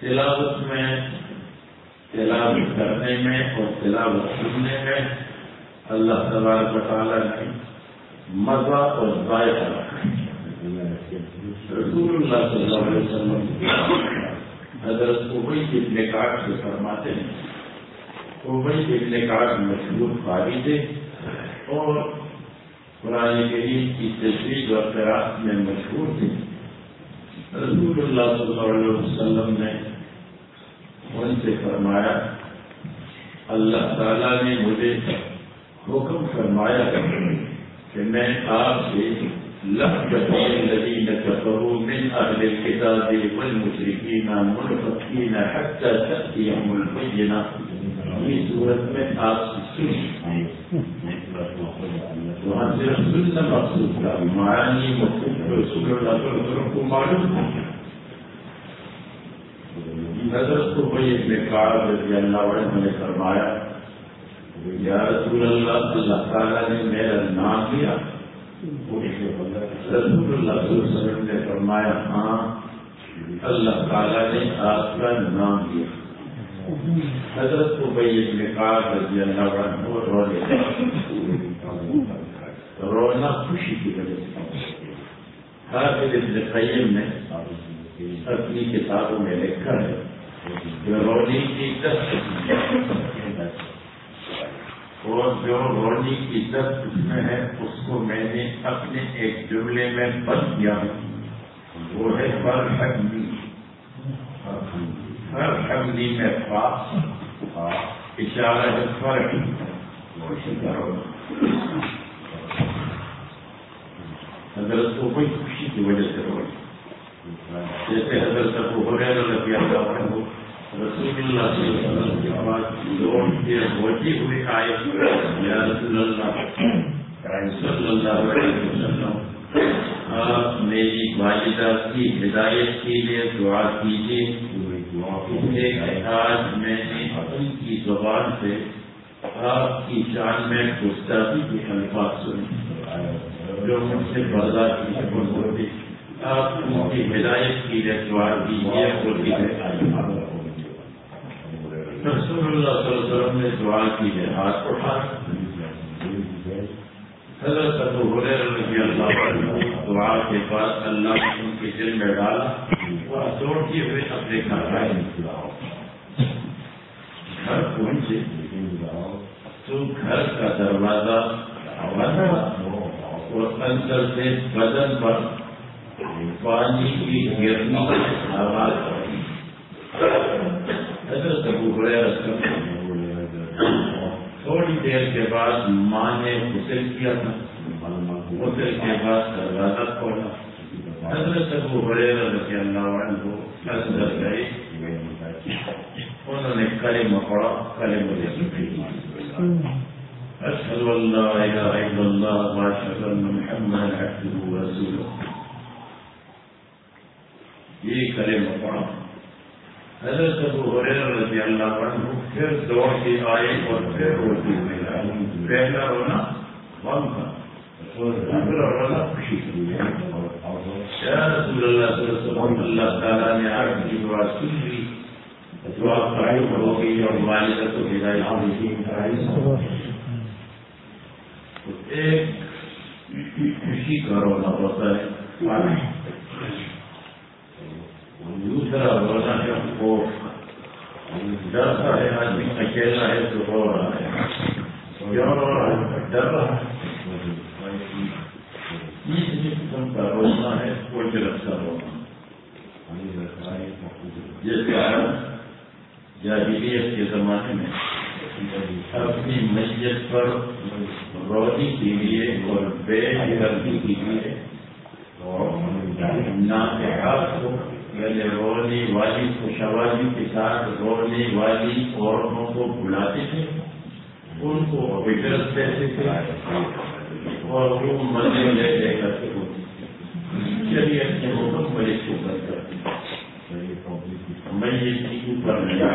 تلاوت میں، تلاوت کرنے میں اور تلاوت سننے میں اللہ تبارک و تعالیٰ نے مزہ اور ذائقہ رکھا رسول اللہ صلی اللہ علیہ وسلم حضرت ابئی ابن کاٹ سے فرماتے ہیں۔ ابئی ابن کاٹ مشہور قاری تھے اور قرآن کریم کی تصویر اور قرآن میں مشہور تھے۔ رسول اللہ صلی اللہ علیہ وسلم نے ان سے فرمایا، اللہ تعالیٰ نے مجھے حکم فرمایا کہ میں آپ سے الذين كفروا من أهل الكتاب والمشركين منفقين حتى تأتيهم البينة. وہاں سے رسول مقصود مقصود رسول اللہ صلی اللہ علیہ وسلم کو معلوم. ہے کو کوئی ابن کار رضی اللہ عنہ نے فرمایا، یا رسول اللہ اللہ تعالیٰ نے میرا نام لیا رسول اللہ صلی اللہ علیہ وسلم نے فرمایا ہاں اللہ تعالیٰ نے آپ کا نام لیا۔ حضرت کو بھائی ابن کار رضی اللہ عنہ رونے رونا خوشی کی وجہ سے۔ حافظ ابن قیم نے اپنی کتابوں میں لکھا ہے روڈی کی دست اور جو روڈی کی دست میں ہے، اس کو میں نے اپنے ایک جملے میں بند کیا۔ وہ ہے ہر حمدی ہر حمدی۔ میں پاس اشارہ ہے، فرق۔ حضرت کو کوئی خوشی کی وجہ سے رو جیسے حضرت ابو ہریرہ رضی اللہ عنہ رسول اللہ صلی اللہ علیہ وسلم کی آواز لوٹ کے ہوتی ہوئی آئے یا رسول اللہ صلی اللہ علیہ وسلم، آپ میری والدہ کی ہدایت کے لیے دعا کیجیے آج میں نے اپنی کی زبان سے آپ کی شان میں گستاخی کے الفاظ سنے۔ جو مجھ سے برداشت کی ہوتی، آپ ان کی ہدایت کی لیے دعا کیجیے رسول اللہ صلی اللہ علیہ وسلم نے دعا کی ہے، ہاتھ اٹھا۔ حضرت ابو ہریرہ رضی اللہ عنہ دعا کے بعد اللہ نے ان کے دل میں ڈالا۔ وہ دوڑتے ہوئے اپنے گھر آئے۔ گھر پہنچے۔ تو گھر کا دروازہ اور اندر سے بدن پر پانی کی گرنی آواز آئی۔ حضرت ابو تھوڑی دیر کے بعد ماں نے غسل کیا تھا۔ غسل کے بعد دروازہ کھولا۔ حضرت ابو ہریرہ رضی اللہ عنہ اندر گئے۔ انہوں نے کلمہ پڑھا، کلمہ ذکر اشهد ان لا اله الا الله واشهد ان محمدا عبده ورسوله یہ کلمہ پڑھا۔ حضرت ابو ہریرہ رضی اللہ عنہ پھر دوڑ کے آئے اور پھر روٹی میں آئے پہلا رونا غم کا دوسرا رونا خوشی کا یا رسول اللہ صلی اللہ علیہ اللہ تعالیٰ نے آپ کی دعا سن لی۔ دعا قائم ہو گئی اور والدہ کو ہدایت ایک خوشی کا رونا ہوتا ہے۔ دوسرا رونا ہے یعنی خوف ڈرتا ہے، آدمی اکیلا ہے تو رو رہا ہے۔ کیوں رو رہا ہے ڈر رہا ہے۔ تیسری قسم کا رونا ہے اجرت کا رونا جیسے جاہلیت کے زمانے میں اپنی میت پر روزی کے لیے اور بے گردی کے لیے اور نہ کو یعنی رونے والی خوشحالی کے ساتھ رونے والی عورتوں کو بلاتے تھے، ان کو وٹرس دیتے تھے اور وہ مزے لے لے کر کے چلیے اپنے حکم بڑے شکر کرتے میں یہ اوپر لگا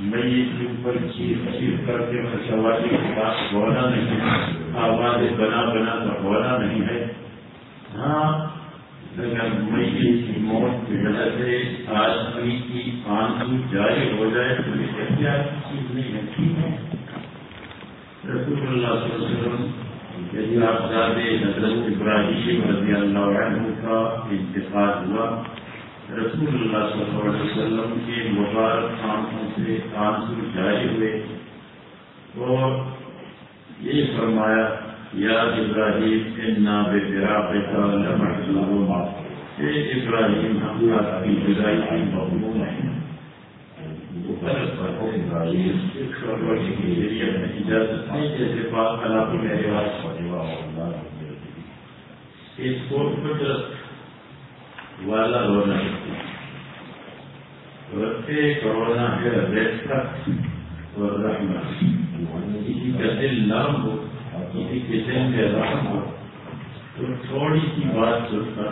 میں یہ اوپر چیز چیز کر کے خوشحالی کے ساتھ ہونا نہیں آواز بنا بنا کر ہونا نہیں ہے۔ ہاں اگر کی موت کی وجہ سے آدمی کی جاری ہو جائے تو یہ کیا چیز نہیں ہے، ٹھیک ہے۔ رسول اللہ صلی اللہ علیہ وسلم آپ زیادہ حضرت ابراہیم رضی اللہ عنہ کا انتخاب ہوا۔ رسول اللہ صلی اللہ علیہ وسلم کے مبارک آنکھوں سے آنسو جاری ہوئے۔ اور یہ فرمایا یا ابراہیم انا بے پیرا ابراہیم، ہم آپ کی جدائی کی مضمون ہے اجازت نہیں جیسے کو میرے اس کو والا رونا کرونا ہے رحمت۔ کا دل ہو۔ کسی کے دل میں رحم ہو۔ تو تھوڑی سی بات سن کر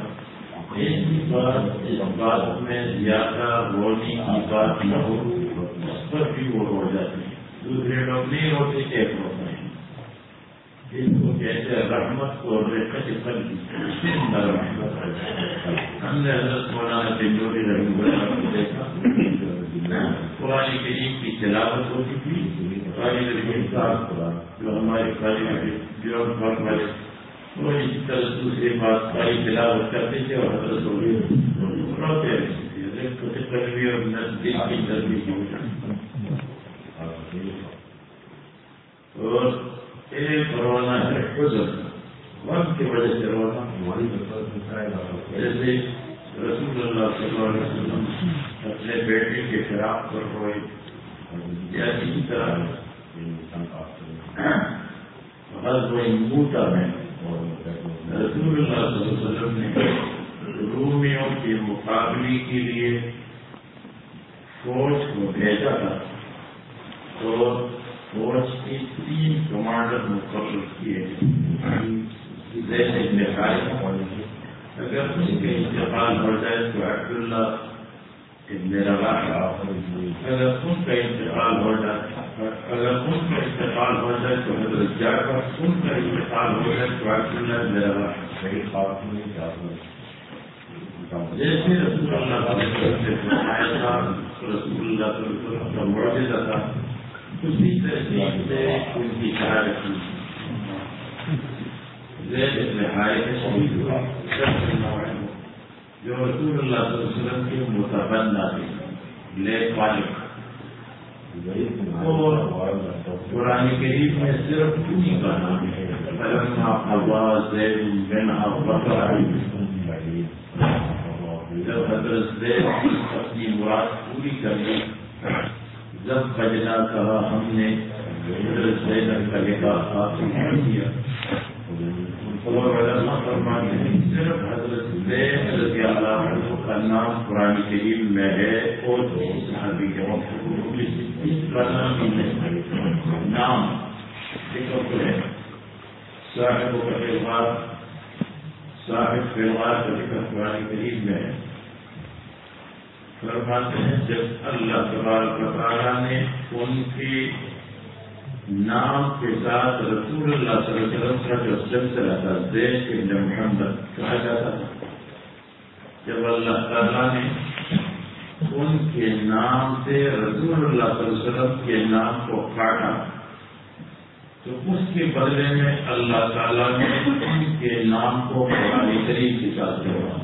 ایسی بات اس بات میں زیادہ رونے کی بات نہ ہو، اس پر بھی وہ ہو جاتی۔ ہے دوسرے لوگ نہیں ہوتے ایک ہوتا ہے اس کو کہتے، رحمت اور رحمت پر ہم نے حضرت مولانا تنجوری رحم اللہ کو دیکھا۔ قرآن کریم کی تلاوت ہوتی تھی۔ قرآن کریم صاحب قرآن جو ہمارے قرآن جو والے وہ اس طرح دوسری بات ساری تلاوت کرتے تھے اور حضرت روتے رہتے تھے اور دل کی تربی کی اور ایک رونا ہے حضر وقت کی وجہ سے رونا۔ جیسے رسول اللہ صلی اللہ علیہ وسلم اپنے بیٹے کے خلاف پر ہوئے۔ یا اسی طرح ہر کوئی موٹا میں رسول اللہ صلی اللہ علیہ وسلم نے رومیوں کے مقابلے کے لیے فوج کو بھیجا تھا تو فوج کے تین کمانڈر مقرر کیے جیسے اگر اس کے انتقال ہو جائے تو عبداللہ میرا اگر ان کا انتقال ہو جائے اگر ان کا انتقال ہو جائے تو حضرت ان کا انتقال ہو جائے تو میرا جیسے رسول علیہ وسلم نے فرمایا تھا رسول اللہ صلی اللہ کا معجزہ تھا۔ اسی ترتیب سے ان کی شہادت کی زید ابن حارث شہید ہوا جو رسول اللہ صلی اللہ علیہ وسلم کے متبنہ تھے لیک والد اور قرآن کریم میں صرف انہیں کا نام ہے۔ جب حضرت زید اپنی مراد پوری کر لی جب بجنا کہا ہم نے، حضرت زید کا لباس آپ نے کیا فرماتے ہیں صرف حضرت زید رضی اللہ عنہ کا نام قرآن کریم میں ہے اور صحابی کے وقت اس کا نام ہی نہیں نام ہے۔ صاحب کا تہوار، صاحب تہوار کا ذکر قرآن کریم میں ہے۔ فرماتے ہیں، جب اللہ تبارک تعالیٰ نے ان کے نام کے ساتھ رسول اللہ صلی اللہ علیہ وسلم کا جو سلسلہ تھا دیش کے محمد کہا جاتا تھا۔ جب اللہ تعالیٰ نے ان کے نام سے رسول اللہ صلی اللہ علیہ وسلم کے نام کو کاٹا تو اس کے بدلے میں اللہ تعالیٰ نے ان کے نام کو قرآن کریم کے ساتھ جوڑا۔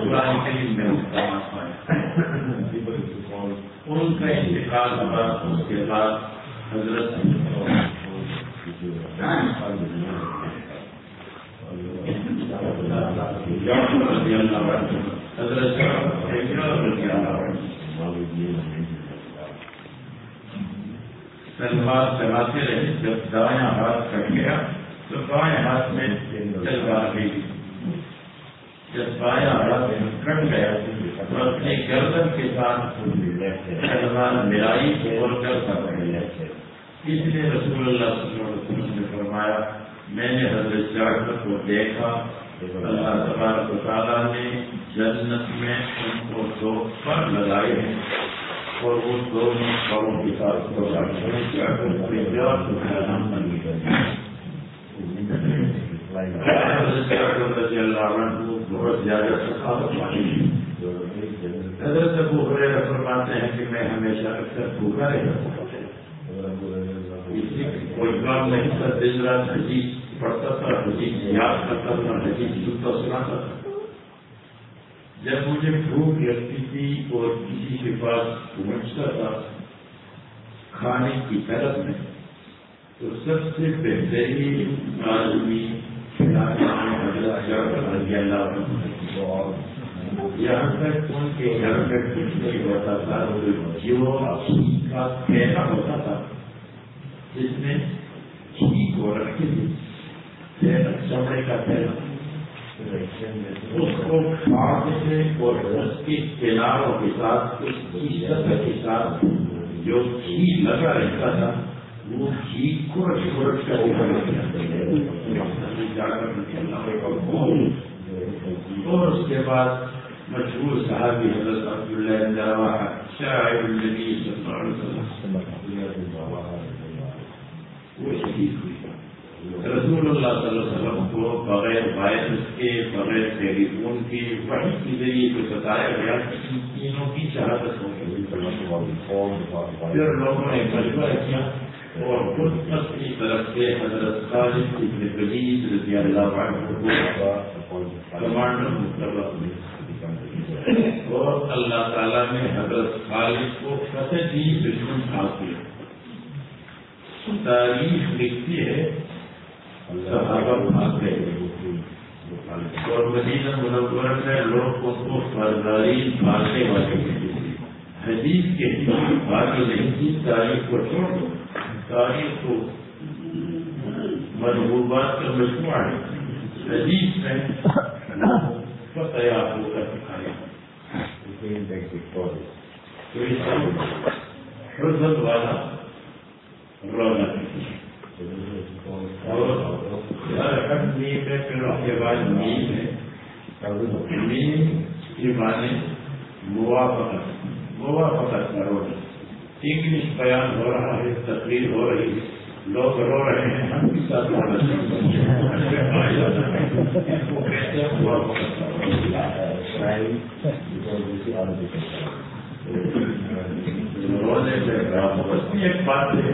قرآن کریم میں ان کا انتقال ہوا۔ اس کے بعد چلاتے رہے جب دایاں ہاتھ کٹ گیا تو بائیں ہاتھ میں تلوار گئی جب بایاں ہاتھ کٹ گیا تو اپنے گردن کے ساتھ تلوار ملائی اور کر سکتے اس لیے رسول اللہ صلی اللہ علیہ وسلم نے فرمایا، میں نے حضرت جعفر کو دیکھا، اللہ تبارک و تعالیٰ نے جنت میں ان کو دو پر لگائے ہیں اور وہ دونوں پروں کے ساتھ رضی اللہ عنہ بہت زیادہ سخاوت والی حضرت ابو ہریرہ فرماتے ہیں کہ میں ہمیشہ اکثر بھوکا رہتا کوئی کام نہیں تھا دن رات حدیث پڑھتا تھا حدیث یاد کرتا تھا حدیث سنتا سناتا تھا جب مجھے بھوک لگتی تھی اور کسی کے پاس پہنچتا تھا کھانے کی طرف میں، تو سب سے بہترین آدمی یہاں تک ان کے گھر میں کچھ نہیں ہوتا تھا جو کا کہنا ہوتا تھا۔ جس میں گھی کو رکھے چمڑے کا اس کو اور کے کناروں کے ساتھ اس کی سطح کے ساتھ جو گھی لگا رہتا تھا، وہ گھی کو رکھ کر اور اس کے بعد مشہور صحابی حضرت عبداللہ شاعر النبی صلی اللہ علیہ وسلم۔ وہ شہید ہوئی رسول اللہ صلی اللہ علیہ وسلم کو بغیر وائرس کے، بغیر ٹیلی فون کے وہی کے ذریعے جو بتایا گیا تینوں کی شہادت ہو گئی۔ پھر لوگوں نے مشورہ کیا اور خود اپنی طرف سے حضرت خالد ابن ولید رضی اللہ عنہ کو کمانڈر مقرر اور اللہ تعالیٰ نے حضرت خالد کو فتح دی دشمن حاصل تاریخ لکھتی ہے۔ صحابہ بھاگ گئے۔ اور مدینہ منورہ میں لوگ کو فرداری بھاگنے والے حدیث کے بھاگ نہیں تھی تاریخ کو چھوڑ دو۔ تاریخ کو مرغوبات کا مجموعہ ہے۔ عزیز میں تیار ہو کر دکھایا۔ تو اس حضرت والا موافقت موافقت انگلش بیان ہو رہا ہے تقریر ہو رہی ہے لوگ رو رہے ہیں ہم بھی ساتھ رونا رونے سے ایک بات ہے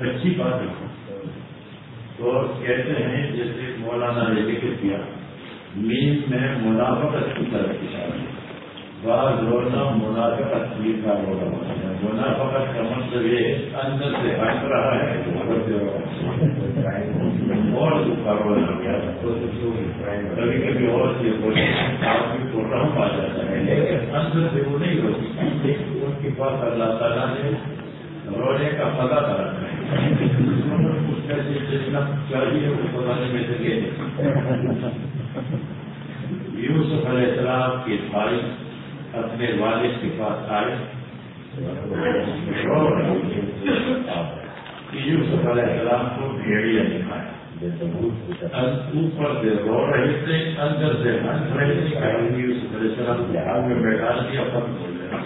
اچھی بات ہے۔ تو کہتے ہیں، جیسے مولانا نے ذکر کیا مین میں منافقت کی طرف اشارہ بعض رونا منافقت کی کا رونا ہے۔ منافقت کا مطلب یہ اندر سے ہٹ رہا ہے۔ اور کبھی کبھی اور سے آپ بھی جاتا ہے لیکن اندر سے وہ نہیں ہوتی ان کے پاس اللہ تعالیٰ نے کا پتا کرا ہے جتنا چاہیے وہ بتانے میں سے یوسف علیہ السلام کے بھائی اپنے والد کے پاس آئے یوسف علیہ السلام کو بھیڑیا دکھایا اوپر سے رو رہے تھے اندر سے ہنس رہے تھے یوسف کے ہاتھ میں بیٹھا دیا ہو گیا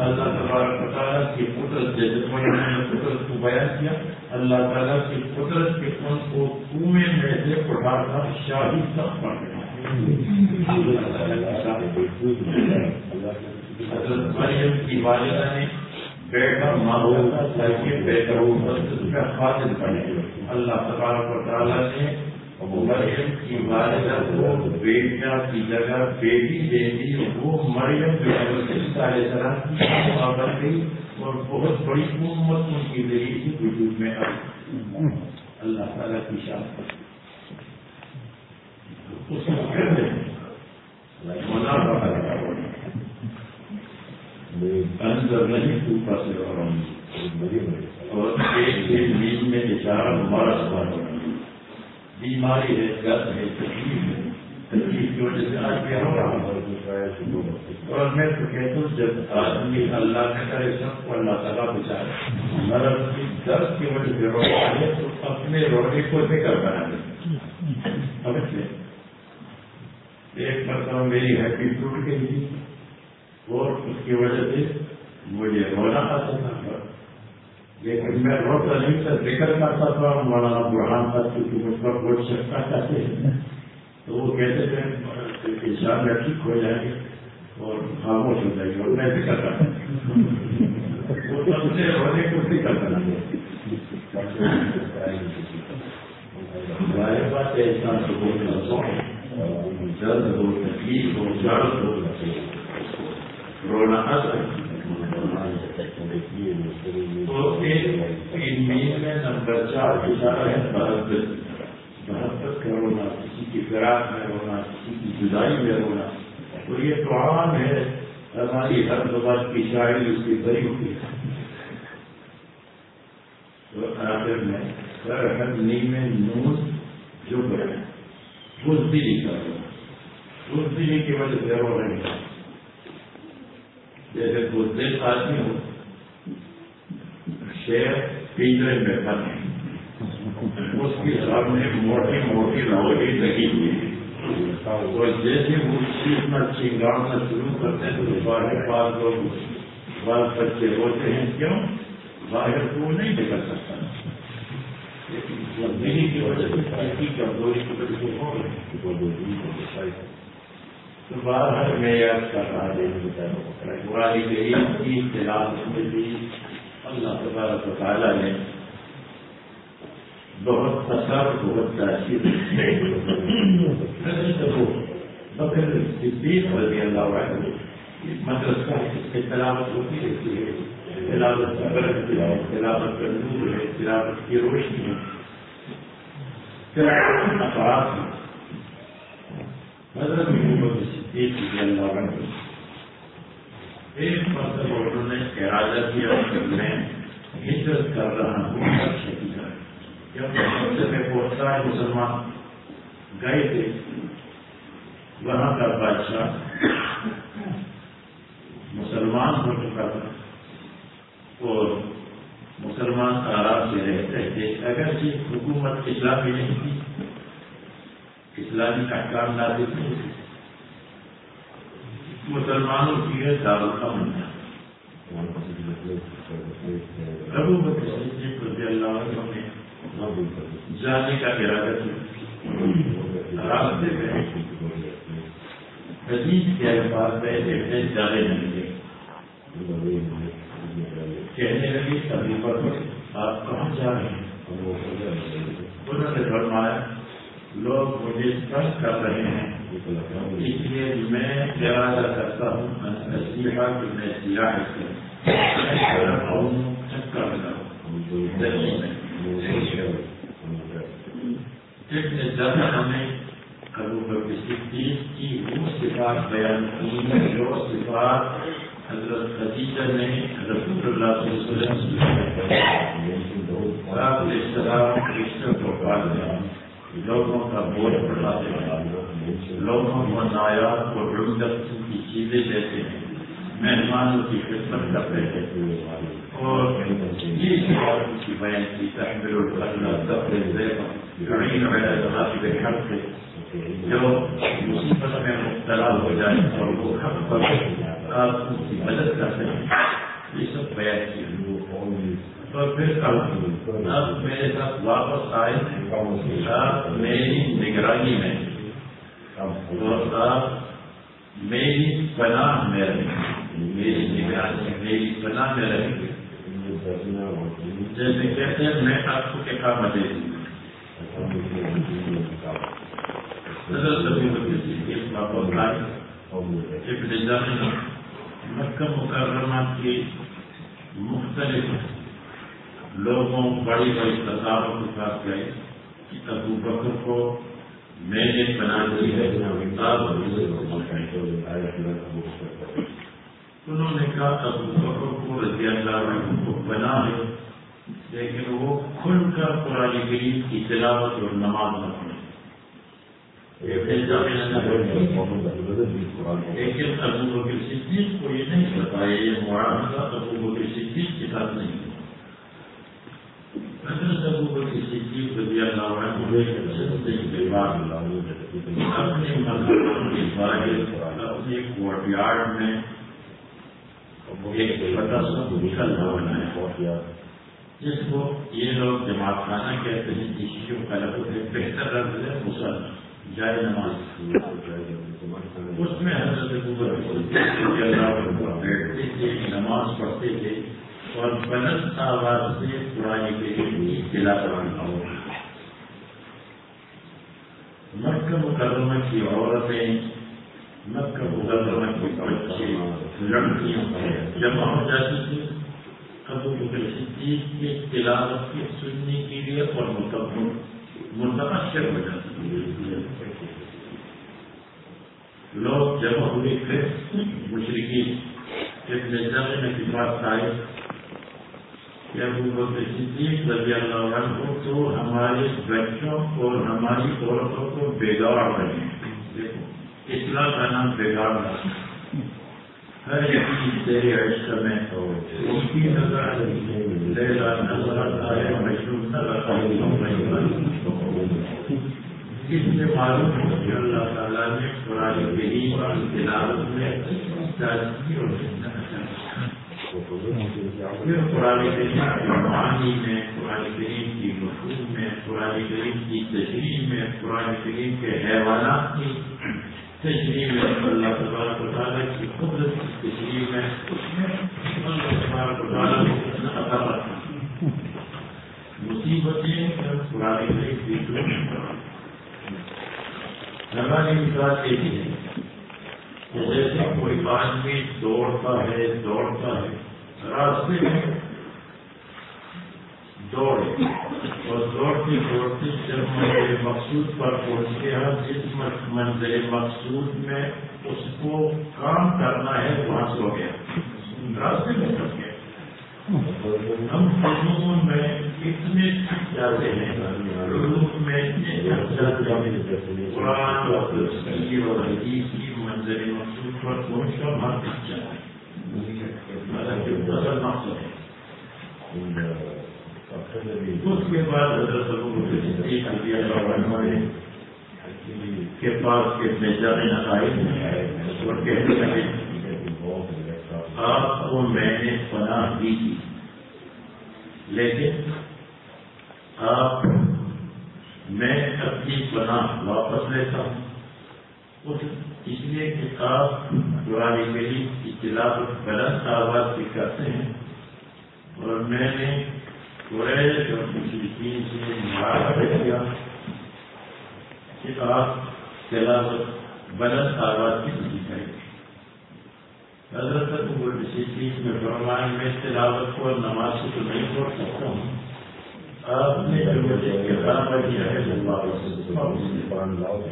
اللہ تبارک تعالیٰ کی قدرت میں نے قدرت کو بیان کیا اللہ تعالیٰ کی قدرت کے ان کو کنویں میں سے اٹھا کر شاہی تک پڑ گیا حضرت مریم کی والدہ نے بیٹا مانگا تھا تاکہ بیٹا وہ مسجد کا خاطر بنے اللہ تبارک و تعالیٰ نے مریم کی والدہ کو بیٹا کی جگہ بیٹی دے دی، وہ مریم جو علیہ السلام کی بن اور بہت بڑی امت ان کی ذریعے سے وجود میں آئی۔ اللہ تعالیٰ کی شان اس کو پھر دیں اندر نہیں اوپر سے اور ایک میں اشارہ بیماری ہے ہے تکلیف ہے تکلیف کی وجہ سے آج کیا ہو رہا اور میں تو کہتا ہوں جب آدمی اللہ کرے سب کو اللہ تعالیٰ بچائے کی درد کی وجہ سے رو رہا ہے تو اپنے رونے کو ذکر بنا دیں ایک مرتبہ میری ہیپی ٹوٹ گئی اور اس کی وجہ سے مجھے رونا آتا تھا لیکن میں روتا نہیں تھا ذکر کرتا تھا، مولانا برہان تھا کیونکہ مجھ پر بہت شکتا چاہتے ہیں۔ تو وہ کہتے تھے کہ شام میں ٹھیک ہو جائے گی اور خاموش ہو جائے گی اور میں ذکر کرتا وہ تو اپنے رونے کو ذکر کرنا ہمارے پاس ایسا تو بہت جلد ہو تکلیف ہو جڑ ہو رونا تو ایک میں نمبر چار اشارہ ہے بہتر بہتر کا رونا کسی کی فراق میں رونا کسی کی جدائی میں رونا تو یہ تو عام ہے، ہماری ہر زبان کی شاعری اس کی بری ہوتی ہے۔ تو آخر میں سر ہر نیم نون جو کرے بزدلی کا رونا بزدلی کی وجہ سے رو رہے ہیں جیسے بزدل آدمی ہو شیر پنجرے میں بنے اس کی سب میں موٹی موٹی روٹی لگی ہوئی ہے اور جیسے وہ چیزنا چنگاڑنا شروع کرتے ہیں تو باہر بعض لوگ بال بچے ہوتے ہیں۔ کیوں؟ باہر کو نہیں نکل سکتا۔ لیکن کی وجہ سے کمزوری کی وجہ سے ہو رہی تو باہر میں یاد کر رہا ہے قرآن کریم کی اختلاف میں بھی اللہ تبارک و تعالیٰ نے بہت اثر، بہت تاثیر بکر صدیق رضی اللہ عنہ مدرسہ کی تلاوت ہوتی رہتی ہے تلاوت کا برکت ہے، تلاوت کا نور ہے، تلاوت کی روشنی ہے۔ تلاوت افراد ہے۔ حضرت محمد صدیق رضی اللہ عنہ ایک مرتبہ انہوں نے ارادہ کیا کہ میں ہجرت کر رہا ہوں جب میں مسلمان، گئے تھے۔ وہاں کا بادشاہ مسلمان ہو چکا تھا۔ اور مسلمان آرام سے رہتے تھے۔ اگرچہ حکومت اسلامی نہیں تھی اسلامی احکام نازل نہیں مسلمانوں کی ہے دعوت کا مننا ابو بکر صدیق رضی اللہ عنہ نے جانے کا ارادہ کیا۔ راستے میں کے الفاظ پہلے جانے کہنے لگے ابھی پر آپ کہاں جا رہے ہیں؟ انہوں نے فرمایا لوگ مجھے تنگ کر رہے ہیں۔ اس لیے میں ارادہ کرتا ہوں نصیحہ کہ میں سیاح چکر ابن زبر ہمیں ابو بکر صدیق کی وہ صفات بیان کی، جو صفات حضرت خدیجہ نے رسول اللہ صلی اللہ علیہ وسلم السلام کو پال دیا لوگوں کا بوجھ بڑھاتے ہیں لوگوں کو نایاب اور عمدت کی چیزیں دیتے ہیں مہمانوں کی خدمت کرتے ہیں اور یہ بات کی بیان کی تحمل الفضل دفر کے حق سے جو مصیبت میں مبتلا ہو جائے اور وہ حق پر آپ کی مدد کرتے ہیں یہ سب بیان کی اور پھر کل آپ میرے ساتھ واپس آئے آپ میری نگرانی میں۔ میری پناہ میں رہیں۔ میری نگرانی میری پناہ میں رہیں۔ گے جیسے کہتے ہیں، میں آپ کو اقامہ دے دوں۔ جی، مکہ مکرمہ کی مختلف لوگوں بڑی بڑی تقابوں کے ساتھ گئے کہ ابو بکر کو میں نے بنا دی ہے انہوں نے کہا ابو بکر کو رضی اللہ عنہ کو بنا ہے، لیکن وہ کھل کر قرآن کریم کی تلاوت اور نماز نہ پڑھے۔ لیکن ابو بکر صدیق کو یہ نہیں بتایا یہ معاہدہ ابو بکر صدیق کے ساتھ نہیں۔ حضرت ابو بکر یارڈ میں جس کو یہ لوگ جماعت خانہ کہتے ہیں کسی کا لفظ ہے بہتر لفظ ہے مسلم جائے نماز اس میں حضرت بیٹھتے تھے نماز پڑھتے تھے اور بلند آواز سے پرانی کے لیے قلعہ کرنا ہو مکہ مکرمہ کی عورتیں مکہ مکرمہ کے بچے لڑکیاں جمع ہو جاتی تھی ابو بکر صدیق کی تلاوت کی سننے کے لیے اور متبر متاثر ہو جاتی لوگ جمع ہوئے تھے مشرقی ابن زمین کی بات آئے کہ ابو بکر صدیق رضی اللہ عنہ تو ہمارے بچوں اور ہماری عورتوں کو بیگار بنے اسلام کا نام بیگار ہر ایک چیز تیرے عشق میں اس کی نظر لیلا نظر آئے مشروع نظر اس سے معلوم ہو کہ اللہ تعالیٰ نے قرآن کریم کی تلاوت میں تازگی اور پھر قرآن کریم کی معانی میں قرآن کریم کی مفہوم میں قرآن کریم کی تشریح میں قرآن کریم کے حیوانات کی تشریح میں اللہ تبارک و تعالیٰ کی قدرت کی تشریح میں اس میں اللہ تبارک و تعالیٰ نے کتنا عطا رکھا مصیبتیں قرآن کریم کی ہماری مثال یہ بھی ہے جیسے کوئی آدمی دوڑتا ہے دوڑتا ہے۔ راستے میں دوڑے اور دوڑتے دوڑتے جب منزل مقصود پر پہنچے ہیں جس منزل مقصود میں اس کو کام کرنا ہے، وہاں سو گیا۔ راستے میں پھنس گیا۔ ہم فنون میں اتنے تھک جاتے ہیں علوم میں قرآن اور حدیث کی منظر مقصود پر پہنچ کر بدل مقصد ہے۔ اس کے بعد حضرت کے پاس کتنے زیادہ اور لگے آپ کو میں نے پناہ دی تھی۔ لیکن آپ میں اپنی پناہ واپس لیتا ہوں۔ اس لیے کہ آپ قرآن کریم کی تلاوت غلط آواز بھی کرتے ہیں۔ اور میں نے قریش اور مشرقین سے معاہدہ کیا کہ آپ تلاوت غلط آواز کی نہیں کریں۔ گے حضرت ابو صدیق میں فرمائے میں تلاوت کو نماز کو تو نہیں چھوڑ سکتا ہوں۔ آپ نے جو مجھے کتاب کیا ہے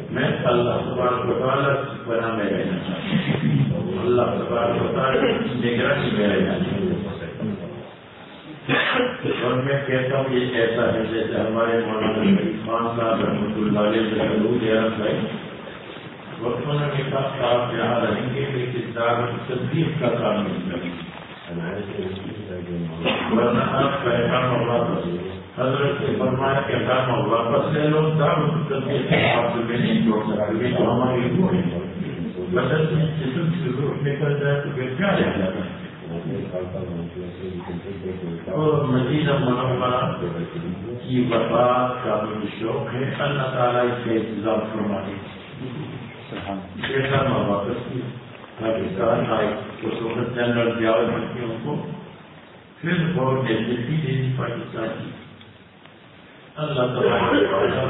میں اللہ تبارک و تعالیٰ بنا میں رہنا چاہتا ہوں۔ اللہ تبارک و تعالیٰ نگرانی میں رہنا ہوں۔ اور میں کہتا ہوں یہ ایسا ہے جیسے ہمارے مولانا خان صاحب رحمۃ اللہ علیہ ہے وقتوں نے کہا کہ آپ یہاں رہیں گے لیکن دعوت تصدیق کا کام نہیں کریں ورنہ آپ کا احکام واپس حضرت سے فرمایا کہ احکام واپس لے لو دعوت تصدیق آپ میں نہیں چھوڑ سکتے تو ہماری وہ بدل میں جسم سے روح نکل جائے تو پھر کیا رہ جاتا ہے اور مزید منورہ کی وفات کا جو شوق ہے۔ اللہ تعالیٰ اس کا انتظام فرمائے۔ جیسا میں واپس کی پاکستان آئے، اس وقت جنرل ضیاء بھٹیوں کو پھر بہت جلدی دینی پاکستان کی اللہ تعالیٰ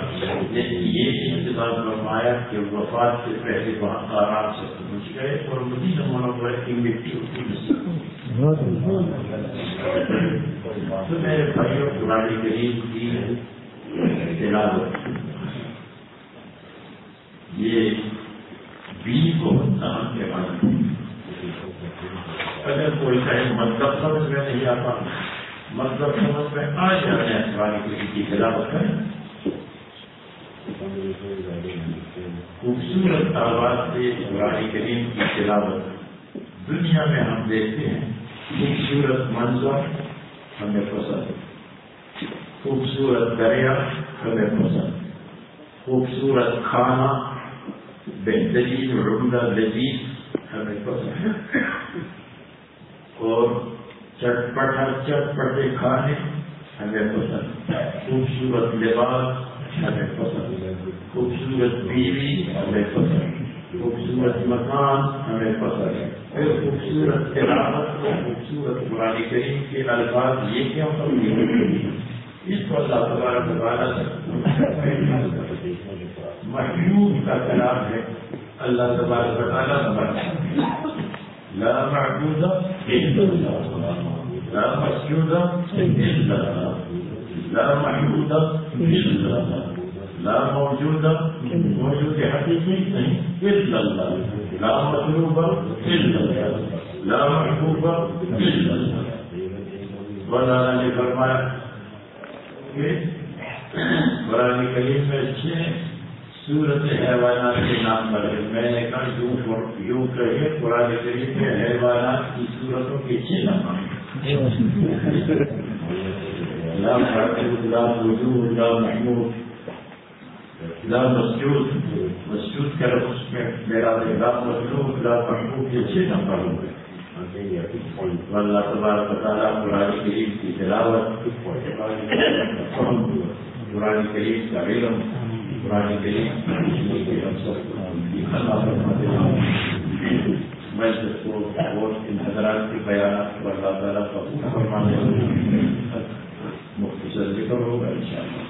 نے یہ انتظام فرمایا کہ وفات سے پہلے وہاں آرام سے پہنچ گئے اور مزید منورہ کی مٹی اس کی نصیب تو میرے بھائیوں پرانی کریم کی تلاوت۔ یہ بی کو نام کے بعد اگر کوئی کہے مطلب سمجھ میں نہیں آتا مطلب سمجھ میں آ جانے ہیں پرانی کی تلاوت کریں۔ خوبصورت آواز سے پرانی کریم کی تلاوت دنیا میں ہم دیکھتے ہیں۔ خوبصورت منظر ہمیں پسند خوبصورت دریا ہمیں پسند خوبصورت کھانا بہترین عمدہ لذیذ ہمیں پسند اور چٹپٹا چٹپٹے کھانے ہمیں پسند خوبصورت لباس ہمیں پسند خوبصورت بیوی ہمیں پسند خوبصورت مکان ہمیں پسند ہے پھر خوبصورت تلاوت اور خوبصورت قرآن کریم کے الفاظ یہ کیا ہم اس کو اللہ تبارک تعالیٰ سے محبوب کا کلام ہے۔ اللہ تبارک تعالیٰ لا معبود الا اللہ لا مسجود الا اللہ لا محبود الا اللہ لا موجود موجود حقیقی نہیں الا اللہ لا مطلوب الا اللہ لا محبوب الا اللہ مولانا نے فرمایا کہ قرآن کریم میں چھ صورت حیوانات کے نام پر ہے۔ میں نے کہا یوں یوں کہے قرآن کریم میں حیوانات کی صورتوں کے چھ نام لا محبوب لا موجود لا محمود۔ لا مسجود مسجود کر اس میں میرا لا مطلوب لا محبوب یہ چھ نمبر ہوں گے اللہ تبارک تعالیٰ قرآن کریم کی تلاوت قرآن کریم کا علم قرآن مجلس حضرات کے بیانات کو اللہ تعالیٰ قبول فرمانے مختصر ذکر ہوگا ان شاء اللہ